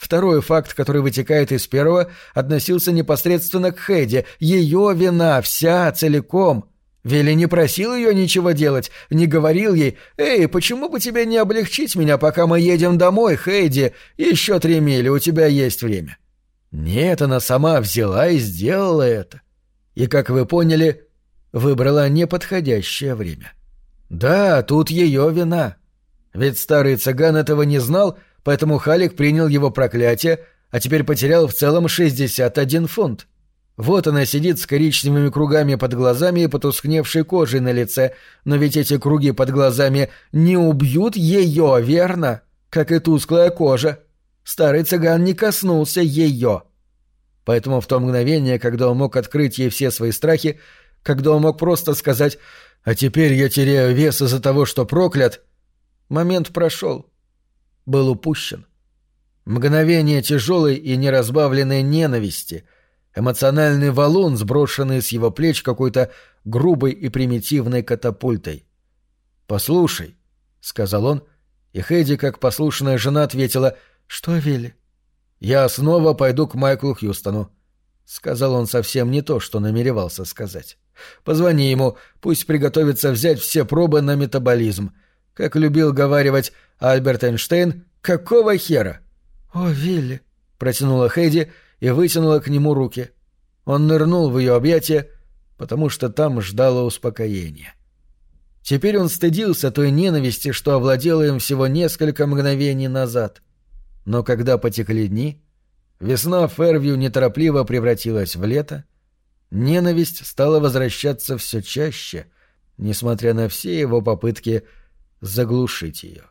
Второй факт, который вытекает из первого, относился непосредственно к Хэдди. Ее вина вся, целиком. Вилли не просил ее ничего делать, не говорил ей «Эй, почему бы тебе не облегчить меня, пока мы едем домой, Хэдди? Еще три мили, у тебя есть время». Нет, она сама взяла и сделала это. И, как вы поняли, выбрала неподходящее время. Да, тут ее вина. Ведь старый цыган этого не знал — поэтому Халик принял его проклятие, а теперь потерял в целом 61 фунт. Вот она сидит с коричневыми кругами под глазами и потускневшей кожей на лице, но ведь эти круги под глазами не убьют ее, верно? Как и тусклая кожа. Старый цыган не коснулся ее. Поэтому в то мгновение, когда он мог открыть ей все свои страхи, когда он мог просто сказать «А теперь я теряю вес из-за того, что проклят», момент прошел был упущен. Мгновение тяжелой и неразбавленной ненависти, эмоциональный валун, сброшенный с его плеч какой-то грубой и примитивной катапультой. «Послушай», — сказал он, и Хэдди, как послушная жена, ответила «Что, Вилли?» «Я снова пойду к Майклу Хьюстону», — сказал он совсем не то, что намеревался сказать. «Позвони ему, пусть приготовится взять все пробы на метаболизм. Как любил говаривать Альберт Эйнштейн, какого хера? «О, Вилли!» — протянула Хэйди и вытянула к нему руки. Он нырнул в ее объятия, потому что там ждало успокоения. Теперь он стыдился той ненависти, что овладела им всего несколько мгновений назад. Но когда потекли дни, весна в Фервью неторопливо превратилась в лето, ненависть стала возвращаться все чаще, несмотря на все его попытки заглушить ее.